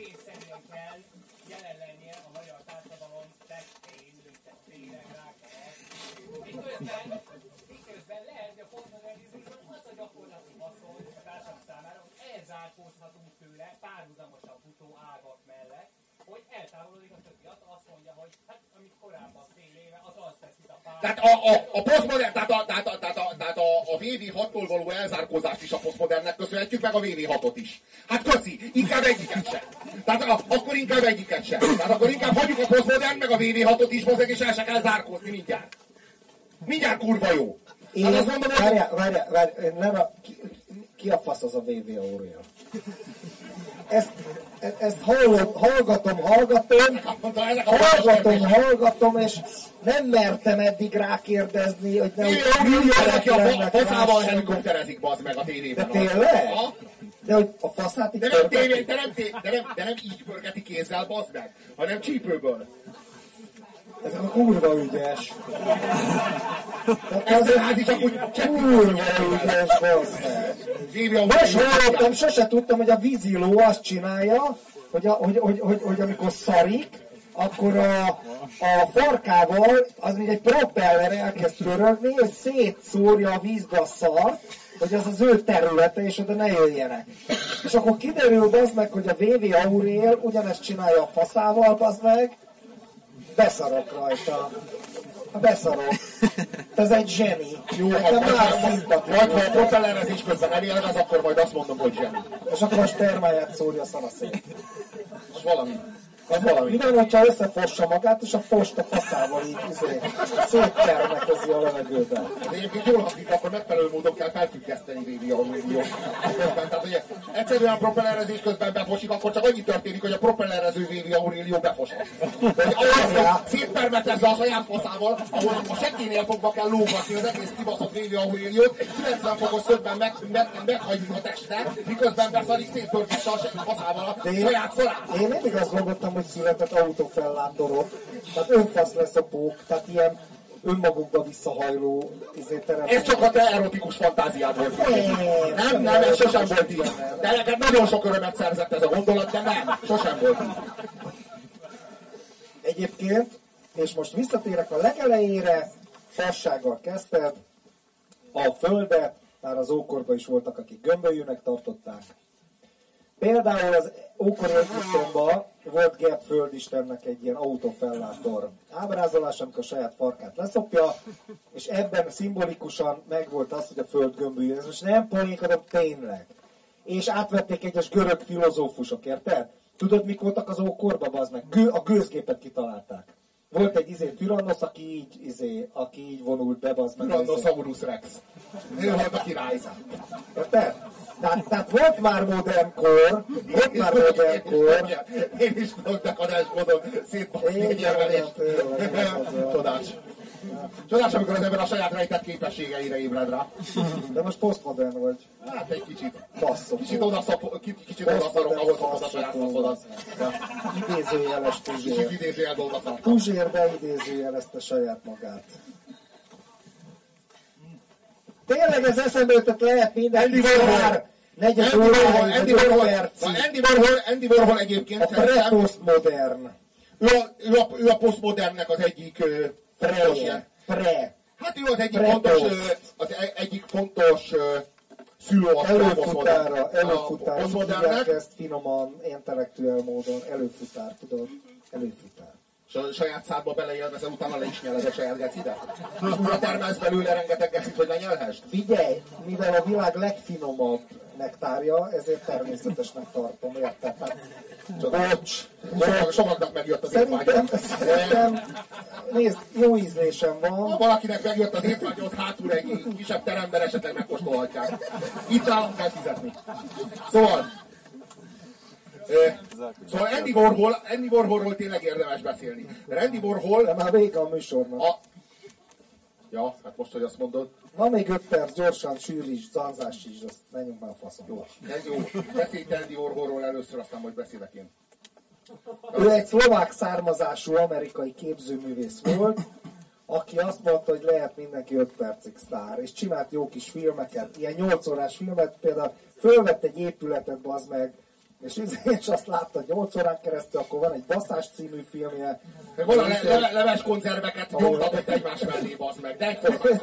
vitatkozhatunk tőle párhuzamosan futó ágak mellett, hogy eltávolodik a többi, az azt mondja, hogy hát amit korábban fél éve, az azt teszi a pár. Tehát a, a, a posztmodern, tehát a, tehát a, tehát a, tehát a, a VV6-tól való elzárkózást is a posztmodernnek köszönhetjük, meg a VV6-ot is. Hát köszi, inkább egyiket sem. Tehát a, akkor inkább egyiket sem. Tehát akkor inkább hagyjuk a posztmodern, meg a VV6-ot is, bazeg, és el se kell zárkózni mindjárt. Mindjárt kurva jó. Hát Én, hát azt mondom, várjál, várjál, várjál, nem a, ki, ki a fasz az a VV órián? Ezt, ezt hallom, hallgatom, hallgatom, hallgatom, hallgatom, és nem mertem eddig rákérdezni, hogy ne Vívő úgy Aurélio az, aki a fa- lennek faszával helikopterezik, bazd meg a De tévében. tényleg? Ha? De hogy a faszát így De nem, tévé, de, nem, de, nem, de nem így pörgeti kézzel, bazd meg, hanem csípőből. Ez a kurva ügyes. Ez azért házi csak úgy kurva ügyes, bazd meg. Vívja Most hallottam, sose tudtam, hogy a víziló azt csinálja, hogy, a, hogy, hogy, hogy, hogy amikor szarik, akkor a, a farkával, az mint egy propeller elkezd pörögni, hogy szétszórja a vízbe a szart, hogy az az ő területe, és oda ne jöjjenek. És akkor kiderül az meg, hogy a VV Aurél ugyanezt csinálja a faszával, az meg, beszarok rajta. Beszarok. Ez egy zseni. Jó, Nekem ha, már majd, szimpatikus. ha a propellerezés közben elélvez, akkor majd azt mondom, hogy zseni. És akkor a spermáját szórja szanaszét. Az valami. Valami. Mi van, hogyha összefossa magát, és a fost a faszával így izé, széttermetezi a levegőben. De egyébként jól hangzik, akkor megfelelő módon kell felfüggeszteni Vívja Aurélio. Közben, tehát hogy egyszerűen propellerezés közben befosik, akkor csak annyi történik, hogy a propellerező Vívja Aurélio befosik. Hogy ahhoz, szétpermetezze a saját faszával, ahol a sekénél fogva kell lógatni az egész kibaszott Vívja Aureliót, 90 fokos szögben meg, meg, meghagyjuk a teste, miközben beszarik szétpörgesse a faszával a saját szorát. én mindig azt gondoltam, hogy született autófellátorok. Tehát önfasz lesz a pók, tehát ilyen önmagukba visszahajló izé, terem. Ez csak a te erotikus fantáziád volt. Nem, Nem, nem, ez sosem volt így. De neked nagyon sok örömet szerzett ez a gondolat, de nem, sosem volt így. Egyébként, és most visszatérek a legelejére, fassággal kezdted, a földet, már az ókorban is voltak, akik gömbölyűnek tartották. Például az ókori Egyiptomban volt Gerd földistennek egy ilyen autófellátor ábrázolás, amikor a saját farkát leszopja, és ebben szimbolikusan megvolt az, hogy a föld gömbölyű. Ez most nem poénkodom, tényleg. És átvették egyes görög filozófusok, érted? Tudod, mik voltak az ókorban, az meg? Gő, a gőzgépet kitalálták. Volt egy izé Tyrannosz, aki így, izé, aki így vonult be, az meg. izé. Tyrannosaurus Rex. Ő volt a király. Érted? Tehát, tehát volt már modern kor, volt már modern kor, Én is tudok dekadás módon szétbaszni egy. Csodás. Csodás, amikor az ember a saját rejtett képességeire ébred rá. de most posztmodern vagy. Hát egy kicsit. Faszom. Kicsit odaszap, kicsit kicsit odaszarok, ahol szokod a saját faszodat. Idézőjeles Kicsit Puzsér. idézőjelbe odaszarok. Puzsér beidézőjelezte saját magát. Tényleg ez eszembe jutott lehet minden Andy Warhol. már negyed Andy Warhol, Andy Warhol, Andy Warhol, Andy Warhol egyébként A pre-postmodern. ő a, ő a, ő a posztmodernnek az egyik Pre. Pre. Hát ő az egyik fontos, az e- egyik fontos ö, szülő a Előfutára, előfutár. Hívják ezt finoman, intellektuál módon. Előfutár, tudod? Előfutár. És a saját szádba beleélvezel, utána le is nyeled a saját gecidet. És újra termelsz belőle rengeteg gecit, hogy lenyelhessd. Figyelj, mivel a világ legfinomabb nektárja, ezért természetesnek tartom, érted? Bocs, Sokak, sokaknak megjött az Szerintem, szerintem, nézd, jó ízlésem Ha van. valakinek megjött az étvágya, ott hátul egy kisebb teremben esetleg megkóstolhatják. Itt nálam kell fizetni. Szóval, szóval Andy Warhol, Andy Warholról tényleg érdemes beszélni. Mert Andy Warhol De már vége a műsornak. a... Ja, hát most, hogy azt mondod. Van még öt perc, gyorsan sűríts, zanzásíts, azt menjünk már a faszomba. De jó, beszélj te Andy Warholról először, aztán majd beszélek én. Ő egy szlovák származású amerikai képzőművész volt, aki azt mondta, hogy lehet mindenki 5 percig sztár, és csinált jó kis filmeket, ilyen 8 órás filmet, például fölvett egy épületet, bazd meg, és, izé- és azt látta 8 órán keresztül, akkor van egy Baszás című filmje. Meg van a le, le, leves konzerveket nyomtatott egymás mellé, bazd meg, de egyformán.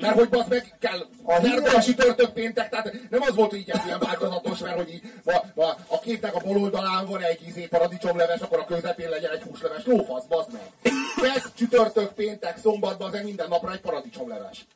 Mert hogy bazd meg kell, A híres- csütörtök, péntek, tehát nem az volt, hogy így ez ilyen változatos, mert hogy így, ma, ma, a képnek a bal oldalán van egy izé paradicsomleves, akkor a közepén legyen egy lófasz, bazd meg. Kett, csütörtök, péntek, szombatban, az minden napra egy paradicsomleves.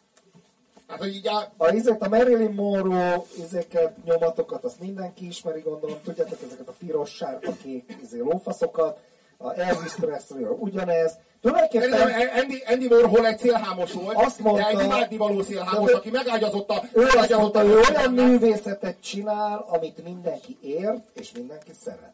Hát, hogy így a... A, izét, a Marilyn Monroe izéket, nyomatokat, azt mindenki ismeri, gondolom, tudjátok ezeket a piros, sárga, kék izé, lófaszokat, a Elvis Presley ugyanez. Tulajdonképpen Andy, Andy Warhol egy szélhámos volt, Azt mondta- de egy imádnivaló szélhámos, De- aki megágyazott a... ő azt mondta, ő olyan művészetet csinál, amit mindenki ért, és mindenki szeret.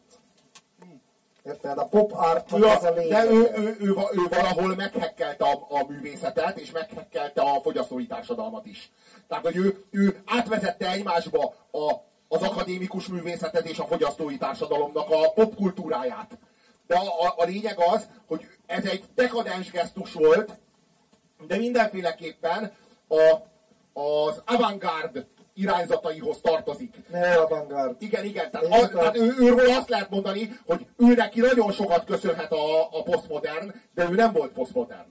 Érted? A pop art Ő az a lényeg. de ő, ő, ő, ő valahol meghekkelte a, a művészetet, és meghekkelte a fogyasztói társadalmat is. Tehát, hogy ő, ő átvezette egymásba a, az akadémikus művészetet és a fogyasztói társadalomnak a popkultúráját. De a, a, a lényeg az, hogy ez egy dekadens gesztus volt, de mindenféleképpen a, az avantgárd irányzataihoz tartozik. Ne avantgárd. Igen, igen. Tehát, akar- tehát ő, őről azt lehet mondani, hogy ő neki nagyon sokat köszönhet a, a posztmodern, de ő nem volt posztmodern.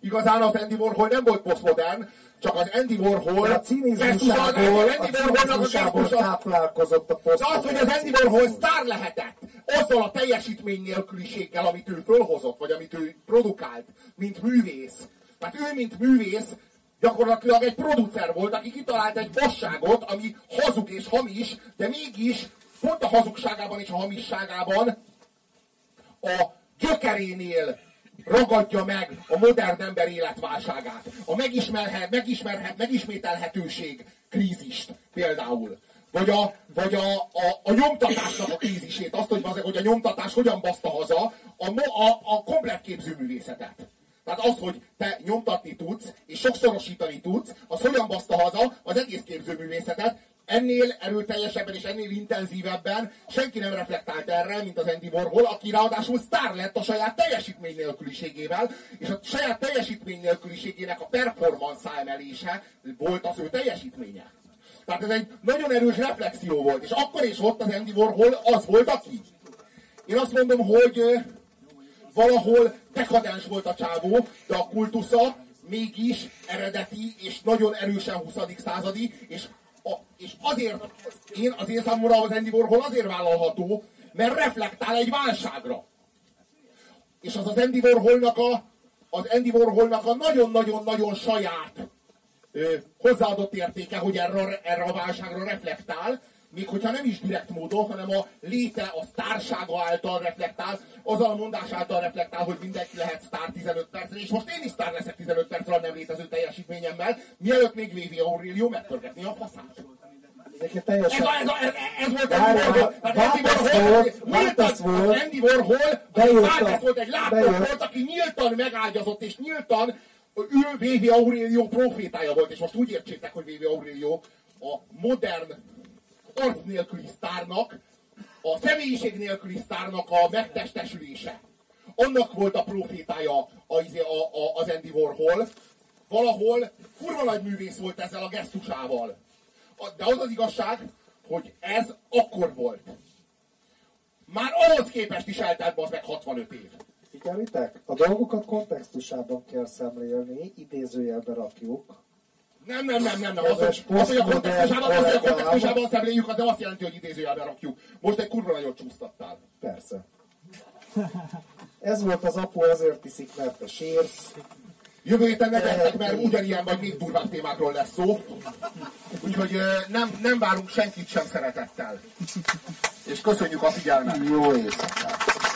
Igazán az Andy Warhol nem volt posztmodern, csak az Andy Warhol... De a cinizmusából, a a cinizmusából táplálkozott a de az, hogy az Andy Warhol posztmodern. sztár lehetett, azzal a teljesítmény nélküliséggel, amit ő fölhozott, vagy amit ő produkált, mint művész. Tehát ő, mint művész, gyakorlatilag egy producer volt, aki kitalált egy vasságot, ami hazug és hamis, de mégis pont a hazugságában és a hamisságában a gyökerénél ragadja meg a modern ember életválságát. A megismerhet, megismerhet, megismételhetőség krízist például. Vagy a, vagy a, a, a nyomtatásnak a krízisét, azt, hogy, bazeg, hogy a nyomtatás hogyan baszta haza a, a, a komplet képzőművészetet. Tehát az, hogy te nyomtatni tudsz, és sokszorosítani tudsz, az hogyan baszta haza az egész képzőművészetet, ennél erőteljesebben és ennél intenzívebben senki nem reflektált erre, mint az Andy Warhol, aki ráadásul sztár lett a saját teljesítmény nélküliségével, és a saját teljesítmény nélküliségének a performance emelése volt az ő teljesítménye. Tehát ez egy nagyon erős reflexió volt, és akkor és ott az Andy Warhol az volt, aki. Én azt mondom, hogy valahol dekadens volt a csávó, de a kultusza mégis eredeti és nagyon erősen 20. századi, és, a, és azért, én, az én számomra az Andy Warhol azért vállalható, mert reflektál egy válságra. És az az Andy Warholnak a, az Andy Warholnak a nagyon-nagyon-nagyon saját ö, hozzáadott értéke, hogy erre, erre a válságra reflektál, még hogyha nem is direkt módon, hanem a léte, a sztársága által reflektál, azzal a mondás által reflektál, hogy mindenki lehet sztár 15 percre, és most én is sztár leszek 15 percre a nem létező teljesítményemmel, mielőtt még Vivi Aurelio megpörgetni a faszát. Egyébként Ez, teljesen... a, ez, a, ez, ez volt Andy Warhol. Warhol, volt, az Andy Warhol, volt egy lápok volt, aki nyíltan megágyazott, és nyíltan ő Vévi Aurelio profétája volt, és most úgy értsétek, hogy Vévi Aurelio a modern arc nélküli sztárnak, a személyiség nélküli sztárnak a megtestesülése. Annak volt a profétája a, izé- a, a, az Andy Warhol. Valahol kurva nagy művész volt ezzel a gesztusával. De az az igazság, hogy ez akkor volt. Már ahhoz képest is eltelt az meg 65 év. Figyelitek? A dolgokat kontextusában kell szemlélni, idézőjelbe rakjuk. Nem, nem, nem, nem, nem. Az, hogy, az, hogy a kontextusában, az, hogy a kontextusában szemléljük, az nem azt jelenti, hogy idézőjelben rakjuk. Most egy kurva nagyot csúsztattál. Persze. Ez volt az apu, azért iszik, mert te sírsz. Jövő héten ne tettek, mert ugyanilyen vagy még durvább témákról lesz szó. Úgyhogy nem, nem várunk senkit sem szeretettel. És köszönjük a figyelmet. Jó éjszakát!